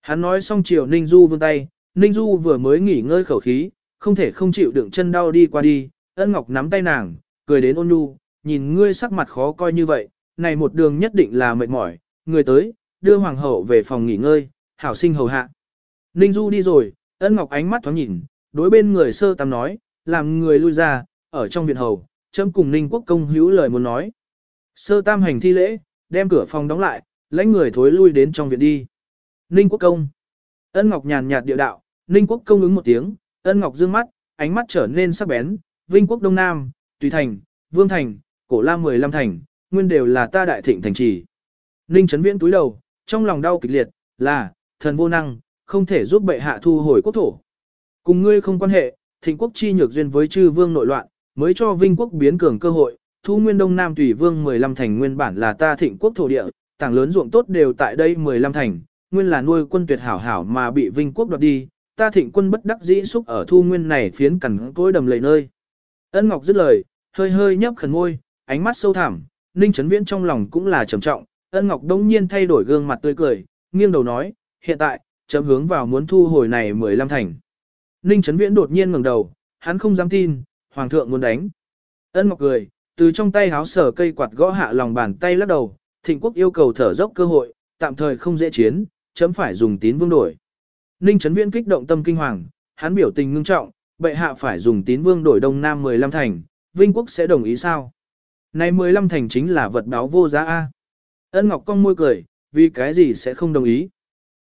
Hắn nói xong chiều Ninh Du vươn tay, Ninh Du vừa mới nghỉ ngơi khẩu khí, không thể không chịu đựng chân đau đi qua đi. Ân Ngọc nắm tay nàng, cười đến ôn nhu, nhìn ngươi sắc mặt khó coi như vậy, này một đường nhất định là mệt mỏi, người tới, đưa hoàng hậu về phòng nghỉ ngơi, hảo sinh hầu hạ. Ninh Du đi rồi, ân ngọc ánh mắt thoáng nhìn, đối bên người sơ tam nói, làm người lui ra, ở trong viện hầu, chấm cùng Ninh quốc công hữu lời muốn nói. Sơ tam hành thi lễ, đem cửa phòng đóng lại, lãnh người thối lui đến trong viện đi. Ninh quốc công. Ân Ngọc nhàn nhạt địa đạo, Ninh Quốc công ứng một tiếng, Ân Ngọc dương mắt, ánh mắt trở nên sắc bén, Vinh Quốc Đông Nam, Tùy Thành, Vương Thành, Cổ La 15 thành, nguyên đều là ta đại thịnh thành trì. Ninh Trấn Viễn túi đầu, trong lòng đau kịch liệt, là, thần vô năng, không thể giúp bệ hạ thu hồi quốc thổ. Cùng ngươi không quan hệ, thịnh quốc chi nhược duyên với chư vương nội loạn, mới cho Vinh Quốc biến cường cơ hội, thu nguyên Đông Nam Tùy Vương 15 thành nguyên bản là ta thịnh quốc thổ địa, tảng lớn ruộng tốt đều tại đây 15 thành, nguyên là nuôi quân tuyệt hảo hảo mà bị Vinh quốc đoạt đi, ta thịnh quân bất đắc dĩ xúc ở thu nguyên này phiến cẩn cối đầm lầy nơi. Ân Ngọc dứt lời, hơi hơi nhấp khẩn môi, ánh mắt sâu thẳm, Ninh Trấn Viễn trong lòng cũng là trầm trọng, Ân Ngọc đông nhiên thay đổi gương mặt tươi cười, nghiêng đầu nói, hiện tại, chấm hướng vào muốn thu hồi này 15 thành. Ninh Trấn Viễn đột nhiên ngẩng đầu, hắn không dám tin, Hoàng thượng muốn đánh. Ân Ngọc cười, từ trong tay háo sở cây quạt gõ hạ lòng bàn tay lắc đầu, thịnh quốc yêu cầu thở dốc cơ hội, tạm thời không dễ chiến, chấm phải dùng tín vương đổi. Ninh Trấn Viễn kích động tâm kinh hoàng, hắn biểu tình ngưng trọng, bệ hạ phải dùng tín vương đổi đông nam 15 thành, Vinh quốc sẽ đồng ý sao? Này 15 thành chính là vật báo vô giá A. Ân Ngọc cong môi cười, vì cái gì sẽ không đồng ý?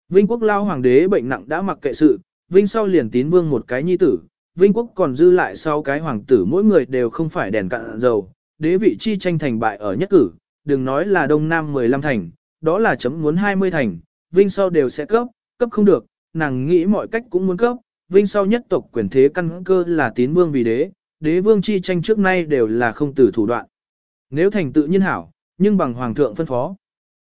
Vinh quốc lao hoàng đế bệnh nặng đã mặc kệ sự, Vinh sau liền tín vương một cái nhi tử, Vinh quốc còn dư lại sau cái hoàng tử mỗi người đều không phải đèn cạn dầu, đế vị chi tranh thành bại ở nhất cử, đừng nói là đông nam 15 thành, đó là chấm muốn 20 thành, Vinh sau đều sẽ cấp, cấp không được, nàng nghĩ mọi cách cũng muốn cấp, Vinh sau nhất tộc quyền thế căn cơ là tín vương vì đế, đế vương chi tranh trước nay đều là không từ thủ đoạn. Nếu thành tự nhiên hảo, nhưng bằng hoàng thượng phân phó.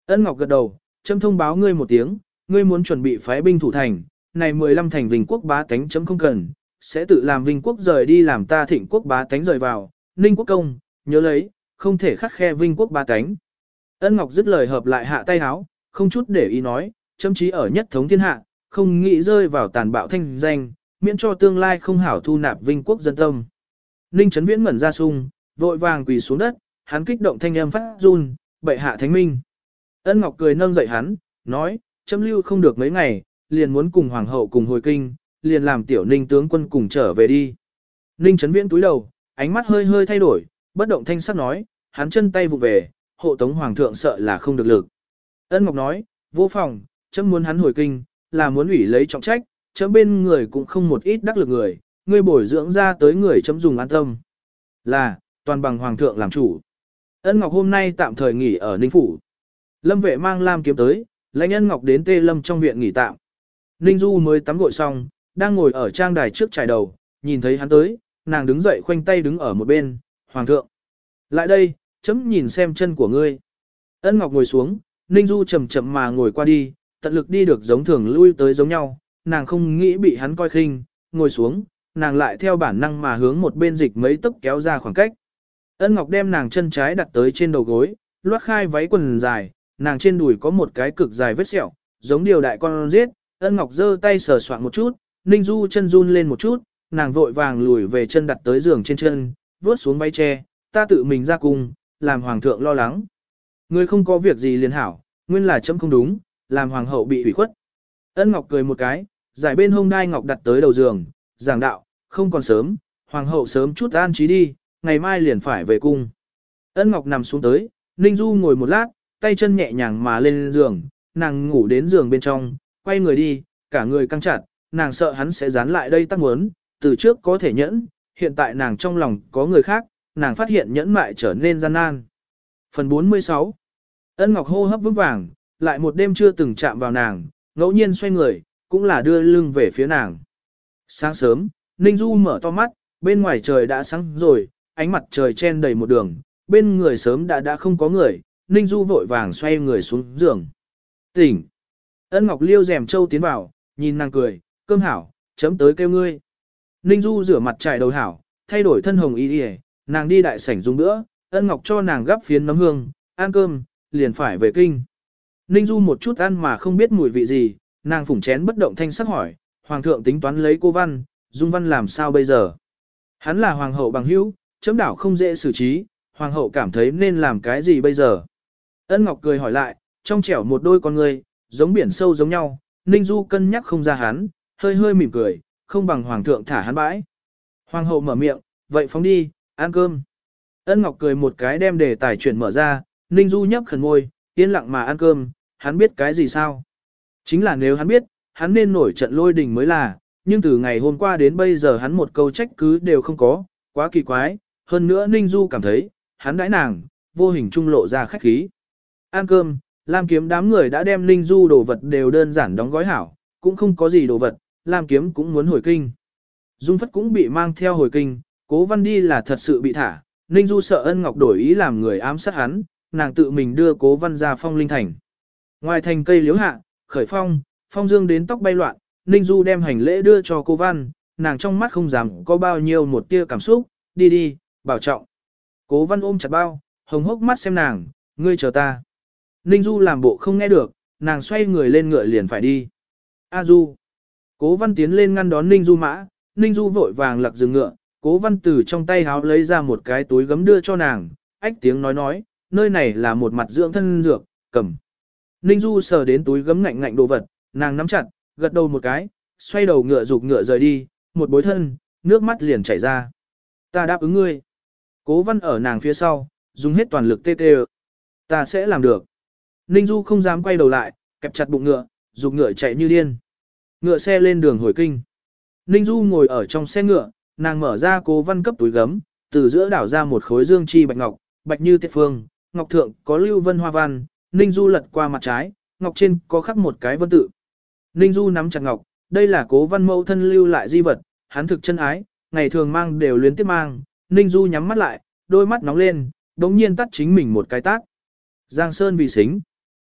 Ân Ngọc gật đầu, châm thông báo ngươi một tiếng, ngươi muốn chuẩn bị phái binh thủ thành, này 15 thành Vinh quốc bá tánh chấm không cần, sẽ tự làm Vinh quốc rời đi làm ta thịnh quốc bá tánh rời vào, Ninh quốc công, nhớ lấy, không thể khắc khe Vinh quốc bá tánh. Ân Ngọc dứt lời hợp lại hạ tay háo, không chút để ý nói, chấm chí ở nhất thống thiên hạ, không nghĩ rơi vào tàn bạo thanh danh, miễn cho tương lai không hảo thu nạp vinh quốc dân tâm. Ninh Trấn Viễn ngẩn ra sung, vội vàng quỳ xuống đất, hắn kích động thanh âm phát run, bệ hạ thánh minh. Ân Ngọc cười nâng dậy hắn, nói, chấm lưu không được mấy ngày, liền muốn cùng hoàng hậu cùng hồi kinh, liền làm tiểu ninh tướng quân cùng trở về đi. Ninh Trấn Viễn túi đầu, ánh mắt hơi hơi thay đổi, bất động thanh sắc nói, hắn chân tay vụ về, hộ tống hoàng thượng sợ là không được lực. Ân Ngọc nói, vô phòng, chấm muốn hắn hồi kinh, là muốn ủy lấy trọng trách, chấm bên người cũng không một ít đắc lực người, ngươi bồi dưỡng ra tới người chấm dùng an tâm. Là, toàn bằng hoàng thượng làm chủ. Ân Ngọc hôm nay tạm thời nghỉ ở Ninh Phủ. Lâm vệ mang Lam kiếm tới, lãnh ân Ngọc đến Tê Lâm trong viện nghỉ tạm. Ninh Du mới tắm gội xong, đang ngồi ở trang đài trước trải đầu, nhìn thấy hắn tới, nàng đứng dậy khoanh tay đứng ở một bên, hoàng thượng. Lại đây, chấm nhìn xem chân của ngươi. Ân Ngọc ngồi xuống, Ninh Du chậm chậm mà ngồi qua đi, tận lực đi được giống thường lui tới giống nhau, nàng không nghĩ bị hắn coi khinh, ngồi xuống, nàng lại theo bản năng mà hướng một bên dịch mấy tấc kéo ra khoảng cách. Ân Ngọc đem nàng chân trái đặt tới trên đầu gối, loát khai váy quần dài, nàng trên đùi có một cái cực dài vết sẹo, giống điều đại con giết, Ân Ngọc giơ tay sờ soạn một chút, Ninh Du chân run lên một chút, nàng vội vàng lùi về chân đặt tới giường trên chân, vuốt xuống váy che, ta tự mình ra cung, làm hoàng thượng lo lắng. Người không có việc gì liền hảo, nguyên là chấm không đúng, làm hoàng hậu bị hủy khuất. Ân Ngọc cười một cái, giải bên hông đai Ngọc đặt tới đầu giường, giảng đạo, không còn sớm, hoàng hậu sớm chút an trí đi, ngày mai liền phải về cung. Ân Ngọc nằm xuống tới, Ninh Du ngồi một lát, tay chân nhẹ nhàng mà lên giường, nàng ngủ đến giường bên trong, quay người đi, cả người căng chặt, nàng sợ hắn sẽ dán lại đây tắc muốn, từ trước có thể nhẫn, hiện tại nàng trong lòng có người khác, nàng phát hiện nhẫn mại trở nên gian nan. Phần 46 Ân Ngọc hô hấp vững vàng, lại một đêm chưa từng chạm vào nàng, ngẫu nhiên xoay người, cũng là đưa lưng về phía nàng. Sáng sớm, Ninh Du mở to mắt, bên ngoài trời đã sáng rồi, ánh mặt trời chen đầy một đường, bên người sớm đã đã không có người, Ninh Du vội vàng xoay người xuống giường. Tỉnh! Ân Ngọc liêu rèm châu tiến vào, nhìn nàng cười, cơm hảo, chấm tới kêu ngươi. Ninh Du rửa mặt trải đầu hảo, thay đổi thân hồng y đi nàng đi đại sảnh dùng nữa, ân ngọc cho nàng gắp phiến nấm hương, ăn cơm, liền phải về kinh. Ninh Du một chút ăn mà không biết mùi vị gì, nàng phủng chén bất động thanh sắc hỏi, hoàng thượng tính toán lấy cô văn, dung văn làm sao bây giờ? Hắn là hoàng hậu bằng hữu, chấm đảo không dễ xử trí, hoàng hậu cảm thấy nên làm cái gì bây giờ? Ân Ngọc cười hỏi lại, trong trẻo một đôi con người, giống biển sâu giống nhau, Ninh Du cân nhắc không ra hắn, hơi hơi mỉm cười, không bằng hoàng thượng thả hắn bãi. Hoàng hậu mở miệng, vậy phóng đi, ăn cơm. Ân Ngọc cười một cái đem đề tài chuyển mở ra, Ninh Du nhấp khẩn môi, yên lặng mà ăn cơm, hắn biết cái gì sao? Chính là nếu hắn biết, hắn nên nổi trận lôi đình mới là, nhưng từ ngày hôm qua đến bây giờ hắn một câu trách cứ đều không có, quá kỳ quái, hơn nữa Ninh Du cảm thấy, hắn đãi nàng, vô hình trung lộ ra khách khí. Ăn cơm, Lam Kiếm đám người đã đem Ninh Du đồ vật đều đơn giản đóng gói hảo, cũng không có gì đồ vật, Lam Kiếm cũng muốn hồi kinh. Dung Phất cũng bị mang theo hồi kinh, cố văn đi là thật sự bị thả, Ninh Du sợ ân ngọc đổi ý làm người ám sát hắn, nàng tự mình đưa cố văn ra phong linh thành. Ngoài thành cây liếu hạ, khởi phong, phong dương đến tóc bay loạn, Ninh Du đem hành lễ đưa cho cô văn, nàng trong mắt không dám có bao nhiêu một tia cảm xúc, đi đi, bảo trọng. Cố văn ôm chặt bao, hồng hốc mắt xem nàng, ngươi chờ ta. Ninh Du làm bộ không nghe được, nàng xoay người lên ngựa liền phải đi. A Du. Cố văn tiến lên ngăn đón Ninh Du mã, Ninh Du vội vàng lặc dừng ngựa, cố văn từ trong tay háo lấy ra một cái túi gấm đưa cho nàng, ách tiếng nói nói, nơi này là một mặt dưỡng thân dược, cầm. Ninh Du sờ đến túi gấm ngạnh ngạnh đồ vật, nàng nắm chặt, gật đầu một cái, xoay đầu ngựa rụt ngựa rời đi, một bối thân, nước mắt liền chảy ra. Ta đáp ứng ngươi. Cố văn ở nàng phía sau, dùng hết toàn lực tê tê Ta sẽ làm được. Ninh Du không dám quay đầu lại, kẹp chặt bụng ngựa, rụt ngựa chạy như điên. Ngựa xe lên đường hồi kinh. Ninh Du ngồi ở trong xe ngựa, nàng mở ra cố văn cấp túi gấm, từ giữa đảo ra một khối dương chi bạch ngọc, bạch như tiết phương, ngọc thượng có lưu vân hoa văn, Ninh Du lật qua mặt trái, ngọc trên có khắc một cái vân tự. Ninh Du nắm chặt ngọc, đây là cố văn mẫu thân lưu lại di vật, hắn thực chân ái, ngày thường mang đều luyến tiếp mang, Ninh Du nhắm mắt lại, đôi mắt nóng lên, đống nhiên tắt chính mình một cái tác. Giang Sơn vì xính.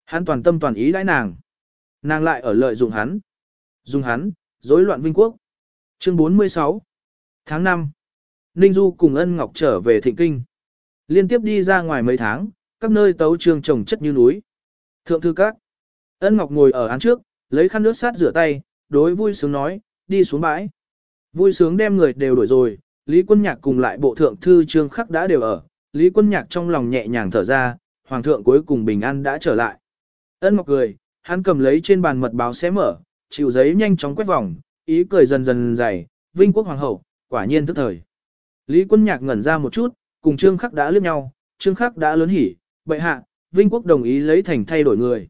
Hắn toàn tâm toàn ý đãi nàng. Nàng lại ở lợi dụng hắn. Dùng hắn, rối loạn vinh quốc. Chương 46 Tháng 5 Ninh Du cùng ân ngọc trở về thịnh kinh. Liên tiếp đi ra ngoài mấy tháng, các nơi tấu trường trồng chất như núi. Thượng thư các. Ân ngọc ngồi ở án trước, lấy khăn nước sát rửa tay, đối vui sướng nói, đi xuống bãi. Vui sướng đem người đều đổi rồi, Lý Quân Nhạc cùng lại bộ thượng thư trương khắc đã đều ở. Lý Quân Nhạc trong lòng nhẹ nhàng thở ra, hoàng thượng cuối cùng bình an đã trở lại. Ân Ngọc cười, hắn cầm lấy trên bàn mật báo xé mở, chịu giấy nhanh chóng quét vòng, ý cười dần dần dày, vinh quốc hoàng hậu, quả nhiên thức thời. Lý Quân Nhạc ngẩn ra một chút, cùng Trương Khắc đã liếc nhau, Trương Khắc đã lớn hỉ, bệ hạ, vinh quốc đồng ý lấy thành thay đổi người.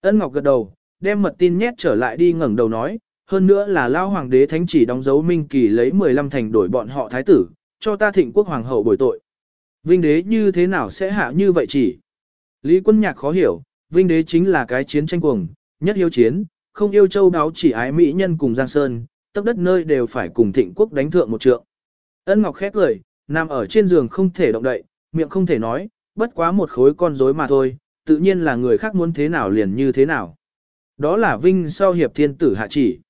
Ân Ngọc gật đầu, đem mật tin nhét trở lại đi ngẩng đầu nói, hơn nữa là lao hoàng đế thánh chỉ đóng dấu minh kỳ lấy 15 thành đổi bọn họ thái tử, cho ta thịnh quốc hoàng hậu bồi tội. Vinh đế như thế nào sẽ hạ như vậy chỉ? Lý quân nhạc khó hiểu, vinh đế chính là cái chiến tranh cuồng, nhất yêu chiến, không yêu châu đáo chỉ ái mỹ nhân cùng Giang Sơn, tất đất nơi đều phải cùng thịnh quốc đánh thượng một trượng. Ân Ngọc khét cười, nằm ở trên giường không thể động đậy, miệng không thể nói, bất quá một khối con rối mà thôi, tự nhiên là người khác muốn thế nào liền như thế nào. Đó là vinh sau hiệp thiên tử hạ chỉ.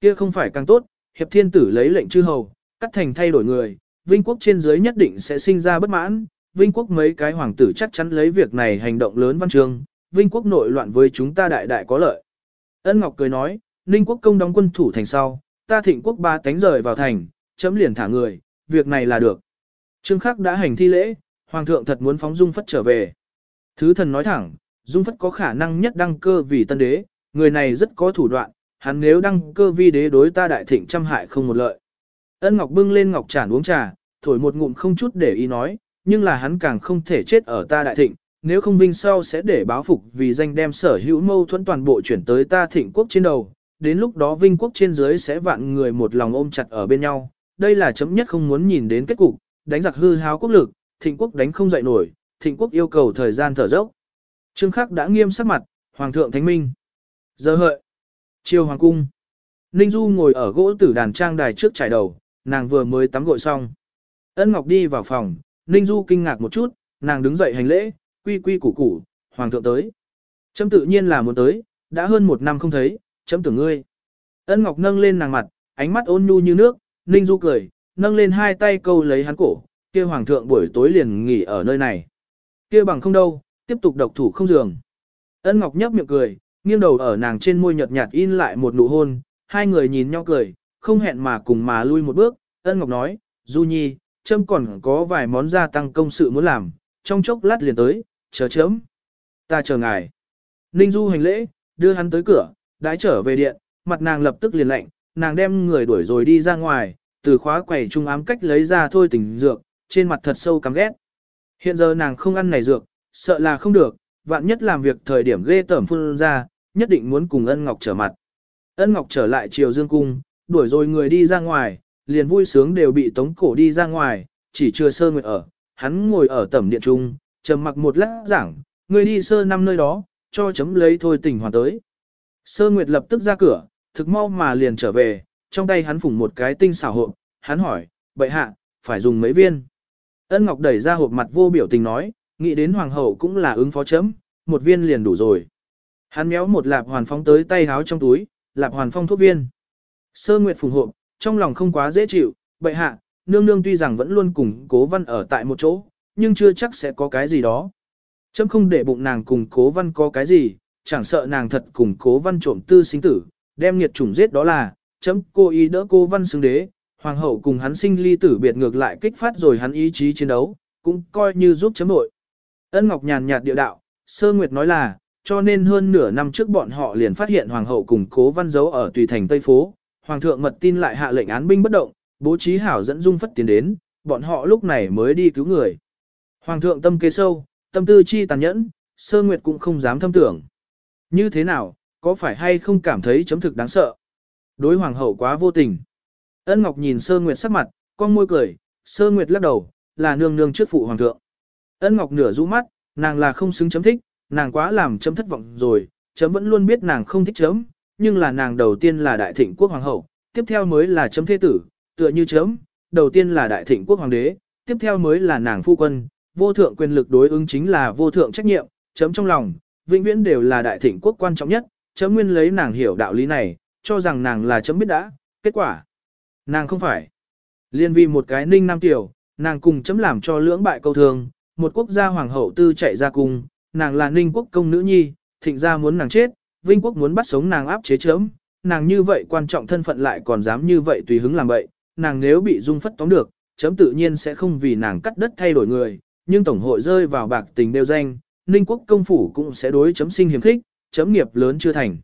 Kia không phải càng tốt, hiệp thiên tử lấy lệnh chư hầu, cắt thành thay đổi người, vinh quốc trên dưới nhất định sẽ sinh ra bất mãn, vinh quốc mấy cái hoàng tử chắc chắn lấy việc này hành động lớn văn chương, vinh quốc nội loạn với chúng ta đại đại có lợi. Ân Ngọc cười nói, Ninh quốc công đóng quân thủ thành sau, ta thịnh quốc ba tánh rời vào thành, chấm liền thả người, việc này là được. Trương Khắc đã hành thi lễ, hoàng thượng thật muốn phóng Dung Phất trở về. Thứ thần nói thẳng, Dung Phất có khả năng nhất đăng cơ vì tân đế, người này rất có thủ đoạn, hắn nếu đăng cơ vi đế đối ta đại thịnh trăm hại không một lợi. Ân Ngọc bưng lên ngọc tràn uống trà, thổi một ngụm không chút để ý nói, nhưng là hắn càng không thể chết ở ta đại thịnh, nếu không vinh sau sẽ để báo phục vì danh đem sở hữu mâu thuẫn toàn bộ chuyển tới ta thịnh quốc trên đầu, đến lúc đó vinh quốc trên dưới sẽ vạn người một lòng ôm chặt ở bên nhau, đây là chấm nhất không muốn nhìn đến kết cục, đánh giặc hư háo quốc lực, thịnh quốc đánh không dậy nổi, thịnh quốc yêu cầu thời gian thở dốc. Trương Khắc đã nghiêm sắc mặt, Hoàng thượng Thánh Minh. Giờ hợi. Chiều Hoàng cung. Ninh Du ngồi ở gỗ tử đàn trang đài trước trải đầu, nàng vừa mới tắm gội xong. Ân Ngọc đi vào phòng, Ninh Du kinh ngạc một chút, nàng đứng dậy hành lễ, quy quy củ củ, Hoàng thượng tới. Chấm tự nhiên là muốn tới, đã hơn một năm không thấy, chấm tưởng ngươi. Ân Ngọc nâng lên nàng mặt, ánh mắt ôn nhu như nước, Ninh Du cười, nâng lên hai tay câu lấy hắn cổ, kia Hoàng thượng buổi tối liền nghỉ ở nơi này. Kia bằng không đâu, tiếp tục độc thủ không giường. Ân Ngọc nhấp miệng cười, nghiêng đầu ở nàng trên môi nhợt nhạt in lại một nụ hôn, hai người nhìn nhau cười, không hẹn mà cùng mà lui một bước. Ân Ngọc nói, Du Nhi, châm còn có vài món gia tăng công sự muốn làm, trong chốc lát liền tới, chờ chớm. Ta chờ ngài. Ninh Du hành lễ, đưa hắn tới cửa, đãi trở về điện, mặt nàng lập tức liền lạnh, nàng đem người đuổi rồi đi ra ngoài, từ khóa quầy trung ám cách lấy ra thôi tỉnh dược, trên mặt thật sâu căm ghét. Hiện giờ nàng không ăn này dược, sợ là không được, vạn nhất làm việc thời điểm ghê tởm phun ra, nhất định muốn cùng ân ngọc trở mặt. Ân Ngọc trở lại triều dương cung, đuổi rồi người đi ra ngoài, liền vui sướng đều bị tống cổ đi ra ngoài, chỉ chưa sơ nguyệt ở, hắn ngồi ở tẩm điện trung, trầm mặc một lát giảng, người đi sơ năm nơi đó, cho chấm lấy thôi tỉnh hoàn tới. Sơ nguyệt lập tức ra cửa, thực mau mà liền trở về, trong tay hắn phủng một cái tinh xảo hộp, hắn hỏi, bệ hạ, phải dùng mấy viên. Ân Ngọc đẩy ra hộp mặt vô biểu tình nói, nghĩ đến hoàng hậu cũng là ứng phó chấm, một viên liền đủ rồi. Hắn méo một lạp hoàn phóng tới tay háo trong túi, lạp hoàn phong thuốc viên. Sơ Nguyệt phùng hộp, trong lòng không quá dễ chịu, bệ hạ, nương nương tuy rằng vẫn luôn cùng cố văn ở tại một chỗ, nhưng chưa chắc sẽ có cái gì đó. Chấm không để bụng nàng cùng cố văn có cái gì, chẳng sợ nàng thật cùng cố văn trộm tư sinh tử, đem nghiệt chủng giết đó là, chấm cô ý đỡ cô văn xứng đế, hoàng hậu cùng hắn sinh ly tử biệt ngược lại kích phát rồi hắn ý chí chiến đấu, cũng coi như giúp chấm nội. Ân Ngọc nhàn nhạt địa đạo, Sơ Nguyệt nói là, cho nên hơn nửa năm trước bọn họ liền phát hiện hoàng hậu cùng cố văn giấu ở tùy thành Tây Phố, hoàng thượng mật tin lại hạ lệnh án binh bất động, bố trí hảo dẫn dung phất tiến đến, bọn họ lúc này mới đi cứu người. Hoàng thượng tâm kế sâu, tâm tư chi tàn nhẫn, Sơ Nguyệt cũng không dám thâm tưởng. Như thế nào, có phải hay không cảm thấy chấm thực đáng sợ? Đối hoàng hậu quá vô tình. Ân Ngọc nhìn Sơ Nguyệt sắc mặt, con môi cười, Sơ Nguyệt lắc đầu, là nương nương trước phụ hoàng thượng. Ân Ngọc nửa rũ mắt, nàng là không xứng chấm thích, nàng quá làm chấm thất vọng rồi, chấm vẫn luôn biết nàng không thích chấm, nhưng là nàng đầu tiên là đại thịnh quốc hoàng hậu, tiếp theo mới là chấm thế tử, tựa như chấm, đầu tiên là đại thịnh quốc hoàng đế, tiếp theo mới là nàng phu quân, vô thượng quyền lực đối ứng chính là vô thượng trách nhiệm, chấm trong lòng, vĩnh viễn đều là đại thịnh quốc quan trọng nhất, chấm nguyên lấy nàng hiểu đạo lý này, cho rằng nàng là chấm biết đã, kết quả. Nàng không phải. Liên vì một cái ninh nam tiểu, nàng cùng chấm làm cho lưỡng bại câu thường, một quốc gia hoàng hậu tư chạy ra cùng, nàng là ninh quốc công nữ nhi, thịnh gia muốn nàng chết, vinh quốc muốn bắt sống nàng áp chế chấm, nàng như vậy quan trọng thân phận lại còn dám như vậy tùy hứng làm vậy, nàng nếu bị dung phất tóm được, chấm tự nhiên sẽ không vì nàng cắt đất thay đổi người, nhưng tổng hội rơi vào bạc tình đều danh, ninh quốc công phủ cũng sẽ đối chấm sinh hiểm khích, chấm nghiệp lớn chưa thành.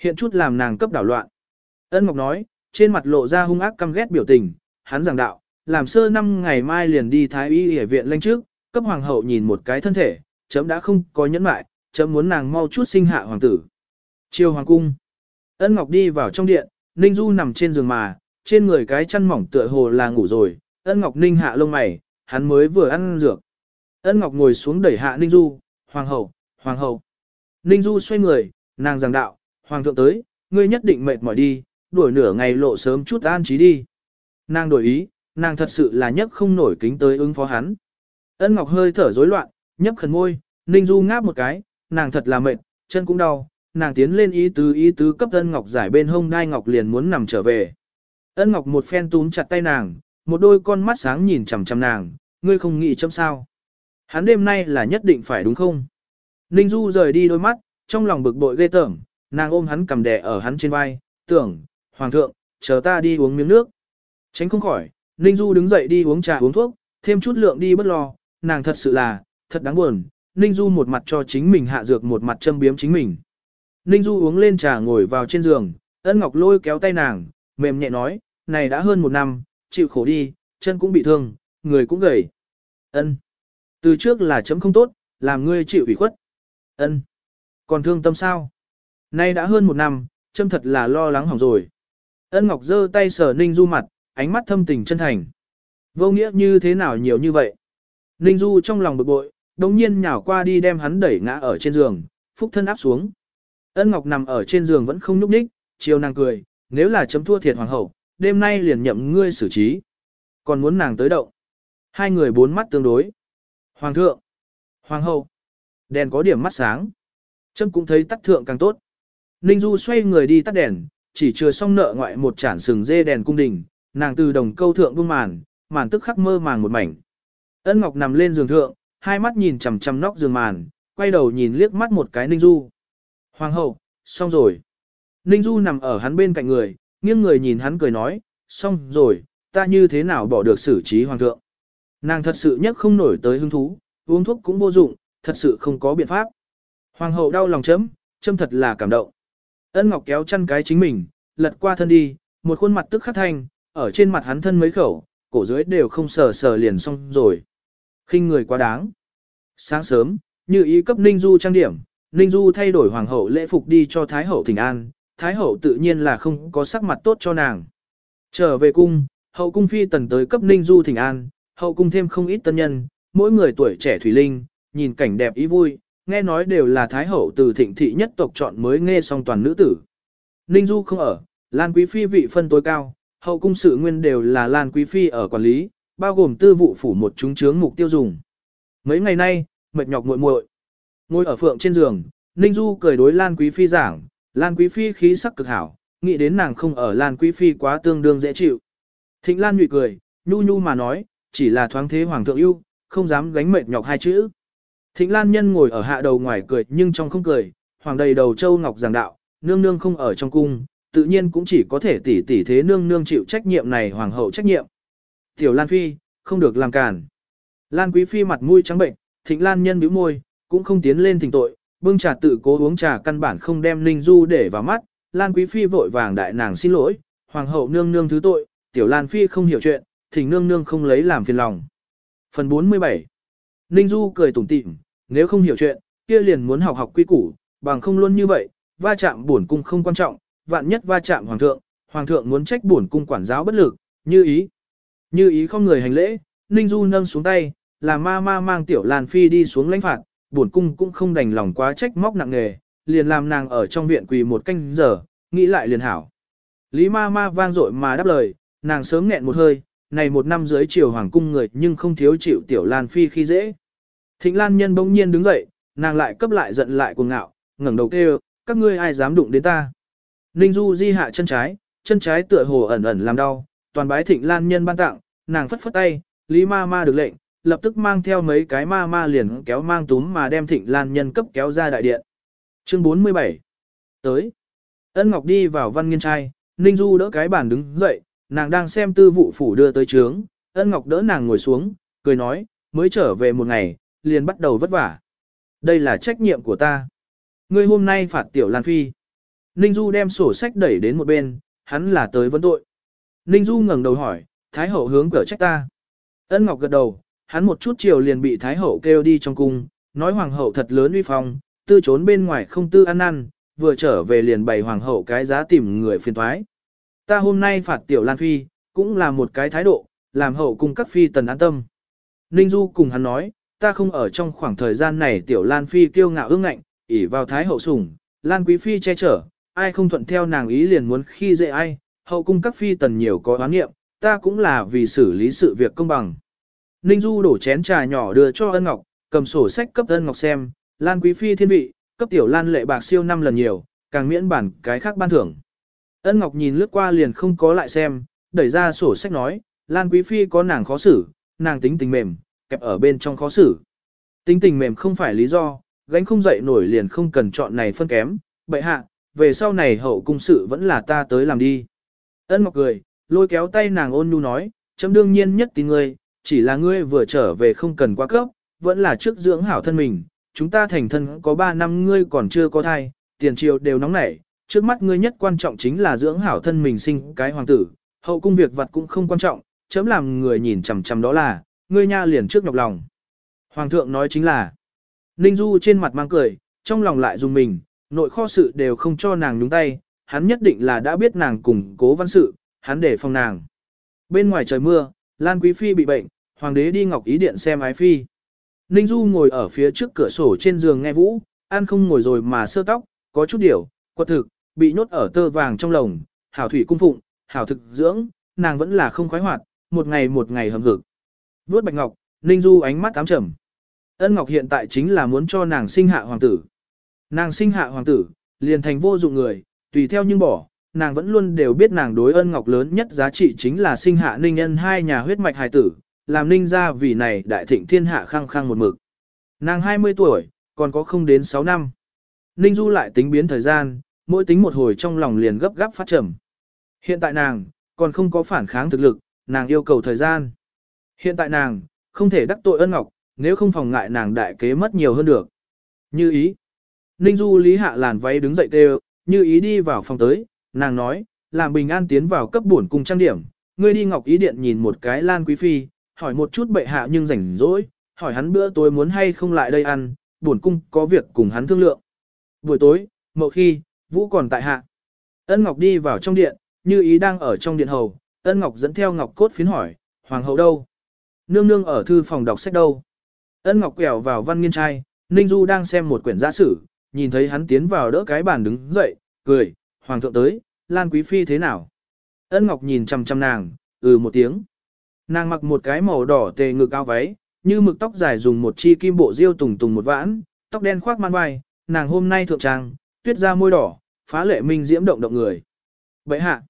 Hiện chút làm nàng cấp đảo loạn. Ân Ngọc nói, trên mặt lộ ra hung ác căm ghét biểu tình, hắn giảng đạo, làm sơ năm ngày mai liền đi thái y y viện lên trước, cấp hoàng hậu nhìn một cái thân thể, chấm đã không có nhẫn mại, chấm muốn nàng mau chút sinh hạ hoàng tử. Chiêu hoàng cung. Ân Ngọc đi vào trong điện, Ninh Du nằm trên giường mà, trên người cái chăn mỏng tựa hồ là ngủ rồi, Ân Ngọc Ninh hạ lông mày, hắn mới vừa ăn dược. Ân Ngọc ngồi xuống đẩy hạ Ninh Du, hoàng hậu, hoàng hậu. Ninh Du xoay người, nàng giảng đạo, hoàng thượng tới, ngươi nhất định mệt mỏi đi, đuổi nửa ngày lộ sớm chút an trí đi. Nàng đổi ý, nàng thật sự là nhất không nổi kính tới ứng phó hắn. Ân Ngọc hơi thở rối loạn, nhấp khẩn môi, Ninh Du ngáp một cái, nàng thật là mệt, chân cũng đau, nàng tiến lên ý tứ ý tứ cấp Ân Ngọc giải bên hông đai Ngọc liền muốn nằm trở về. Ân Ngọc một phen túm chặt tay nàng, một đôi con mắt sáng nhìn chằm chằm nàng, ngươi không nghĩ chấm sao. Hắn đêm nay là nhất định phải đúng không? Ninh Du rời đi đôi mắt, trong lòng bực bội ghê tởm, nàng ôm hắn cầm đè ở hắn trên vai, tưởng, Hoàng thượng, chờ ta đi uống miếng nước. Tránh không khỏi, Ninh Du đứng dậy đi uống trà uống thuốc, thêm chút lượng đi bất lo, nàng thật sự là, thật đáng buồn. Ninh Du một mặt cho chính mình hạ dược một mặt châm biếm chính mình. Ninh Du uống lên trà ngồi vào trên giường, ân ngọc lôi kéo tay nàng, mềm nhẹ nói, này đã hơn một năm, chịu khổ đi, chân cũng bị thương, người cũng gầy. Ân. Từ trước là chấm không tốt, làm ngươi chịu ủy khuất. Ân. Còn thương tâm sao? Nay đã hơn một năm, châm thật là lo lắng hỏng rồi. Ân Ngọc giơ tay sờ Ninh Du mặt, ánh mắt thâm tình chân thành. Vô nghĩa như thế nào nhiều như vậy? Ninh Du trong lòng bực bội, đồng nhiên nhào qua đi đem hắn đẩy ngã ở trên giường, phúc thân áp xuống. Ân Ngọc nằm ở trên giường vẫn không nhúc nhích, chiều nàng cười, nếu là chấm thua thiệt hoàng hậu, đêm nay liền nhậm ngươi xử trí. Còn muốn nàng tới động. Hai người bốn mắt tương đối. Hoàng thượng, hoàng hậu, đèn có điểm mắt sáng. Chấm cũng thấy tắt thượng càng tốt. Ninh Du xoay người đi tắt đèn, chỉ chưa xong nợ ngoại một chản sừng dê đèn cung đình, nàng từ đồng câu thượng buông màn, màn tức khắc mơ màng một mảnh. Ân Ngọc nằm lên giường thượng, hai mắt nhìn chằm chằm nóc giường màn, quay đầu nhìn liếc mắt một cái Ninh Du. Hoàng hậu, xong rồi. Ninh Du nằm ở hắn bên cạnh người, nghiêng người nhìn hắn cười nói, xong rồi, ta như thế nào bỏ được xử trí hoàng thượng. Nàng thật sự nhất không nổi tới hứng thú, uống thuốc cũng vô dụng, thật sự không có biện pháp. Hoàng hậu đau lòng chấm, chấm thật là cảm động. Ân Ngọc kéo chăn cái chính mình, lật qua thân đi, một khuôn mặt tức khắc thanh, ở trên mặt hắn thân mấy khẩu, cổ dưới đều không sờ sờ liền xong rồi. khinh người quá đáng. Sáng sớm, như ý cấp Ninh Du trang điểm, Ninh Du thay đổi hoàng hậu lễ phục đi cho Thái hậu thỉnh an, Thái hậu tự nhiên là không có sắc mặt tốt cho nàng. Trở về cung, hậu cung phi tần tới cấp ninh du thỉnh an, hậu cung thêm không ít tân nhân, mỗi người tuổi trẻ thủy linh, nhìn cảnh đẹp ý vui, nghe nói đều là thái hậu từ thịnh thị nhất tộc chọn mới nghe xong toàn nữ tử. Ninh du không ở, Lan Quý Phi vị phân tối cao, hậu cung sự nguyên đều là Lan Quý Phi ở quản lý, bao gồm tư vụ phủ một chúng chướng mục tiêu dùng. Mấy ngày nay, mệt nhọc muội muội. Ngồi ở phượng trên giường, Ninh Du cười đối Lan Quý Phi giảng, Lan Quý Phi khí sắc cực hảo, nghĩ đến nàng không ở Lan Quý Phi quá tương đương dễ chịu. Thịnh Lan nhụy cười, nhu nhu mà nói, chỉ là thoáng thế hoàng thượng ưu, không dám gánh mệt nhọc hai chữ. Thịnh Lan nhân ngồi ở hạ đầu ngoài cười nhưng trong không cười, hoàng đầy đầu châu ngọc giảng đạo, nương nương không ở trong cung, tự nhiên cũng chỉ có thể tỉ tỉ thế nương nương chịu trách nhiệm này hoàng hậu trách nhiệm. Tiểu Lan Phi, không được làm cản. Lan Quý Phi mặt mũi trắng bệnh, Thịnh Lan nhân bĩu môi, cũng không tiến lên thỉnh tội, bưng trà tự cố uống trà căn bản không đem Ninh Du để vào mắt, Lan Quý Phi vội vàng đại nàng xin lỗi, Hoàng hậu nương nương thứ tội, Tiểu Lan Phi không hiểu chuyện, thỉnh nương nương không lấy làm phiền lòng. Phần 47 Ninh Du cười tủm tỉm, nếu không hiểu chuyện, kia liền muốn học học quy củ, bằng không luôn như vậy, va chạm bổn cung không quan trọng, vạn nhất va chạm hoàng thượng, hoàng thượng muốn trách bổn cung quản giáo bất lực, như ý. Như ý không người hành lễ, Ninh Du nâng xuống tay, là ma ma mang tiểu Lan Phi đi xuống lãnh phạt, bổn cung cũng không đành lòng quá trách móc nặng nề, liền làm nàng ở trong viện quỳ một canh giờ, nghĩ lại liền hảo. Lý ma ma vang dội mà đáp lời, nàng sớm nghẹn một hơi, này một năm dưới triều hoàng cung người nhưng không thiếu chịu tiểu Lan Phi khi dễ. Thịnh Lan nhân bỗng nhiên đứng dậy, nàng lại cấp lại giận lại cuồng ngạo, ngẩng đầu kêu, các ngươi ai dám đụng đến ta. Ninh Du di hạ chân trái, chân trái tựa hồ ẩn ẩn làm đau, toàn bái Thịnh Lan nhân ban tặng, nàng phất phất tay, Lý ma ma được lệnh, lập tức mang theo mấy cái ma ma liền kéo mang túm mà đem Thịnh Lan nhân cấp kéo ra đại điện. Chương 47 Tới Ân Ngọc đi vào văn nghiên trai, Ninh Du đỡ cái bàn đứng dậy, nàng đang xem tư vụ phủ đưa tới trướng, Ân Ngọc đỡ nàng ngồi xuống, cười nói, mới trở về một ngày, liền bắt đầu vất vả. Đây là trách nhiệm của ta. Ngươi hôm nay phạt tiểu Lan Phi. Ninh Du đem sổ sách đẩy đến một bên, hắn là tới vấn tội. Ninh Du ngẩng đầu hỏi, Thái hậu hướng cửa trách ta. Ân Ngọc gật đầu, hắn một chút chiều liền bị Thái hậu kêu đi trong cung, nói hoàng hậu thật lớn uy phong, tư trốn bên ngoài không tư ăn năn, vừa trở về liền bày hoàng hậu cái giá tìm người phiền thoái. Ta hôm nay phạt tiểu Lan Phi, cũng là một cái thái độ, làm hậu cung các phi tần an tâm. Ninh Du cùng hắn nói, ta không ở trong khoảng thời gian này tiểu Lan Phi kiêu ngạo ương ngạnh, ỉ vào thái hậu sủng, Lan Quý Phi che chở, ai không thuận theo nàng ý liền muốn khi dễ ai, hậu cung các phi tần nhiều có oán nghiệm, ta cũng là vì xử lý sự việc công bằng. Ninh Du đổ chén trà nhỏ đưa cho ân ngọc, cầm sổ sách cấp ân ngọc xem, Lan Quý Phi thiên vị, cấp tiểu Lan lệ bạc siêu năm lần nhiều, càng miễn bản cái khác ban thưởng. Ân ngọc nhìn lướt qua liền không có lại xem, đẩy ra sổ sách nói, Lan Quý Phi có nàng khó xử, nàng tính tình mềm, kẹp ở bên trong khó xử. Tính tình mềm không phải lý do, gánh không dậy nổi liền không cần chọn này phân kém, bậy hạ, về sau này hậu cung sự vẫn là ta tới làm đi. Ân Ngọc cười, lôi kéo tay nàng ôn nhu nói, chấm đương nhiên nhất tin ngươi, chỉ là ngươi vừa trở về không cần quá cấp, vẫn là trước dưỡng hảo thân mình, chúng ta thành thân có 3 năm ngươi còn chưa có thai, tiền triều đều nóng nảy, trước mắt ngươi nhất quan trọng chính là dưỡng hảo thân mình sinh cái hoàng tử, hậu cung việc vật cũng không quan trọng, chấm làm người nhìn chằm chằm đó là, ngươi nha liền trước nhọc lòng. Hoàng thượng nói chính là, Ninh Du trên mặt mang cười, trong lòng lại dùng mình, nội kho sự đều không cho nàng nhúng tay, hắn nhất định là đã biết nàng cùng cố văn sự, hắn để phòng nàng. Bên ngoài trời mưa, Lan Quý Phi bị bệnh, Hoàng đế đi Ngọc Ý Điện xem ái Phi. Ninh Du ngồi ở phía trước cửa sổ trên giường nghe vũ, ăn không ngồi rồi mà sơ tóc, có chút điểu, quật thực, bị nhốt ở tơ vàng trong lồng, hảo thủy cung phụng, hảo thực dưỡng, nàng vẫn là không khoái hoạt, một ngày một ngày hầm hực. Vốt bạch ngọc, Ninh Du ánh mắt ám trầm. Ân Ngọc hiện tại chính là muốn cho nàng sinh hạ hoàng tử. Nàng sinh hạ hoàng tử, liền thành vô dụng người, tùy theo nhưng bỏ, nàng vẫn luôn đều biết nàng đối ân ngọc lớn nhất giá trị chính là sinh hạ ninh nhân hai nhà huyết mạch hài tử, làm ninh gia vì này đại thịnh thiên hạ khăng khăng một mực. Nàng 20 tuổi, còn có không đến 6 năm. Ninh Du lại tính biến thời gian, mỗi tính một hồi trong lòng liền gấp gáp phát trầm. Hiện tại nàng, còn không có phản kháng thực lực, nàng yêu cầu thời gian. Hiện tại nàng, không thể đắc tội ân ngọc, nếu không phòng ngại nàng đại kế mất nhiều hơn được. Như ý. Ninh Du lý hạ làn váy đứng dậy kêu, như ý đi vào phòng tới, nàng nói, làm bình an tiến vào cấp bổn cùng trang điểm, ngươi đi ngọc ý điện nhìn một cái lan quý phi, hỏi một chút bệ hạ nhưng rảnh rỗi, hỏi hắn bữa tối muốn hay không lại đây ăn, bổn cung có việc cùng hắn thương lượng. Buổi tối, mậu khi, vũ còn tại hạ. Ân Ngọc đi vào trong điện, như ý đang ở trong điện hầu, Ân Ngọc dẫn theo Ngọc cốt phiến hỏi, Hoàng hậu đâu? Nương nương ở thư phòng đọc sách đâu? Ân Ngọc quẹo vào văn nghiên trai, Ninh Du đang xem một quyển giả sử, nhìn thấy hắn tiến vào đỡ cái bàn đứng dậy, cười, Hoàng thượng tới, Lan Quý Phi thế nào? Ân Ngọc nhìn chằm chằm nàng, ừ một tiếng. Nàng mặc một cái màu đỏ tề ngực áo váy, như mực tóc dài dùng một chi kim bộ diêu tùng tùng một vãn, tóc đen khoác man vai, nàng hôm nay thượng trang, tuyết ra môi đỏ, phá lệ minh diễm động động người. Vậy hạ,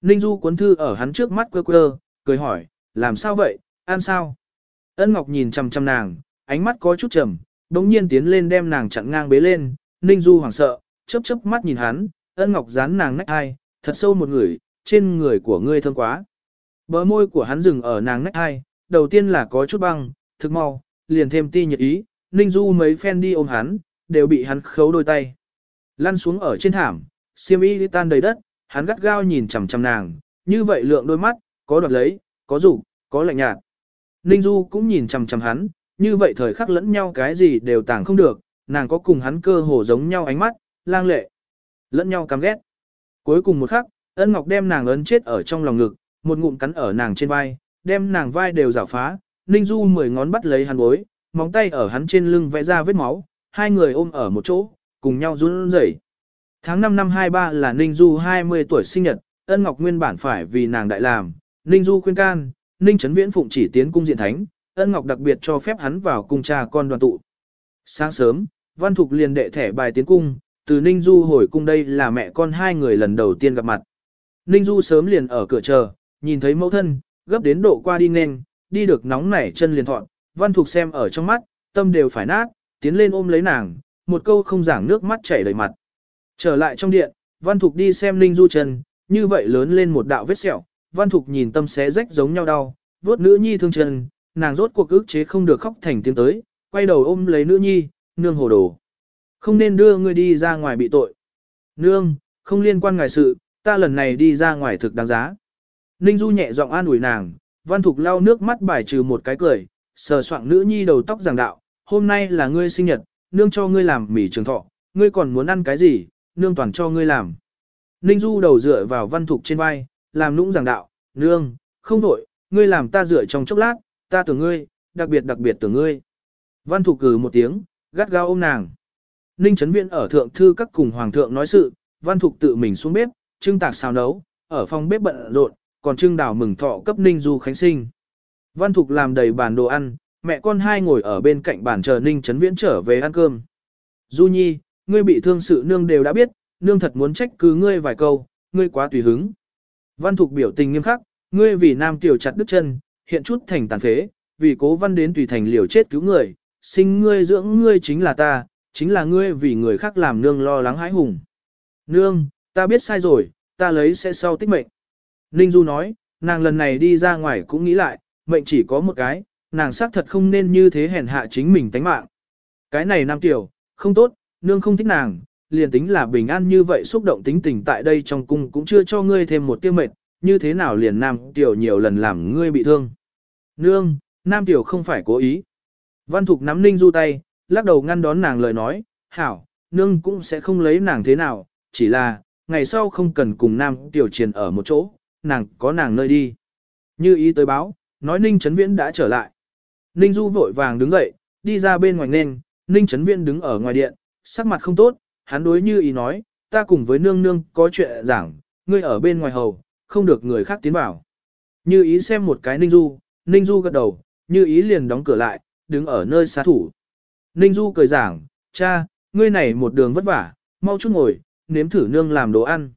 Ninh Du cuốn thư ở hắn trước mắt quơ quơ, cười hỏi, làm sao vậy, ăn sao? Ân Ngọc nhìn chằm chằm nàng, ánh mắt có chút trầm, đống nhiên tiến lên đem nàng chặn ngang bế lên, Ninh Du hoảng sợ, chớp chớp mắt nhìn hắn, Ân Ngọc dán nàng nách hai, thật sâu một người, trên người của ngươi thơm quá. Bờ môi của hắn dừng ở nàng nách hai, đầu tiên là có chút băng, thực mau, liền thêm ti nhiệt ý, Ninh Du mấy phen đi ôm hắn, đều bị hắn khấu đôi tay. Lăn xuống ở trên thảm, xiêm y tan đầy đất, hắn gắt gao nhìn chằm chằm nàng, như vậy lượng đôi mắt, có đoạt lấy, có rủ, có lạnh nhạt. Ninh Du cũng nhìn chằm chằm hắn, như vậy thời khắc lẫn nhau cái gì đều tàng không được, nàng có cùng hắn cơ hồ giống nhau ánh mắt, lang lệ, lẫn nhau căm ghét. Cuối cùng một khắc, ân ngọc đem nàng ấn chết ở trong lòng ngực, một ngụm cắn ở nàng trên vai, đem nàng vai đều rào phá, Ninh Du mười ngón bắt lấy hắn bối, móng tay ở hắn trên lưng vẽ ra vết máu, hai người ôm ở một chỗ, cùng nhau run rẩy. Tháng 5 năm 23 là Ninh Du 20 tuổi sinh nhật, ân ngọc nguyên bản phải vì nàng đại làm, Ninh Du khuyên can, Ninh Trấn Viễn phụng chỉ tiến cung diện thánh, ân ngọc đặc biệt cho phép hắn vào cung cha con đoàn tụ. Sáng sớm, Văn Thục liền đệ thẻ bài tiến cung, từ Ninh Du hồi cung đây là mẹ con hai người lần đầu tiên gặp mặt. Ninh Du sớm liền ở cửa chờ, nhìn thấy mẫu thân, gấp đến độ qua đi nên, đi được nóng nảy chân liền thọn, Văn Thục xem ở trong mắt, tâm đều phải nát, tiến lên ôm lấy nàng, một câu không giảng nước mắt chảy đầy mặt. Trở lại trong điện, Văn Thục đi xem Ninh Du chân, như vậy lớn lên một đạo vết sẹo, Văn Thục nhìn tâm xé rách giống nhau đau, vuốt nữ nhi thương chân, nàng rốt cuộc ức chế không được khóc thành tiếng tới, quay đầu ôm lấy nữ nhi, nương hồ đồ. Không nên đưa ngươi đi ra ngoài bị tội. Nương, không liên quan ngài sự, ta lần này đi ra ngoài thực đáng giá. Ninh Du nhẹ giọng an ủi nàng, Văn Thục lau nước mắt bài trừ một cái cười, sờ soạng nữ nhi đầu tóc giảng đạo, hôm nay là ngươi sinh nhật, nương cho ngươi làm mì trường thọ, ngươi còn muốn ăn cái gì, nương toàn cho ngươi làm. Ninh Du đầu dựa vào Văn Thục trên vai, làm nũng giảng đạo, nương, không đổi, ngươi làm ta rửa trong chốc lát, ta tưởng ngươi, đặc biệt đặc biệt tưởng ngươi. Văn Thục cử một tiếng, gắt gao ôm nàng. Ninh Trấn Viễn ở thượng thư các cùng hoàng thượng nói sự, Văn Thục tự mình xuống bếp, trưng tạc xào nấu, ở phòng bếp bận rộn, còn trưng đào mừng thọ cấp Ninh Du Khánh sinh. Văn Thục làm đầy bàn đồ ăn, mẹ con hai ngồi ở bên cạnh bàn chờ Ninh Trấn Viễn trở về ăn cơm. Du Nhi, ngươi bị thương sự nương đều đã biết, nương thật muốn trách cứ ngươi vài câu, ngươi quá tùy hứng. Văn Thục biểu tình nghiêm khắc, ngươi vì nam tiểu chặt đứt chân, hiện chút thành tàn phế, vì cố văn đến tùy thành liều chết cứu người, sinh ngươi dưỡng ngươi chính là ta, chính là ngươi vì người khác làm nương lo lắng hãi hùng. Nương, ta biết sai rồi, ta lấy sẽ sau tích mệnh. Ninh Du nói, nàng lần này đi ra ngoài cũng nghĩ lại, mệnh chỉ có một cái, nàng xác thật không nên như thế hèn hạ chính mình tánh mạng. Cái này nam tiểu, không tốt, nương không thích nàng, liền tính là bình an như vậy xúc động tính tình tại đây trong cung cũng chưa cho ngươi thêm một tiêu mệnh, như thế nào liền nam tiểu nhiều lần làm ngươi bị thương. Nương, nam tiểu không phải cố ý. Văn Thục nắm Ninh Du tay, lắc đầu ngăn đón nàng lời nói, hảo, nương cũng sẽ không lấy nàng thế nào, chỉ là, ngày sau không cần cùng nam tiểu triền ở một chỗ, nàng có nàng nơi đi. Như ý tới báo, nói Ninh Trấn Viễn đã trở lại. Ninh Du vội vàng đứng dậy, đi ra bên ngoài nên, Ninh Trấn Viễn đứng ở ngoài điện, sắc mặt không tốt, hắn đối như ý nói, ta cùng với nương nương có chuyện giảng, ngươi ở bên ngoài hầu, không được người khác tiến vào. Như ý xem một cái Ninh Du, Ninh Du gật đầu, như ý liền đóng cửa lại, đứng ở nơi xá thủ. Ninh Du cười giảng, cha, ngươi này một đường vất vả, mau chút ngồi, nếm thử nương làm đồ ăn.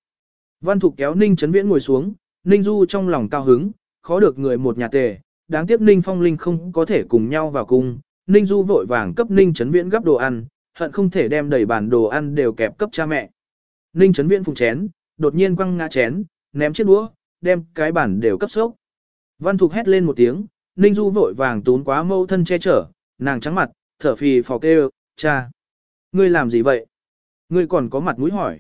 Văn Thục kéo Ninh Trấn Viễn ngồi xuống, Ninh Du trong lòng cao hứng, khó được người một nhà tề, đáng tiếc Ninh Phong Linh không có thể cùng nhau vào cung. Ninh Du vội vàng cấp Ninh Trấn Viễn gấp đồ ăn, hận không thể đem đầy bản đồ ăn đều kẹp cấp cha mẹ. Ninh Trấn Viễn phùng chén, đột nhiên quăng ngã chén, ném chiếc đũa, đem cái bản đều cấp sốc. Văn Thục hét lên một tiếng, Ninh Du vội vàng tún quá mâu thân che chở, nàng trắng mặt, thở phì phò kêu, cha. Ngươi làm gì vậy? Ngươi còn có mặt mũi hỏi.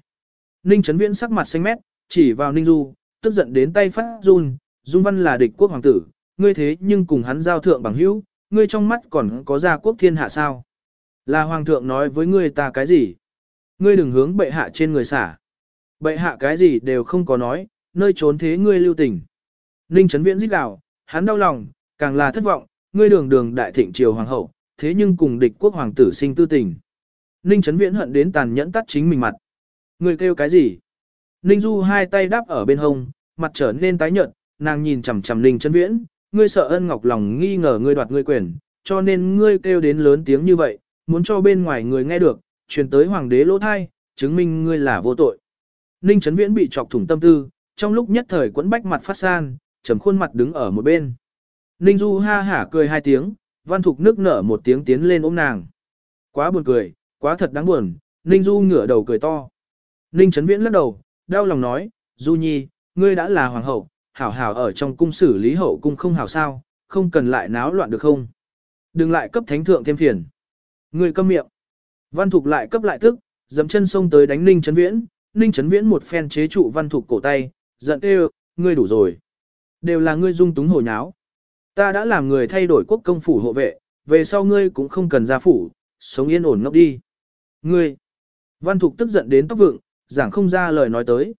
Ninh Trấn Viễn sắc mặt xanh mét, chỉ vào Ninh Du, tức giận đến tay phát run, Dung Văn là địch quốc hoàng tử, ngươi thế nhưng cùng hắn giao thượng bằng hữu, ngươi trong mắt còn có gia quốc thiên hạ sao? Là hoàng thượng nói với ngươi ta cái gì? Ngươi đừng hướng bệ hạ trên người xả. Bệ hạ cái gì đều không có nói, nơi trốn thế ngươi lưu tình. Ninh Trấn Viễn giết gào, hắn đau lòng, càng là thất vọng, ngươi đường đường đại thịnh triều hoàng hậu, thế nhưng cùng địch quốc hoàng tử sinh tư tình. Ninh Trấn Viễn hận đến tàn nhẫn tắt chính mình mặt. Ngươi kêu cái gì? Ninh Du hai tay đáp ở bên hông, mặt trở nên tái nhợt, nàng nhìn chằm chằm Ninh Trấn Viễn, ngươi sợ ân ngọc lòng nghi ngờ ngươi đoạt ngươi quyền, cho nên ngươi kêu đến lớn tiếng như vậy, muốn cho bên ngoài người nghe được, truyền tới hoàng đế lỗ thai, chứng minh ngươi là vô tội. Ninh Trấn Viễn bị chọc thủng tâm tư, trong lúc nhất thời quẫn bách mặt phát san, trầm khuôn mặt đứng ở một bên. Ninh Du ha hả cười hai tiếng, Văn Thục nước nở một tiếng tiến lên ôm nàng. Quá buồn cười, quá thật đáng buồn, Ninh Du ngửa đầu cười to. Ninh Trấn Viễn lắc đầu, đau lòng nói, Du Nhi, ngươi đã là hoàng hậu, hảo hảo ở trong cung xử lý hậu cung không hảo sao, không cần lại náo loạn được không? Đừng lại cấp thánh thượng thêm phiền người câm miệng. Văn Thục lại cấp lại tức, dậm chân xông tới đánh Ninh Trấn Viễn, Ninh Trấn Viễn một phen chế trụ Văn Thục cổ tay, giận kêu, ngươi đủ rồi. Đều là ngươi dung túng hồ nháo. Ta đã làm người thay đổi quốc công phủ hộ vệ, về sau ngươi cũng không cần ra phủ, sống yên ổn ngốc đi. Ngươi! Văn Thục tức giận đến tóc vượng, giảng không ra lời nói tới.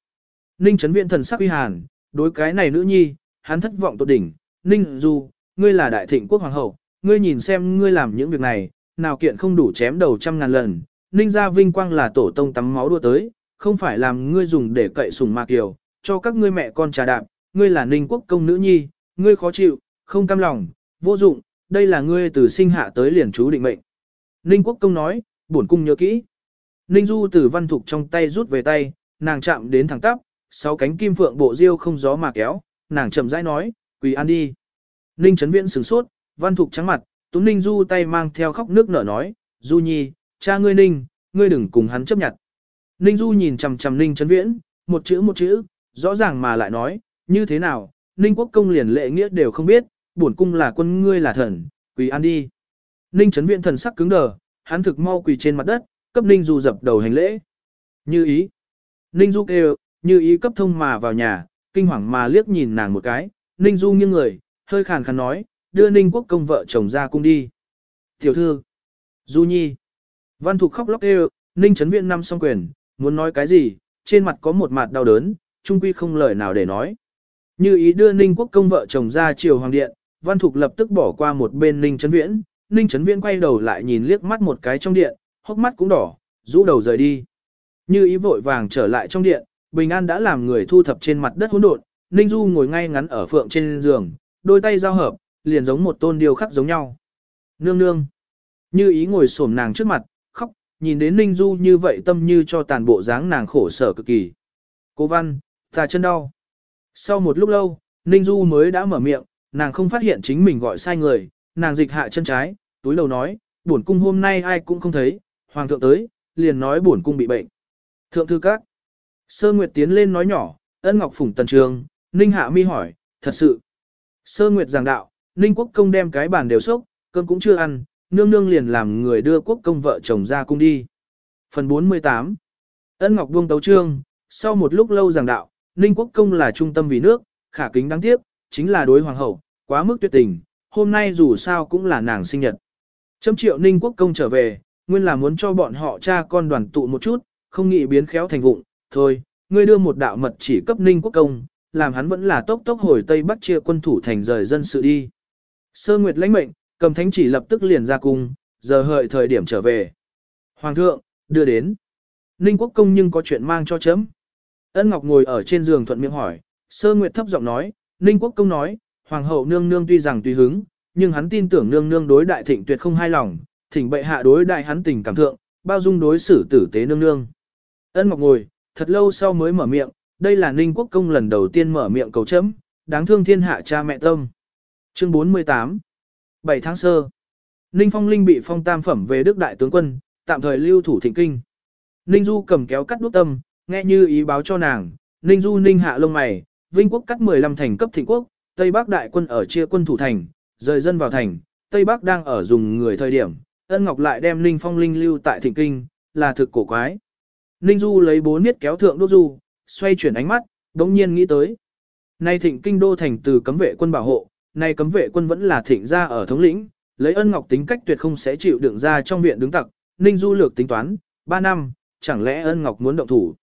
Ninh Trấn Viễn thần sắc uy hàn, đối cái này nữ nhi, hắn thất vọng tột đỉnh. Ninh Du, ngươi là đại thịnh quốc hoàng hậu, ngươi nhìn xem ngươi làm những việc này, nào kiện không đủ chém đầu trăm ngàn lần. Ninh gia vinh quang là tổ tông tắm máu đua tới, không phải làm ngươi dùng để cậy sùng mà kiều, cho các ngươi mẹ con trà đạp, ngươi là ninh quốc công nữ nhi, ngươi khó chịu, không cam lòng, vô dụng, đây là ngươi từ sinh hạ tới liền chú định mệnh. Ninh quốc công nói, bổn cung nhớ kỹ. Ninh du từ văn thục trong tay rút về tay, nàng chạm đến thẳng tắp, sáu cánh kim phượng bộ diêu không gió mà kéo, nàng chậm rãi nói, quỳ an đi. Ninh chấn viễn sửng sốt, văn thục trắng mặt, tú ninh du tay mang theo khóc nước nở nói, du nhi, cha ngươi ninh, ngươi đừng cùng hắn chấp nhận. Ninh du nhìn chằm chằm ninh Trấn viễn, một chữ một chữ, rõ ràng mà lại nói, như thế nào, Ninh quốc công liền lệ nghĩa đều không biết, bổn cung là quân ngươi là thần, quỳ ăn đi. Ninh Trấn Viễn thần sắc cứng đờ, hắn thực mau quỳ trên mặt đất, cấp Ninh Du dập đầu hành lễ. Như ý. Ninh Du kêu, như ý cấp thông mà vào nhà, kinh hoàng mà liếc nhìn nàng một cái, Ninh Du nghiêng người, hơi khàn khàn nói, đưa Ninh quốc công vợ chồng ra cung đi. Tiểu thư. Du nhi. Văn thục khóc lóc kêu, Ninh chấn viện năm song quyền, muốn nói cái gì, trên mặt có một mặt đau đớn, trung quy không lời nào để nói. Như ý đưa Ninh Quốc công vợ chồng ra triều hoàng điện, Văn Thục lập tức bỏ qua một bên Ninh Trấn Viễn, Ninh Trấn Viễn quay đầu lại nhìn liếc mắt một cái trong điện, hốc mắt cũng đỏ, rũ đầu rời đi. Như ý vội vàng trở lại trong điện, Bình An đã làm người thu thập trên mặt đất hỗn độn, Ninh Du ngồi ngay ngắn ở phượng trên giường, đôi tay giao hợp, liền giống một tôn điêu khắc giống nhau. Nương nương. Như ý ngồi xổm nàng trước mặt, khóc, nhìn đến Ninh Du như vậy tâm như cho tàn bộ dáng nàng khổ sở cực kỳ. Cô Văn, ta chân đau. Sau một lúc lâu, Ninh Du mới đã mở miệng, nàng không phát hiện chính mình gọi sai người, nàng dịch hạ chân trái, túi đầu nói, bổn cung hôm nay ai cũng không thấy, hoàng thượng tới, liền nói bổn cung bị bệnh. Thượng thư các. Sơ Nguyệt tiến lên nói nhỏ, ân ngọc phủng tần trường, Ninh hạ mi hỏi, thật sự. Sơ Nguyệt giảng đạo, Ninh quốc công đem cái bàn đều sốc, cơm cũng chưa ăn, nương nương liền làm người đưa quốc công vợ chồng ra cung đi. Phần 48 Ân Ngọc buông tấu trương, sau một lúc lâu giảng đạo, Ninh Quốc Công là trung tâm vì nước, khả kính đáng tiếc, chính là đối hoàng hậu, quá mức tuyệt tình, hôm nay dù sao cũng là nàng sinh nhật. Châm triệu Ninh Quốc Công trở về, nguyên là muốn cho bọn họ cha con đoàn tụ một chút, không nghĩ biến khéo thành vụng, thôi, ngươi đưa một đạo mật chỉ cấp Ninh Quốc Công, làm hắn vẫn là tốc tốc hồi Tây Bắc chia quân thủ thành rời dân sự đi. Sơ Nguyệt lãnh mệnh, cầm thánh chỉ lập tức liền ra cung, giờ hợi thời điểm trở về. Hoàng thượng, đưa đến. Ninh Quốc Công nhưng có chuyện mang cho chấm. Ân Ngọc ngồi ở trên giường thuận miệng hỏi, Sơ Nguyệt thấp giọng nói, Ninh Quốc Công nói, Hoàng hậu nương nương tuy rằng tùy hứng, nhưng hắn tin tưởng nương nương đối đại thịnh tuyệt không hai lòng, thỉnh bệ hạ đối đại hắn tình cảm thượng, bao dung đối xử tử tế nương nương. Ân Ngọc ngồi, thật lâu sau mới mở miệng, đây là Ninh Quốc Công lần đầu tiên mở miệng cầu chấm, đáng thương thiên hạ cha mẹ tâm. Chương 48 7 tháng sơ Ninh Phong Linh bị phong tam phẩm về Đức Đại Tướng Quân, tạm thời lưu thủ thịnh kinh. Ninh Du cầm kéo cắt đuốc tâm, nghe như ý báo cho nàng, Ninh Du Ninh hạ lông mày, Vinh quốc cắt 15 thành cấp thịnh quốc, Tây Bắc đại quân ở chia quân thủ thành, rời dân vào thành, Tây Bắc đang ở dùng người thời điểm, ân ngọc lại đem Ninh Phong Linh lưu tại thịnh kinh, là thực cổ quái. Ninh Du lấy bố niết kéo thượng đốt du, xoay chuyển ánh mắt, đống nhiên nghĩ tới. Nay thịnh kinh đô thành từ cấm vệ quân bảo hộ, nay cấm vệ quân vẫn là thịnh ra ở thống lĩnh, lấy ân ngọc tính cách tuyệt không sẽ chịu đựng ra trong viện đứng tặc, Ninh Du lược tính toán, 3 năm, chẳng lẽ ân ngọc muốn động thủ.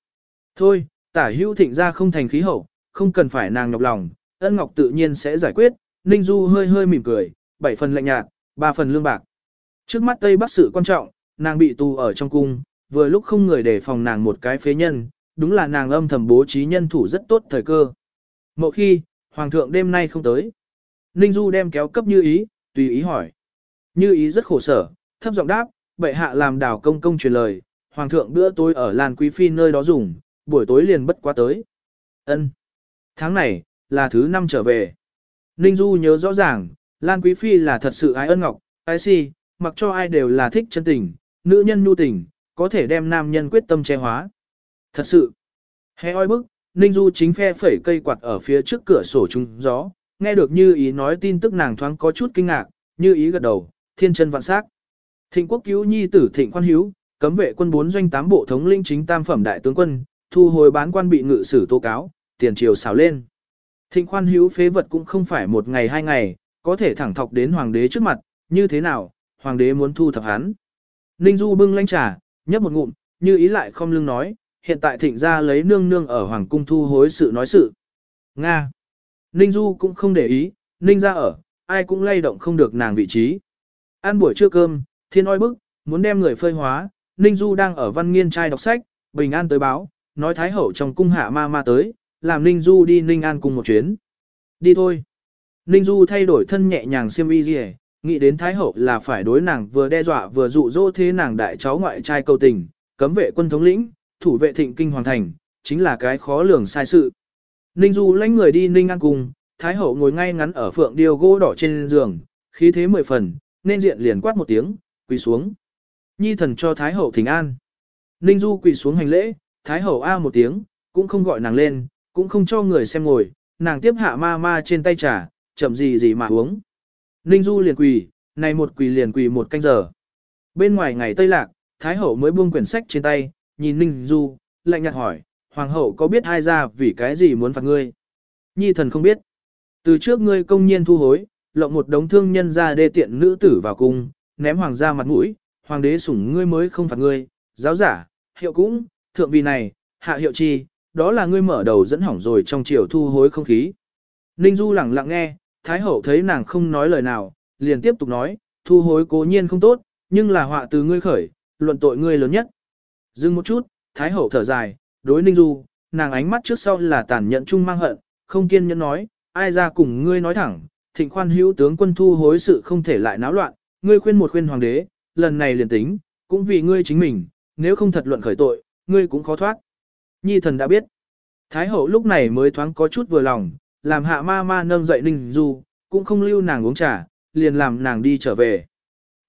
Thôi, Tả hữu thịnh ra không thành khí hậu, không cần phải nàng nhọc lòng, ân ngọc tự nhiên sẽ giải quyết, Ninh Du hơi hơi mỉm cười, bảy phần lạnh nhạt, ba phần lương bạc. Trước mắt Tây Bắc sự quan trọng, nàng bị tù ở trong cung, vừa lúc không người để phòng nàng một cái phế nhân, đúng là nàng âm thầm bố trí nhân thủ rất tốt thời cơ. Mộ khi, Hoàng thượng đêm nay không tới. Ninh Du đem kéo cấp như ý, tùy ý hỏi. Như ý rất khổ sở, thấp giọng đáp, bệ hạ làm đảo công công truyền lời, Hoàng thượng bữa tối ở Lan Quý Phi nơi đó dùng, buổi tối liền bất quá tới. ân Tháng này, là thứ năm trở về. Ninh Du nhớ rõ ràng, Lan Quý Phi là thật sự ái ân ngọc, ái si, mặc cho ai đều là thích chân tình, nữ nhân nhu tình, có thể đem nam nhân quyết tâm che hóa. Thật sự, hé oi bức, Ninh Du chính phe phẩy cây quạt ở phía trước cửa sổ trúng gió, nghe được như ý nói tin tức nàng thoáng có chút kinh ngạc, như ý gật đầu, thiên chân vạn sắc. Thịnh quốc cứu nhi tử thịnh Quan hiếu, cấm vệ quân bốn doanh tám bộ thống lĩnh chính tam phẩm đại tướng quân, thu hồi bán quan bị ngự sử tố cáo, tiền triều xào lên. Thịnh Quan Hiếu phế vật cũng không phải một ngày hai ngày, có thể thẳng thọc đến hoàng đế trước mặt, như thế nào, hoàng đế muốn thu thập hắn. Ninh Du bưng lanh trà, nhấp một ngụm, như ý lại không lưng nói, hiện tại thịnh ra lấy nương nương ở hoàng cung thu hối sự nói sự. Nga. Ninh Du cũng không để ý, Ninh ra ở, ai cũng lay động không được nàng vị trí. Ăn buổi trưa cơm, thiên oi bức, muốn đem người phơi hóa, Ninh Du đang ở văn nghiên trai đọc sách, bình an tới báo, nói Thái Hậu trong cung hạ ma ma tới, làm Ninh Du đi Ninh An cùng một chuyến. Đi thôi. Ninh Du thay đổi thân nhẹ nhàng xiêm y gì nghĩ đến Thái Hậu là phải đối nàng vừa đe dọa vừa dụ dỗ thế nàng đại cháu ngoại trai cầu tình, cấm vệ quân thống lĩnh, thủ vệ thịnh kinh hoàng thành, chính là cái khó lường sai sự. Ninh Du lãnh người đi Ninh An cùng, Thái Hậu ngồi ngay ngắn ở phượng điêu gỗ đỏ trên giường, khí thế mười phần, nên diện liền quát một tiếng, quỳ xuống. Nhi thần cho Thái Hậu thỉnh an. Ninh Du quỳ xuống hành lễ, Thái Hậu A một tiếng, cũng không gọi nàng lên, cũng không cho người xem ngồi, nàng tiếp hạ ma ma trên tay trà, chậm gì gì mà uống. Ninh Du liền quỳ, này một quỳ liền quỳ một canh giờ. Bên ngoài ngày Tây Lạc, Thái Hậu mới buông quyển sách trên tay, nhìn Ninh Du, lạnh nhạt hỏi, Hoàng hậu có biết ai ra vì cái gì muốn phạt ngươi? Nhi thần không biết. Từ trước ngươi công nhiên thu hối, lộng một đống thương nhân ra đê tiện nữ tử vào cung, ném hoàng gia mặt mũi, hoàng đế sủng ngươi mới không phạt ngươi, giáo giả, hiệu cũng, thượng vì này, hạ hiệu chi, đó là ngươi mở đầu dẫn hỏng rồi trong chiều thu hối không khí. Ninh Du lặng lặng nghe, Thái Hậu thấy nàng không nói lời nào, liền tiếp tục nói, thu hối cố nhiên không tốt, nhưng là họa từ ngươi khởi, luận tội ngươi lớn nhất. Dừng một chút, Thái Hậu thở dài, đối Ninh Du, nàng ánh mắt trước sau là tàn nhẫn chung mang hận, không kiên nhẫn nói, ai ra cùng ngươi nói thẳng, thịnh khoan hữu tướng quân thu hối sự không thể lại náo loạn, ngươi khuyên một khuyên hoàng đế, lần này liền tính, cũng vì ngươi chính mình, nếu không thật luận khởi tội, ngươi cũng khó thoát. Nhi thần đã biết. Thái hậu lúc này mới thoáng có chút vừa lòng, làm hạ ma ma nâng dậy Ninh Du, cũng không lưu nàng uống trà, liền làm nàng đi trở về.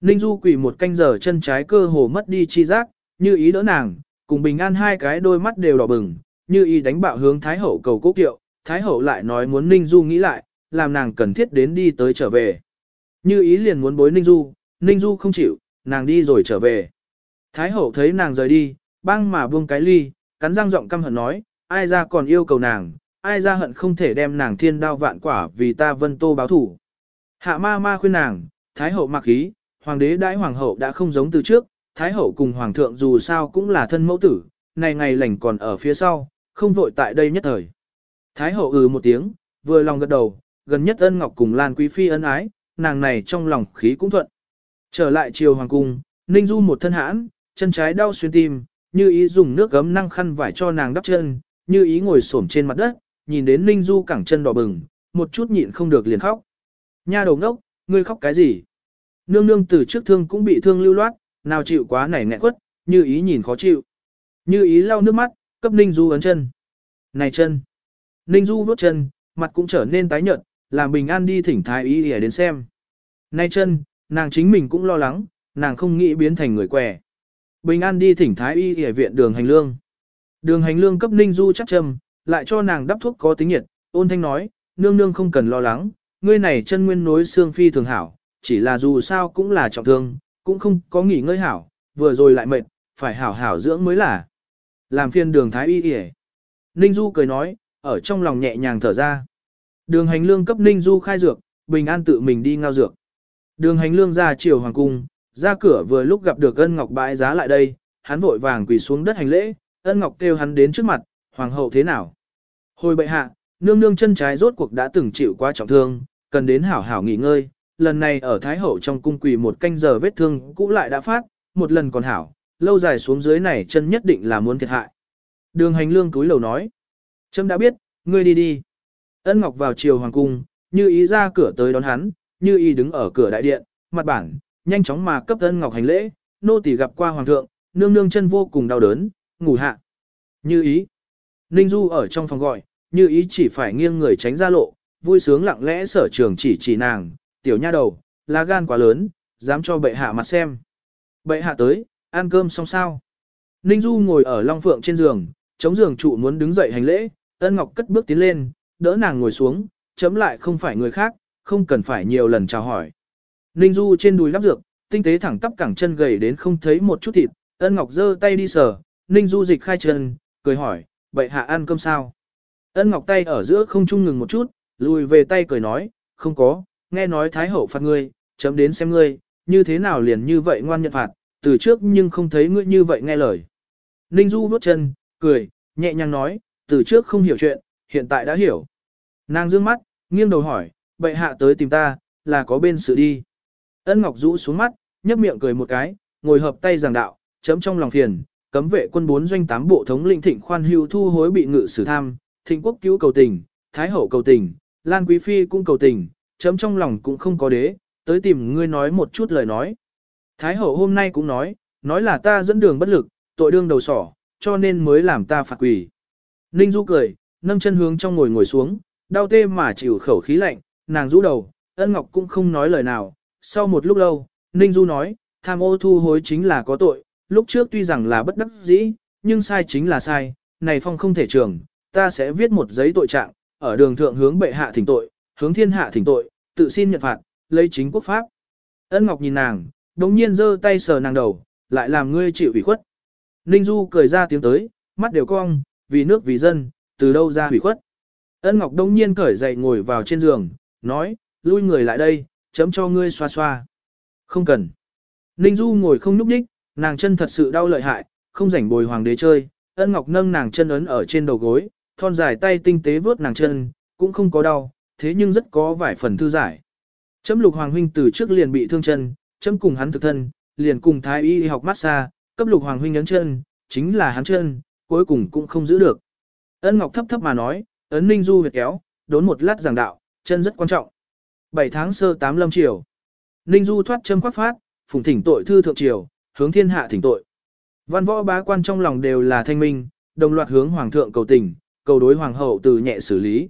Ninh Du quỳ một canh giờ chân trái cơ hồ mất đi chi giác, như ý đỡ nàng, cùng bình an hai cái đôi mắt đều đỏ bừng, như ý đánh bạo hướng Thái hậu cầu cố kiệu, Thái hậu lại nói muốn Ninh Du nghĩ lại, làm nàng cần thiết đến đi tới trở về. Như ý liền muốn bối Ninh Du, Ninh Du không chịu, nàng đi rồi trở về. Thái hậu thấy nàng rời đi, băng mà buông cái ly, cắn răng giọng căm hận nói, ai ra còn yêu cầu nàng, ai ra hận không thể đem nàng thiên đao vạn quả vì ta vân tô báo thủ. Hạ ma ma khuyên nàng, thái hậu mặc ý, hoàng đế đãi hoàng hậu đã không giống từ trước, thái hậu cùng hoàng thượng dù sao cũng là thân mẫu tử, này ngày lành còn ở phía sau, không vội tại đây nhất thời. Thái hậu ừ một tiếng, vừa lòng gật đầu, gần nhất ân ngọc cùng Lan Quý Phi ân ái, nàng này trong lòng khí cũng thuận. Trở lại chiều hoàng cung, Ninh Du một thân hãn, chân trái đau xuyên tim, như ý dùng nước gấm năng khăn vải cho nàng đắp chân, như ý ngồi xổm trên mặt đất, nhìn đến Ninh Du cẳng chân đỏ bừng, một chút nhịn không được liền khóc. Nha đầu ngốc, ngươi khóc cái gì? Nương nương từ trước thương cũng bị thương lưu loát, nào chịu quá này nghẹn quất, như ý nhìn khó chịu. Như ý lau nước mắt, cấp Ninh Du ấn chân. Này chân! Ninh Du vuốt chân, mặt cũng trở nên tái nhợt, làm bình an đi thỉnh thái y để đến xem. Này chân, nàng chính mình cũng lo lắng, nàng không nghĩ biến thành người què. Bình an đi thỉnh thái y để viện đường hành lương. Đường hành lương cấp Ninh Du chắc châm, lại cho nàng đắp thuốc có tính nhiệt, ôn thanh nói, nương nương không cần lo lắng, ngươi này chân nguyên nối xương phi thường hảo, chỉ là dù sao cũng là trọng thương, cũng không có nghỉ ngơi hảo, vừa rồi lại mệt, phải hảo hảo dưỡng mới là. Làm phiên đường thái y yể. Ninh Du cười nói, ở trong lòng nhẹ nhàng thở ra. Đường hành lương cấp Ninh Du khai dược, bình an tự mình đi ngao dược. Đường hành lương ra chiều hoàng cung, ra cửa vừa lúc gặp được ân ngọc bãi giá lại đây, hắn vội vàng quỳ xuống đất hành lễ, ân ngọc kêu hắn đến trước mặt, hoàng hậu thế nào? Hồi bệ hạ, nương nương chân trái rốt cuộc đã từng chịu quá trọng thương, cần đến hảo hảo nghỉ ngơi, lần này ở Thái Hậu trong cung quỳ một canh giờ vết thương cũ lại đã phát, một lần còn hảo, lâu dài xuống dưới này chân nhất định là muốn thiệt hại. Đường hành lương túi lầu nói, Trâm đã biết, ngươi đi đi. Ân Ngọc vào chiều hoàng cung, như ý ra cửa tới đón hắn, như ý đứng ở cửa đại điện, mặt bản, nhanh chóng mà cấp Ân Ngọc hành lễ, nô tỳ gặp qua hoàng thượng, nương nương chân vô cùng đau đớn, ngủ hạ. Như ý. Ninh Du ở trong phòng gọi, như ý chỉ phải nghiêng người tránh ra lộ, vui sướng lặng lẽ sở trường chỉ chỉ nàng, tiểu nha đầu, lá gan quá lớn, dám cho bệ hạ mặt xem. Bệ hạ tới, ăn cơm xong sao. Ninh Du ngồi ở Long Phượng trên giường, chống giường trụ muốn đứng dậy hành lễ, ân ngọc cất bước tiến lên, đỡ nàng ngồi xuống, chấm lại không phải người khác, không cần phải nhiều lần chào hỏi. Ninh Du trên đùi lắp dược, tinh tế thẳng tắp cẳng chân gầy đến không thấy một chút thịt, ân ngọc giơ tay đi sờ, Ninh Du dịch khai chân, cười hỏi, bệ hạ ăn cơm sao? Ân ngọc tay ở giữa không trung ngừng một chút, lùi về tay cười nói, không có, nghe nói Thái Hậu phạt ngươi, chấm đến xem ngươi, như thế nào liền như vậy ngoan nhận phạt, từ trước nhưng không thấy ngươi như vậy nghe lời. Ninh Du vuốt chân, cười, nhẹ nhàng nói, từ trước không hiểu chuyện, hiện tại đã hiểu. Nàng dương mắt, nghiêng đầu hỏi, bệ hạ tới tìm ta, là có bên sự đi. Ân Ngọc rũ xuống mắt, nhấp miệng cười một cái, ngồi hợp tay giảng đạo, chấm trong lòng phiền, cấm vệ quân bốn doanh tám bộ thống lĩnh thịnh khoan hưu thu hối bị ngự xử tham, thịnh quốc cứu cầu tình, thái hậu cầu tình, lan quý phi cũng cầu tình, chấm trong lòng cũng không có đế, tới tìm ngươi nói một chút lời nói. Thái hậu hôm nay cũng nói, nói là ta dẫn đường bất lực, tội đương đầu sỏ, cho nên mới làm ta phạt quỷ. Ninh Du cười, nâng chân hướng trong ngồi ngồi xuống, đau tê mà chịu khẩu khí lạnh, nàng rũ đầu, ân ngọc cũng không nói lời nào. Sau một lúc lâu, Ninh Du nói, tham ô thu hối chính là có tội, lúc trước tuy rằng là bất đắc dĩ, nhưng sai chính là sai, này phong không thể trường, ta sẽ viết một giấy tội trạng, ở đường thượng hướng bệ hạ thỉnh tội, hướng thiên hạ thỉnh tội, tự xin nhận phạt, lấy chính quốc pháp. Ân Ngọc nhìn nàng, đống nhiên giơ tay sờ nàng đầu, lại làm ngươi chịu ủy khuất. Ninh Du cười ra tiếng tới, mắt đều cong, vì nước vì dân, từ đâu ra ủy khuất. Ân Ngọc đống nhiên cởi dậy ngồi vào trên giường, nói, lui người lại đây, chấm cho ngươi xoa xoa. Không cần. Ninh Du ngồi không núp đích, nàng chân thật sự đau lợi hại, không rảnh bồi hoàng đế chơi. Ân Ngọc nâng nàng chân ấn ở trên đầu gối, thon dài tay tinh tế vớt nàng chân, cũng không có đau, thế nhưng rất có vài phần thư giải. Chấm lục hoàng huynh từ trước liền bị thương chân, chấm cùng hắn thực thân, liền cùng thái y học massage, cấp lục hoàng huynh ấn chân, chính là hắn chân, cuối cùng cũng không giữ được. Ân Ngọc thấp thấp mà nói, ấn ninh du huyệt kéo, đốn một lát giảng đạo, chân rất quan trọng. 7 tháng sơ 8 lâm triều. Ninh du thoát châm khoác phát, phùng thỉnh tội thư thượng triều, hướng thiên hạ thỉnh tội. Văn võ bá quan trong lòng đều là thanh minh, đồng loạt hướng hoàng thượng cầu tình, cầu đối hoàng hậu từ nhẹ xử lý.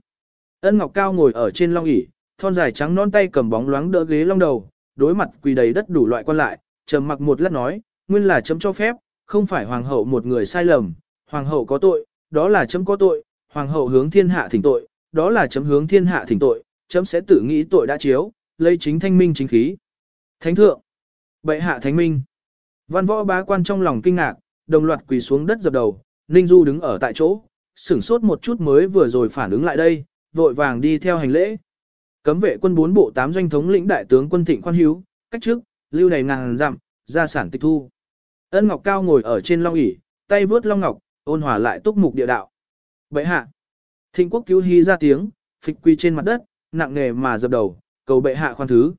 Ân Ngọc Cao ngồi ở trên long ỷ, thon dài trắng non tay cầm bóng loáng đỡ ghế long đầu, đối mặt quỳ đầy đất đủ loại quan lại, trầm mặc một lát nói, nguyên là chấm cho phép, không phải hoàng hậu một người sai lầm, hoàng hậu có tội, đó là chấm có tội, hoàng hậu hướng thiên hạ thỉnh tội, đó là chấm hướng thiên hạ thỉnh tội, chấm sẽ tự nghĩ tội đã chiếu, lấy chính thanh minh chính khí. Thánh thượng, bệ hạ thánh minh. Văn võ bá quan trong lòng kinh ngạc, đồng loạt quỳ xuống đất dập đầu, Ninh Du đứng ở tại chỗ, sửng sốt một chút mới vừa rồi phản ứng lại đây, vội vàng đi theo hành lễ. Cấm vệ quân bốn bộ tám doanh thống lĩnh đại tướng quân Thịnh Khoan Hiếu, cách trước, lưu đầy ngàn dặm, gia sản tịch thu. Ân Ngọc Cao ngồi ở trên long ỷ, tay vướt long ngọc, ôn hòa lại túc mục địa đạo. Bệ hạ. Thịnh quốc cứu hí ra tiếng, phịch quy trên mặt đất, nặng nề mà dập đầu, cầu bệ hạ khoan thứ.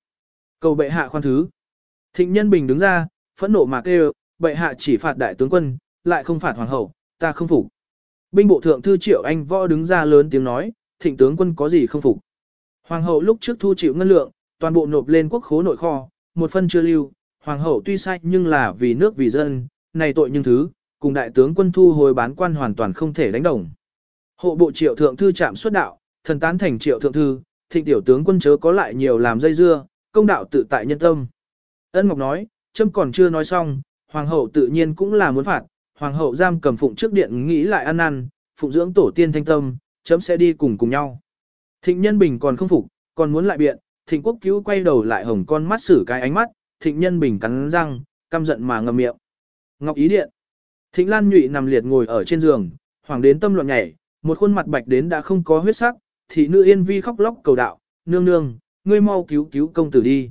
Cầu bệ hạ khoan thứ. Thịnh nhân bình đứng ra, phẫn nộ mà kêu, bệ hạ chỉ phạt đại tướng quân, lại không phạt hoàng hậu, ta không phục. Binh bộ thượng thư triệu anh võ đứng ra lớn tiếng nói, thịnh tướng quân có gì không phục. Hoàng hậu lúc trước thu chịu ngân lượng, toàn bộ nộp lên quốc khố nội kho, một phân chưa lưu, hoàng hậu tuy sai nhưng là vì nước vì dân, này tội nhưng thứ, cùng đại tướng quân thu hồi bán quan hoàn toàn không thể đánh đồng. Hộ bộ triệu thượng thư chạm xuất đạo, thần tán thành triệu thượng thư, thịnh tiểu tướng quân chớ có lại nhiều làm dây dưa, công đạo tự tại nhân tâm. Ân Ngọc nói, châm còn chưa nói xong, hoàng hậu tự nhiên cũng là muốn phạt, hoàng hậu giam cầm phụng trước điện nghĩ lại ăn năn, phụng dưỡng tổ tiên thanh tâm, chấm sẽ đi cùng cùng nhau. Thịnh nhân bình còn không phục, còn muốn lại biện, thịnh quốc cứu quay đầu lại hồng con mắt xử cái ánh mắt, thịnh nhân bình cắn răng, căm giận mà ngậm miệng. Ngọc ý điện. Thịnh lan nhụy nằm liệt ngồi ở trên giường, hoàng đến tâm loạn nhảy, một khuôn mặt bạch đến đã không có huyết sắc, thị nữ yên vi khóc lóc cầu đạo, nương nương, ngươi mau cứu cứu công tử đi.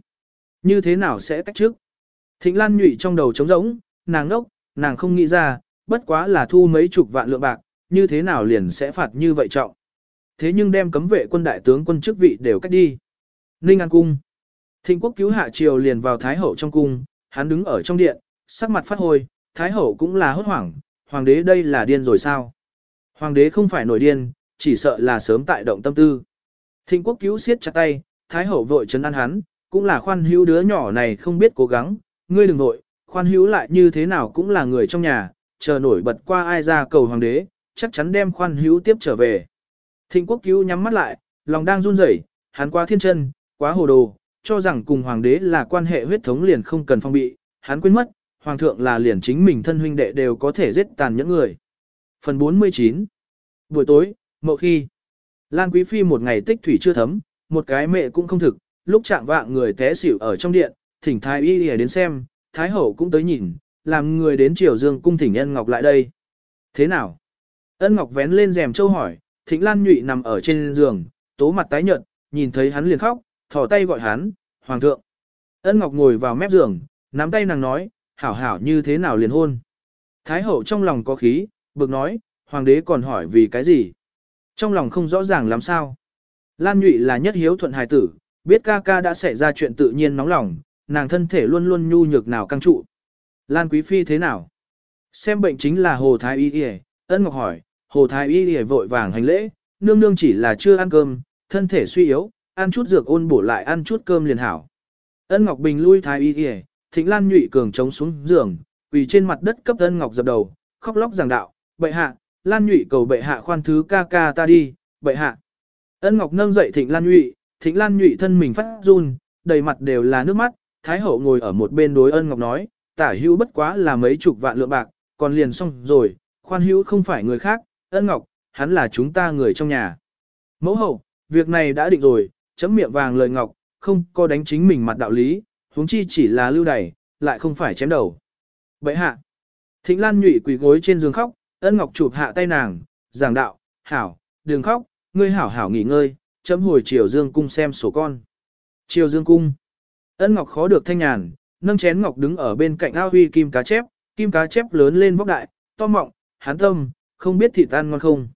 Như thế nào sẽ cách trước? Thịnh lan nhụy trong đầu trống rỗng, nàng ngốc, nàng không nghĩ ra, bất quá là thu mấy chục vạn lượng bạc, như thế nào liền sẽ phạt như vậy trọng. Thế nhưng đem cấm vệ quân đại tướng quân chức vị đều cách đi. Ninh An Cung Thịnh quốc cứu hạ triều liền vào Thái Hậu trong cung, hắn đứng ở trong điện, sắc mặt phát hôi, Thái Hậu cũng là hốt hoảng, Hoàng đế đây là điên rồi sao? Hoàng đế không phải nổi điên, chỉ sợ là sớm tại động tâm tư. Thịnh quốc cứu siết chặt tay, Thái Hậu vội chấn an hắn, cũng là khoan hữu đứa nhỏ này không biết cố gắng, ngươi đừng vội, khoan hữu lại như thế nào cũng là người trong nhà, chờ nổi bật qua ai ra cầu hoàng đế, chắc chắn đem khoan hữu tiếp trở về. Thịnh quốc cứu nhắm mắt lại, lòng đang run rẩy, hắn quá thiên chân, quá hồ đồ, cho rằng cùng hoàng đế là quan hệ huyết thống liền không cần phong bị, hắn quên mất, hoàng thượng là liền chính mình thân huynh đệ đều có thể giết tàn những người. Phần 49 Buổi tối, mậu khi Lan Quý Phi một ngày tích thủy chưa thấm, một cái mẹ cũng không thực, lúc trạng vạng người té xỉu ở trong điện, thỉnh thái y đi đến xem, thái hậu cũng tới nhìn, làm người đến triều dương cung thỉnh nhân ngọc lại đây. Thế nào? Ân ngọc vén lên rèm châu hỏi, thịnh lan nhụy nằm ở trên giường, tố mặt tái nhợt, nhìn thấy hắn liền khóc, thò tay gọi hắn, hoàng thượng. Ân ngọc ngồi vào mép giường, nắm tay nàng nói, hảo hảo như thế nào liền hôn. Thái hậu trong lòng có khí, bực nói, hoàng đế còn hỏi vì cái gì. Trong lòng không rõ ràng làm sao. Lan nhụy là nhất hiếu thuận hài tử, biết ca ca đã xảy ra chuyện tự nhiên nóng lòng, nàng thân thể luôn luôn nhu nhược nào căng trụ. Lan Quý Phi thế nào? Xem bệnh chính là Hồ Thái Y Y, ân ngọc hỏi, Hồ Thái Y Y vội vàng hành lễ, nương nương chỉ là chưa ăn cơm, thân thể suy yếu, ăn chút dược ôn bổ lại ăn chút cơm liền hảo. Ân Ngọc Bình lui Thái Y Y, Thịnh Lan nhụy cường chống xuống giường, quỳ trên mặt đất cấp Ân Ngọc dập đầu, khóc lóc giảng đạo, bệ hạ, Lan nhụy cầu bệ hạ khoan thứ ca ca ta đi, bệ hạ. Ân Ngọc nâng dậy Thịnh Lan nhụy, Thịnh Lan nhụy thân mình phát run, đầy mặt đều là nước mắt, Thái hậu ngồi ở một bên đối Ân Ngọc nói, tả hữu bất quá là mấy chục vạn lượng bạc, còn liền xong rồi, khoan hữu không phải người khác, Ân Ngọc, hắn là chúng ta người trong nhà. Mẫu hậu, việc này đã định rồi, chấm miệng vàng lời ngọc, không có đánh chính mình mặt đạo lý, huống chi chỉ là lưu đày, lại không phải chém đầu. Vậy hạ. Thịnh Lan nhụy quỳ gối trên giường khóc, ân ngọc chụp hạ tay nàng, giảng đạo, hảo, đừng khóc, ngươi hảo hảo nghỉ ngơi, chấm hồi triều dương cung xem sổ con. Triều dương cung. Ân ngọc khó được thanh nhàn, nâng chén ngọc đứng ở bên cạnh ao huy kim cá chép, kim cá chép lớn lên vóc đại, to mọng, hán tâm, không biết thịt tan ngon không.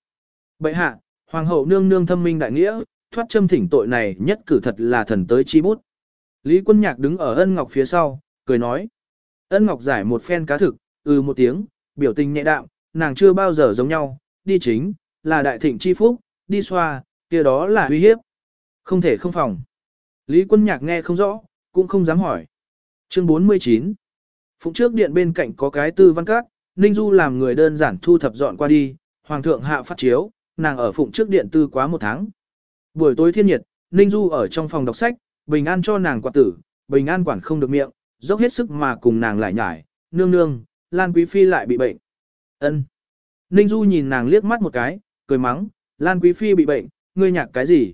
Bậy hạ, hoàng hậu nương nương thâm minh đại nghĩa, thoát châm thỉnh tội này nhất cử thật là thần tới chi bút. Lý quân nhạc đứng ở ân ngọc phía sau, cười nói. Ân ngọc giải một phen cá thực, ừ một tiếng, biểu tình nhẹ đạm, nàng chưa bao giờ giống nhau, đi chính, là đại thịnh chi phúc, đi xoa, kia đó là uy hiếp. Không thể không phòng. Lý quân nhạc nghe không rõ, cũng không dám hỏi. Chương 49 Phụng trước điện bên cạnh có cái tư văn các, Ninh Du làm người đơn giản thu thập dọn qua đi, Hoàng thượng hạ phát chiếu, nàng ở phụng trước điện tư quá một tháng. Buổi tối thiên nhiệt, Ninh Du ở trong phòng đọc sách, Bình An cho nàng quạt tử, Bình An quản không được miệng, dốc hết sức mà cùng nàng lại nhải, nương nương, Lan Quý Phi lại bị bệnh. ân Ninh Du nhìn nàng liếc mắt một cái, cười mắng, Lan Quý Phi bị bệnh, ngươi nhạc cái gì?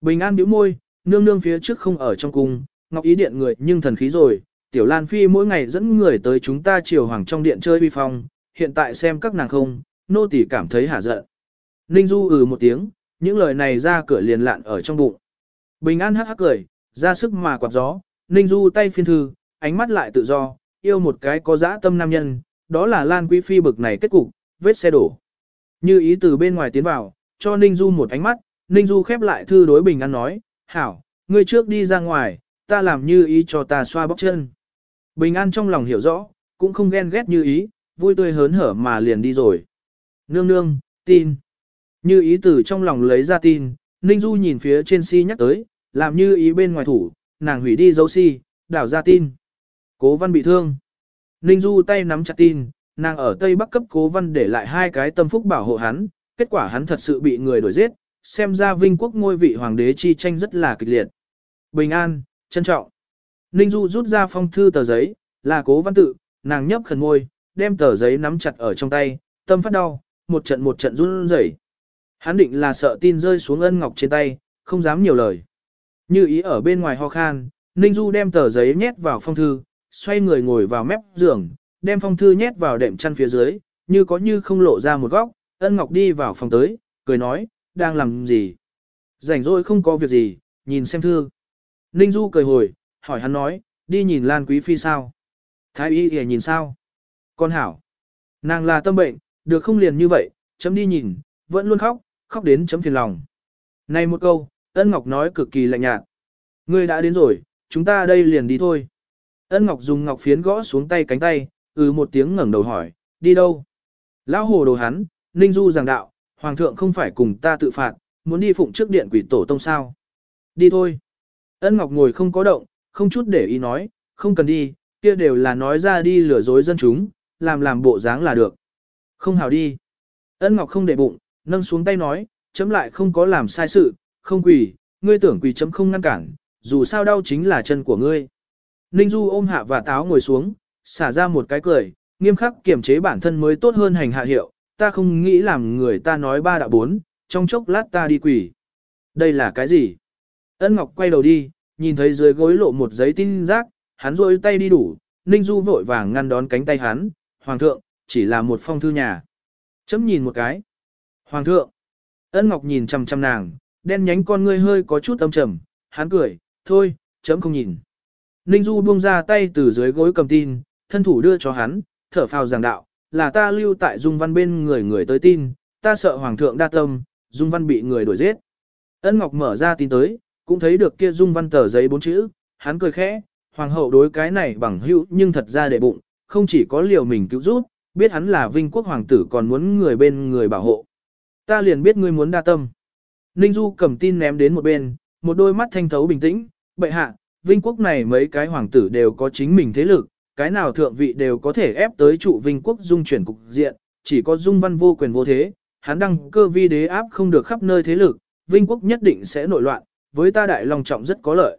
Bình An bĩu môi, nương nương phía trước không ở trong cung, ngọc ý điện người nhưng thần khí rồi, tiểu Lan Phi mỗi ngày dẫn người tới chúng ta triều hoàng trong điện chơi vi phong, hiện tại xem các nàng không, nô tỳ cảm thấy hả giận. Ninh Du ừ một tiếng, những lời này ra cửa liền lạn ở trong bụng. Bình An hắc hắc cười, ra sức mà quạt gió, Ninh Du tay phiên thư, ánh mắt lại tự do, yêu một cái có dã tâm nam nhân, đó là Lan Quý Phi bực này kết cục, vết xe đổ. Như ý từ bên ngoài tiến vào, cho Ninh Du một ánh mắt, Ninh Du khép lại thư đối Bình An nói, hảo, ngươi trước đi ra ngoài, ta làm như ý cho ta xoa bóc chân. Bình An trong lòng hiểu rõ, cũng không ghen ghét như ý, vui tươi hớn hở mà liền đi rồi. Nương nương, tin. Như ý từ trong lòng lấy ra tin, Ninh Du nhìn phía trên si nhắc tới, làm như ý bên ngoài thủ, nàng hủy đi dấu si, đảo ra tin. Cố văn bị thương. Ninh Du tay nắm chặt tin, nàng ở Tây Bắc cấp cố văn để lại hai cái tâm phúc bảo hộ hắn, kết quả hắn thật sự bị người đuổi giết, xem ra vinh quốc ngôi vị hoàng đế chi tranh rất là kịch liệt. Bình an, trân trọng. Ninh Du rút ra phong thư tờ giấy, là cố văn tự, nàng nhấp khẩn ngôi, đem tờ giấy nắm chặt ở trong tay, tâm phát đau, một trận một trận run rẩy. Hắn định là sợ tin rơi xuống ân ngọc trên tay, không dám nhiều lời. Như ý ở bên ngoài ho khan, Ninh Du đem tờ giấy nhét vào phong thư, xoay người ngồi vào mép giường, đem phong thư nhét vào đệm chăn phía dưới, như có như không lộ ra một góc, ân ngọc đi vào phòng tới, cười nói, đang làm gì? Rảnh rỗi không có việc gì, nhìn xem thư. Ninh Du cười hồi, hỏi hắn nói, đi nhìn Lan Quý Phi sao? Thái y thì nhìn sao? Con hảo. Nàng là tâm bệnh, được không liền như vậy, chấm đi nhìn, vẫn luôn khóc, khóc đến chấm phiền lòng. Này một câu, ân ngọc nói cực kỳ lạnh nhạt. Ngươi đã đến rồi, chúng ta đây liền đi thôi. Ân ngọc dùng ngọc phiến gõ xuống tay cánh tay, ừ một tiếng ngẩng đầu hỏi, đi đâu? Lão hồ đồ hắn, Ninh Du giảng đạo, Hoàng thượng không phải cùng ta tự phạt, muốn đi phụng trước điện quỷ tổ tông sao. Đi thôi. Ân Ngọc ngồi không có động, không chút để ý nói, không cần đi, kia đều là nói ra đi lừa dối dân chúng, làm làm bộ dáng là được. Không hào đi. Ân Ngọc không để bụng, nâng xuống tay nói, chấm lại không có làm sai sự, không quỳ, ngươi tưởng quỳ chấm không ngăn cản, dù sao đau chính là chân của ngươi. Ninh Du ôm hạ và táo ngồi xuống, xả ra một cái cười, nghiêm khắc kiểm chế bản thân mới tốt hơn hành hạ hiệu, ta không nghĩ làm người ta nói ba đạo bốn, trong chốc lát ta đi quỷ. Đây là cái gì? Ân Ngọc quay đầu đi, nhìn thấy dưới gối lộ một giấy tin rác, hắn rôi tay đi đủ, Ninh Du vội vàng ngăn đón cánh tay hắn, Hoàng thượng, chỉ là một phong thư nhà. Chấm nhìn một cái. Hoàng thượng. Ân Ngọc nhìn chằm chằm nàng, đen nhánh con ngươi hơi có chút âm trầm, hắn cười, thôi, chấm không nhìn. Ninh Du buông ra tay từ dưới gối cầm tin, thân thủ đưa cho hắn, thở phào giảng đạo, là ta lưu tại Dung Văn bên người người tới tin, ta sợ Hoàng thượng đa tâm, Dung Văn bị người đuổi giết. Ân Ngọc mở ra tin tới, cũng thấy được kia Dung Văn tờ giấy bốn chữ, hắn cười khẽ, Hoàng hậu đối cái này bằng hữu nhưng thật ra để bụng, không chỉ có liều mình cứu giúp, biết hắn là vinh quốc hoàng tử còn muốn người bên người bảo hộ. Ta liền biết ngươi muốn đa tâm. Ninh Du cầm tin ném đến một bên, một đôi mắt thanh thấu bình tĩnh, bệ hạ, vinh quốc này mấy cái hoàng tử đều có chính mình thế lực, cái nào thượng vị đều có thể ép tới trụ vinh quốc dung chuyển cục diện, chỉ có dung văn vô quyền vô thế, hắn đăng cơ vi đế áp không được khắp nơi thế lực, vinh quốc nhất định sẽ nội loạn, với ta đại long trọng rất có lợi.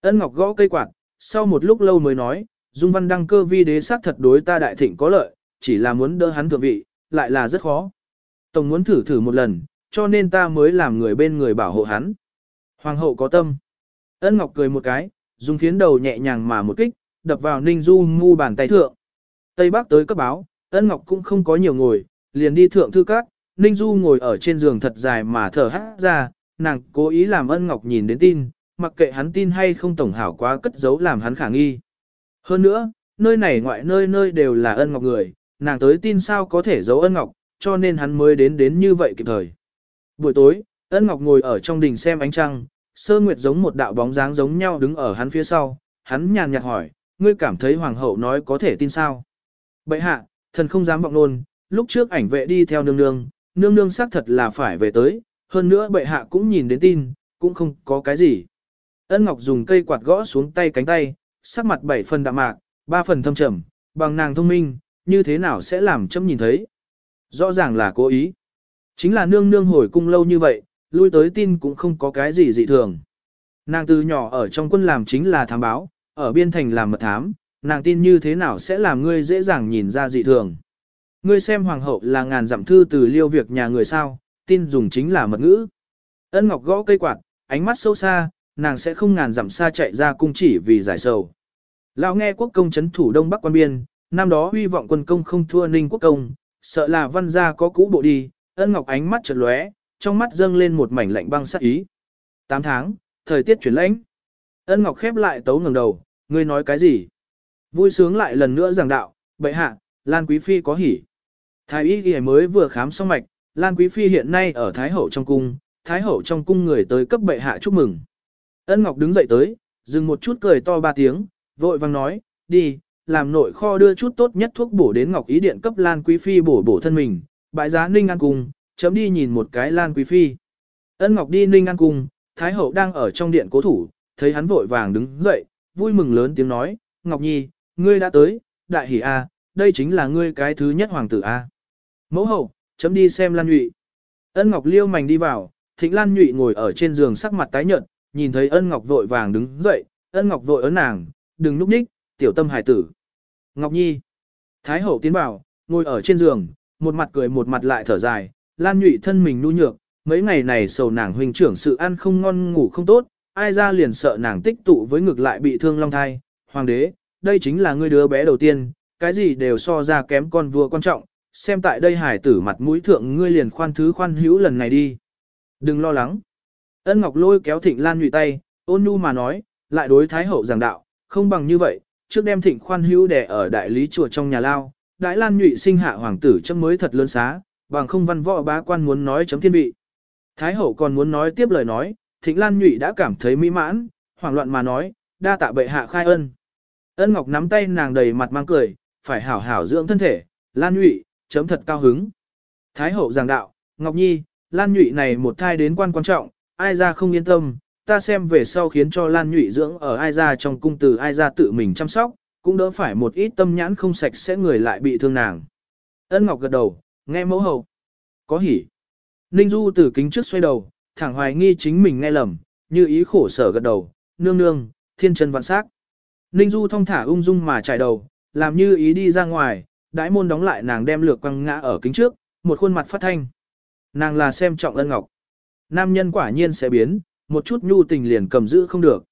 Ân Ngọc gõ cây quạt, sau một lúc lâu mới nói, dung văn đăng cơ vi đế xác thật đối ta đại thịnh có lợi, chỉ là muốn đỡ hắn thượng vị, lại là rất khó. Tổng muốn thử thử một lần, cho nên ta mới làm người bên người bảo hộ hắn. Hoàng hậu có tâm. Ân Ngọc cười một cái, dùng phiến đầu nhẹ nhàng mà một kích, đập vào Ninh Du mu bàn tay thượng. Tây Bắc tới cấp báo, Ân Ngọc cũng không có nhiều ngồi, liền đi thượng thư các, Ninh Du ngồi ở trên giường thật dài mà thở hát ra, nàng cố ý làm Ân Ngọc nhìn đến tin, mặc kệ hắn tin hay không tổng hảo quá cất giấu làm hắn khả nghi. Hơn nữa, nơi này ngoại nơi nơi đều là Ân Ngọc người, nàng tới tin sao có thể giấu Ân Ngọc, cho nên hắn mới đến đến như vậy kịp thời. Buổi tối, Ân Ngọc ngồi ở trong đình xem ánh trăng, sơ nguyệt giống một đạo bóng dáng giống nhau đứng ở hắn phía sau, hắn nhàn nhạt hỏi, ngươi cảm thấy hoàng hậu nói có thể tin sao? Bậy hạ, thần không dám vọng luôn, lúc trước ảnh vệ đi theo nương nương, nương nương xác thật là phải về tới, hơn nữa bệ hạ cũng nhìn đến tin, cũng không có cái gì. Ân Ngọc dùng cây quạt gõ xuống tay cánh tay, sắc mặt bảy phần đạm mạc, ba phần thâm trầm, bằng nàng thông minh, như thế nào sẽ làm chấm nhìn thấy. Rõ ràng là cố ý. Chính là nương nương hồi cung lâu như vậy, lui tới tin cũng không có cái gì dị thường. Nàng từ nhỏ ở trong quân làm chính là thám báo, ở biên thành làm mật thám, nàng tin như thế nào sẽ làm ngươi dễ dàng nhìn ra dị thường. Ngươi xem hoàng hậu là ngàn dặm thư từ liêu việc nhà người sao, tin dùng chính là mật ngữ. Ân Ngọc gõ cây quạt, ánh mắt sâu xa, nàng sẽ không ngàn dặm xa chạy ra cung chỉ vì giải sầu. Lão nghe quốc công chấn thủ đông bắc quan biên, năm đó huy vọng quân công không thua ninh quốc công, sợ là văn gia có cũ bộ đi, ân ngọc ánh mắt chợt lóe, trong mắt dâng lên một mảnh lạnh băng sắc ý. Tám tháng, thời tiết chuyển lãnh. Ân ngọc khép lại tấu ngẩng đầu, ngươi nói cái gì? Vui sướng lại lần nữa giảng đạo, bệ hạ, Lan Quý Phi có hỉ. Thái y ghi mới vừa khám xong mạch, Lan Quý Phi hiện nay ở Thái Hậu trong cung, Thái Hậu trong cung người tới cấp bệ hạ chúc mừng. Ân Ngọc đứng dậy tới, dừng một chút cười to ba tiếng, vội vang nói, đi, làm nội kho đưa chút tốt nhất thuốc bổ đến Ngọc Ý Điện cấp Lan Quý Phi bổ bổ thân mình, bại giá Ninh An Cung, chấm đi nhìn một cái Lan Quý Phi. Ân Ngọc đi Ninh An Cung, Thái Hậu đang ở trong điện cố thủ, thấy hắn vội vàng đứng dậy, vui mừng lớn tiếng nói, Ngọc Nhi, ngươi đã tới, đại hỷ A, đây chính là ngươi cái thứ nhất hoàng tử A. Mẫu hậu, chấm đi xem Lan Nhụy. Ân Ngọc liêu mảnh đi vào, thịnh Lan Nhụy ngồi ở trên giường sắc mặt tái nhợt, nhìn thấy ân Ngọc vội vàng đứng dậy, ân Ngọc vội ấn nàng, đừng núp ních, tiểu tâm hải tử. Ngọc Nhi. Thái hậu tiến vào, ngồi ở trên giường, một mặt cười một mặt lại thở dài, Lan Nhụy thân mình nu nhược, mấy ngày này sầu nàng huynh trưởng sự ăn không ngon ngủ không tốt, ai ra liền sợ nàng tích tụ với ngực lại bị thương long thai. Hoàng đế, đây chính là ngươi đứa bé đầu tiên, cái gì đều so ra kém con vua quan trọng, xem tại đây hải tử mặt mũi thượng ngươi liền khoan thứ khoan hữu lần này đi. Đừng lo lắng. Ân Ngọc lôi kéo Thịnh Lan nhụy tay, ôn nhu mà nói, lại đối Thái Hậu giảng đạo, không bằng như vậy, trước đem Thịnh khoan hữu đẻ ở đại lý chùa trong nhà lao, đại Lan nhụy sinh hạ hoàng tử chấm mới thật lớn xá, bằng không văn võ bá quan muốn nói chấm thiên vị. Thái hậu còn muốn nói tiếp lời nói, Thịnh Lan Nhụy đã cảm thấy mỹ mãn, hoảng loạn mà nói, đa tạ bệ hạ khai ân. Ân Ngọc nắm tay nàng đầy mặt mang cười, phải hảo hảo dưỡng thân thể, Lan Nhụy, chấm thật cao hứng. Thái hậu giảng đạo, Ngọc Nhi, Lan Nhụy này một thai đến quan quan trọng, ai ra không yên tâm, ta xem về sau khiến cho Lan Nhụy dưỡng ở ai ra trong cung từ ai ra tự mình chăm sóc, cũng đỡ phải một ít tâm nhãn không sạch sẽ người lại bị thương nàng. Ân Ngọc gật đầu, nghe mẫu hậu. Có hỉ. Ninh Du từ kính trước xoay đầu, thẳng hoài nghi chính mình nghe lầm, như ý khổ sở gật đầu, nương nương, thiên chân vạn sắc. Ninh Du thong thả ung dung mà trải đầu, làm như ý đi ra ngoài, đãi môn đóng lại nàng đem lược quăng ngã ở kính trước, một khuôn mặt phát thanh. Nàng là xem trọng ân ngọc. Nam nhân quả nhiên sẽ biến, một chút nhu tình liền cầm giữ không được.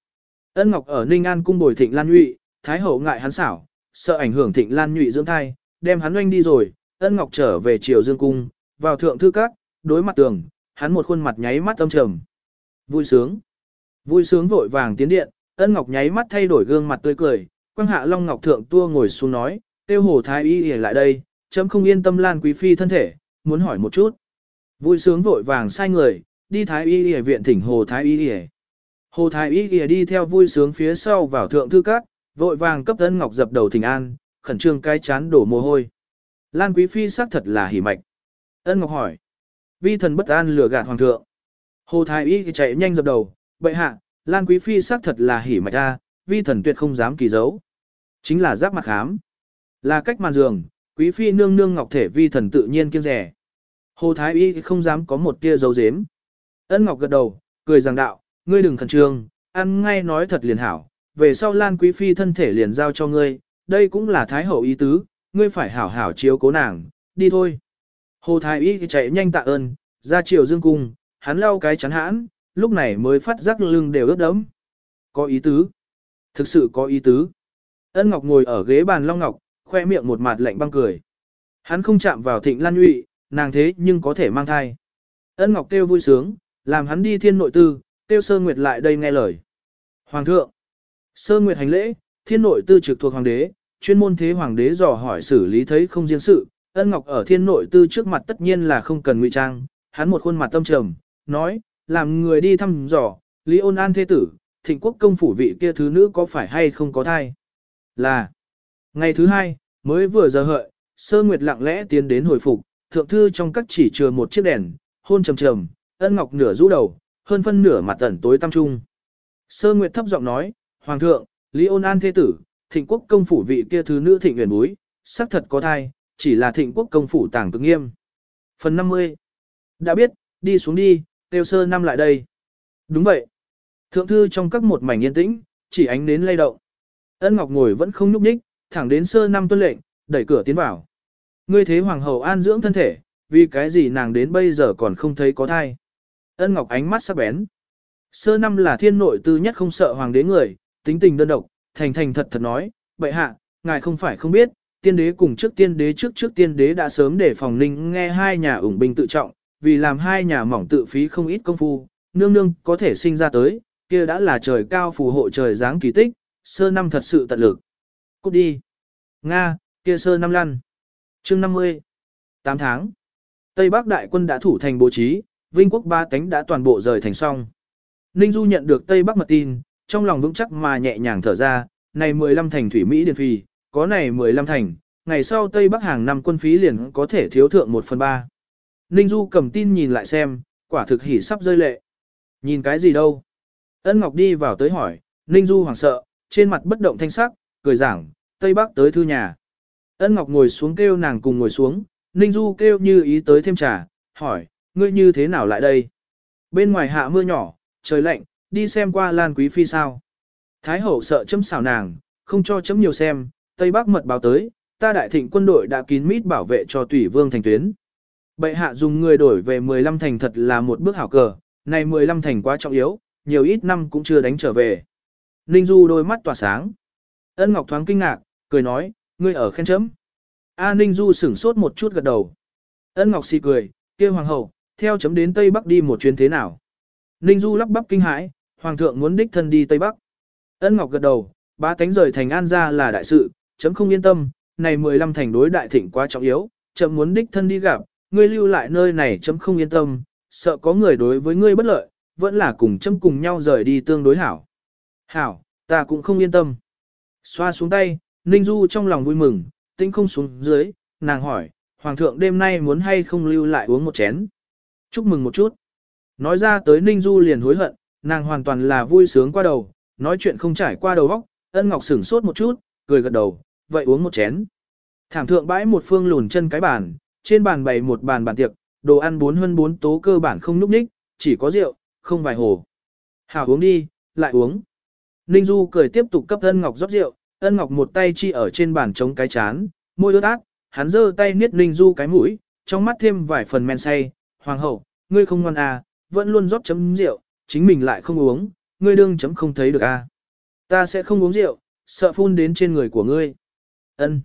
Ân ngọc ở Ninh An cung bồi thịnh Lan Nhụy, Thái hậu ngại hắn xảo, sợ ảnh hưởng thịnh Lan Nhụy dưỡng thai, đem hắn oanh đi rồi, ân ngọc trở về triều dương cung, vào thượng thư các, đối mặt tường, hắn một khuôn mặt nháy mắt âm trầm. Vui sướng. Vui sướng vội vàng tiến điện, ân ngọc nháy mắt thay đổi gương mặt tươi cười, quang hạ long ngọc thượng tua ngồi xuống nói, tiêu hồ thái y ỉa lại đây, chấm không yên tâm lan quý phi thân thể, muốn hỏi một chút. Vui sướng vội vàng sai người, đi thái y ỉa viện thỉnh hồ thái y ỉa. Hồ thái y ỉa đi theo vui sướng phía sau vào thượng thư các, vội vàng cấp ân ngọc dập đầu thỉnh an, khẩn trương cái chán đổ mồ hôi. Lan quý phi xác thật là hỉ mạch. Ân ngọc hỏi. Vi thần bất an lừa gạt hoàng thượng. Hồ thái y chạy nhanh dập đầu, bệ hạ, Lan quý phi xác thật là hỉ mạch a, vi thần tuyệt không dám kỳ giấu. Chính là giáp mặt khám. Là cách màn giường, quý phi nương nương ngọc thể vi thần tự nhiên kiêng rẻ. Hồ Thái Y không dám có một tia dấu dếm. Ân Ngọc gật đầu, cười rằng đạo, ngươi đừng khẩn trương, ăn ngay nói thật liền hảo, về sau Lan Quý Phi thân thể liền giao cho ngươi, đây cũng là Thái Hậu ý tứ, ngươi phải hảo hảo chiếu cố nàng, đi thôi. Hồ Thái Y chạy nhanh tạ ơn, ra chiều dương cung, hắn lau cái chắn hãn, lúc này mới phát giác lưng đều ướt đẫm. Có ý tứ. Thực sự có ý tứ. Ân Ngọc ngồi ở ghế bàn long ngọc, khoe miệng một mặt lạnh băng cười. Hắn không chạm vào thịnh lan nhụy, nàng thế nhưng có thể mang thai. Ân Ngọc kêu vui sướng, làm hắn đi thiên nội tư, kêu Sơ Nguyệt lại đây nghe lời. Hoàng thượng, Sơ Nguyệt hành lễ, thiên nội tư trực thuộc hoàng đế, chuyên môn thế hoàng đế dò hỏi xử lý thấy không riêng sự. Ân Ngọc ở thiên nội tư trước mặt tất nhiên là không cần ngụy trang, hắn một khuôn mặt tâm trầm, nói, làm người đi thăm dò, Lý ôn an thế tử, thịnh quốc công phủ vị kia thứ nữ có phải hay không có thai. Là, ngày thứ hai, mới vừa giờ hợi, Sơ Nguyệt lặng lẽ tiến đến hồi phục, thượng thư trong các chỉ chừa một chiếc đèn, hôn trầm trầm, ân ngọc nửa rũ đầu, hơn phân nửa mặt tẩn tối tăm trung. Sơ Nguyệt thấp giọng nói, Hoàng thượng, Lý ôn an thế tử, thịnh quốc công phủ vị kia thứ nữ thịnh huyền búi, xác thật có thai, chỉ là thịnh quốc công phủ tàng cực nghiêm. Phần 50 Đã biết, đi xuống đi, tiêu sơ năm lại đây. Đúng vậy. Thượng thư trong các một mảnh yên tĩnh, chỉ ánh đến lay động. Ân Ngọc ngồi vẫn không nhúc nhích, thẳng đến sơ năm tuân lệnh, đẩy cửa tiến vào. Ngươi thế hoàng hậu an dưỡng thân thể, vì cái gì nàng đến bây giờ còn không thấy có thai. Ân Ngọc ánh mắt sắc bén. Sơ năm là thiên nội tư nhất không sợ hoàng đế người, tính tình đơn độc, thành thành thật thật nói, bệ hạ, ngài không phải không biết, tiên đế cùng trước tiên đế trước trước tiên đế đã sớm để phòng ninh nghe hai nhà ủng binh tự trọng, vì làm hai nhà mỏng tự phí không ít công phu, nương nương có thể sinh ra tới, kia đã là trời cao phù hộ trời dáng kỳ tích, sơ năm thật sự tận lực. Cút đi. Nga, kia sơ năm lăn. chương 50. 8 tháng. Tây Bắc đại quân đã thủ thành bố trí, Vinh quốc ba tánh đã toàn bộ rời thành xong. Ninh Du nhận được Tây Bắc mật tin, trong lòng vững chắc mà nhẹ nhàng thở ra, này 15 thành thủy Mỹ điền phì, có này 15 thành, ngày sau Tây Bắc hàng năm quân phí liền có thể thiếu thượng 1 phần 3. Ninh Du cầm tin nhìn lại xem, quả thực hỉ sắp rơi lệ. Nhìn cái gì đâu? Ân Ngọc đi vào tới hỏi, Ninh Du hoảng sợ, trên mặt bất động thanh sắc, cười giảng, Tây Bắc tới thư nhà. Ân Ngọc ngồi xuống kêu nàng cùng ngồi xuống, Ninh Du kêu như ý tới thêm trà, hỏi, ngươi như thế nào lại đây? Bên ngoài hạ mưa nhỏ, trời lạnh, đi xem qua Lan Quý Phi sao? Thái hậu sợ chấm xảo nàng, không cho chấm nhiều xem, Tây Bắc mật báo tới, ta đại thịnh quân đội đã kín mít bảo vệ cho tùy vương thành tuyến. Bệ hạ dùng người đổi về 15 thành thật là một bước hảo cờ, này 15 thành quá trọng yếu, nhiều ít năm cũng chưa đánh trở về. Ninh Du đôi mắt tỏa sáng. Ân Ngọc thoáng kinh ngạc, cười nói, ngươi ở khen chấm. A Ninh Du sửng sốt một chút gật đầu. Ân Ngọc xì cười, kêu hoàng hậu, theo chấm đến Tây Bắc đi một chuyến thế nào. Ninh Du lắp bắp kinh hãi, hoàng thượng muốn đích thân đi Tây Bắc. Ân Ngọc gật đầu, ba tánh rời thành An ra là đại sự, chấm không yên tâm, này 15 thành đối đại thịnh quá trọng yếu, chấm muốn đích thân đi gặp, ngươi lưu lại nơi này chấm không yên tâm, sợ có người đối với ngươi bất lợi, vẫn là cùng chấm cùng nhau rời đi tương đối hảo. Hảo, ta cũng không yên tâm. Xoa xuống tay, Ninh Du trong lòng vui mừng, tinh không xuống dưới, nàng hỏi, Hoàng thượng đêm nay muốn hay không lưu lại uống một chén. Chúc mừng một chút. Nói ra tới Ninh Du liền hối hận, nàng hoàn toàn là vui sướng qua đầu, nói chuyện không trải qua đầu óc, ân ngọc sửng sốt một chút, cười gật đầu, vậy uống một chén. Thảm thượng bãi một phương lùn chân cái bàn, trên bàn bày một bàn bàn tiệc, đồ ăn bốn hơn bốn tố cơ bản không núp ních, chỉ có rượu, không vài hồ. Hảo uống đi, lại uống. Ninh Du cười tiếp tục cấp ân ngọc rót rượu, ân ngọc một tay chi ở trên bàn chống cái chán, môi ướt át, hắn giơ tay niết Ninh Du cái mũi, trong mắt thêm vài phần men say, hoàng hậu, ngươi không ngoan à, vẫn luôn rót chấm rượu, chính mình lại không uống, ngươi đương chấm không thấy được à. Ta sẽ không uống rượu, sợ phun đến trên người của ngươi. Ân.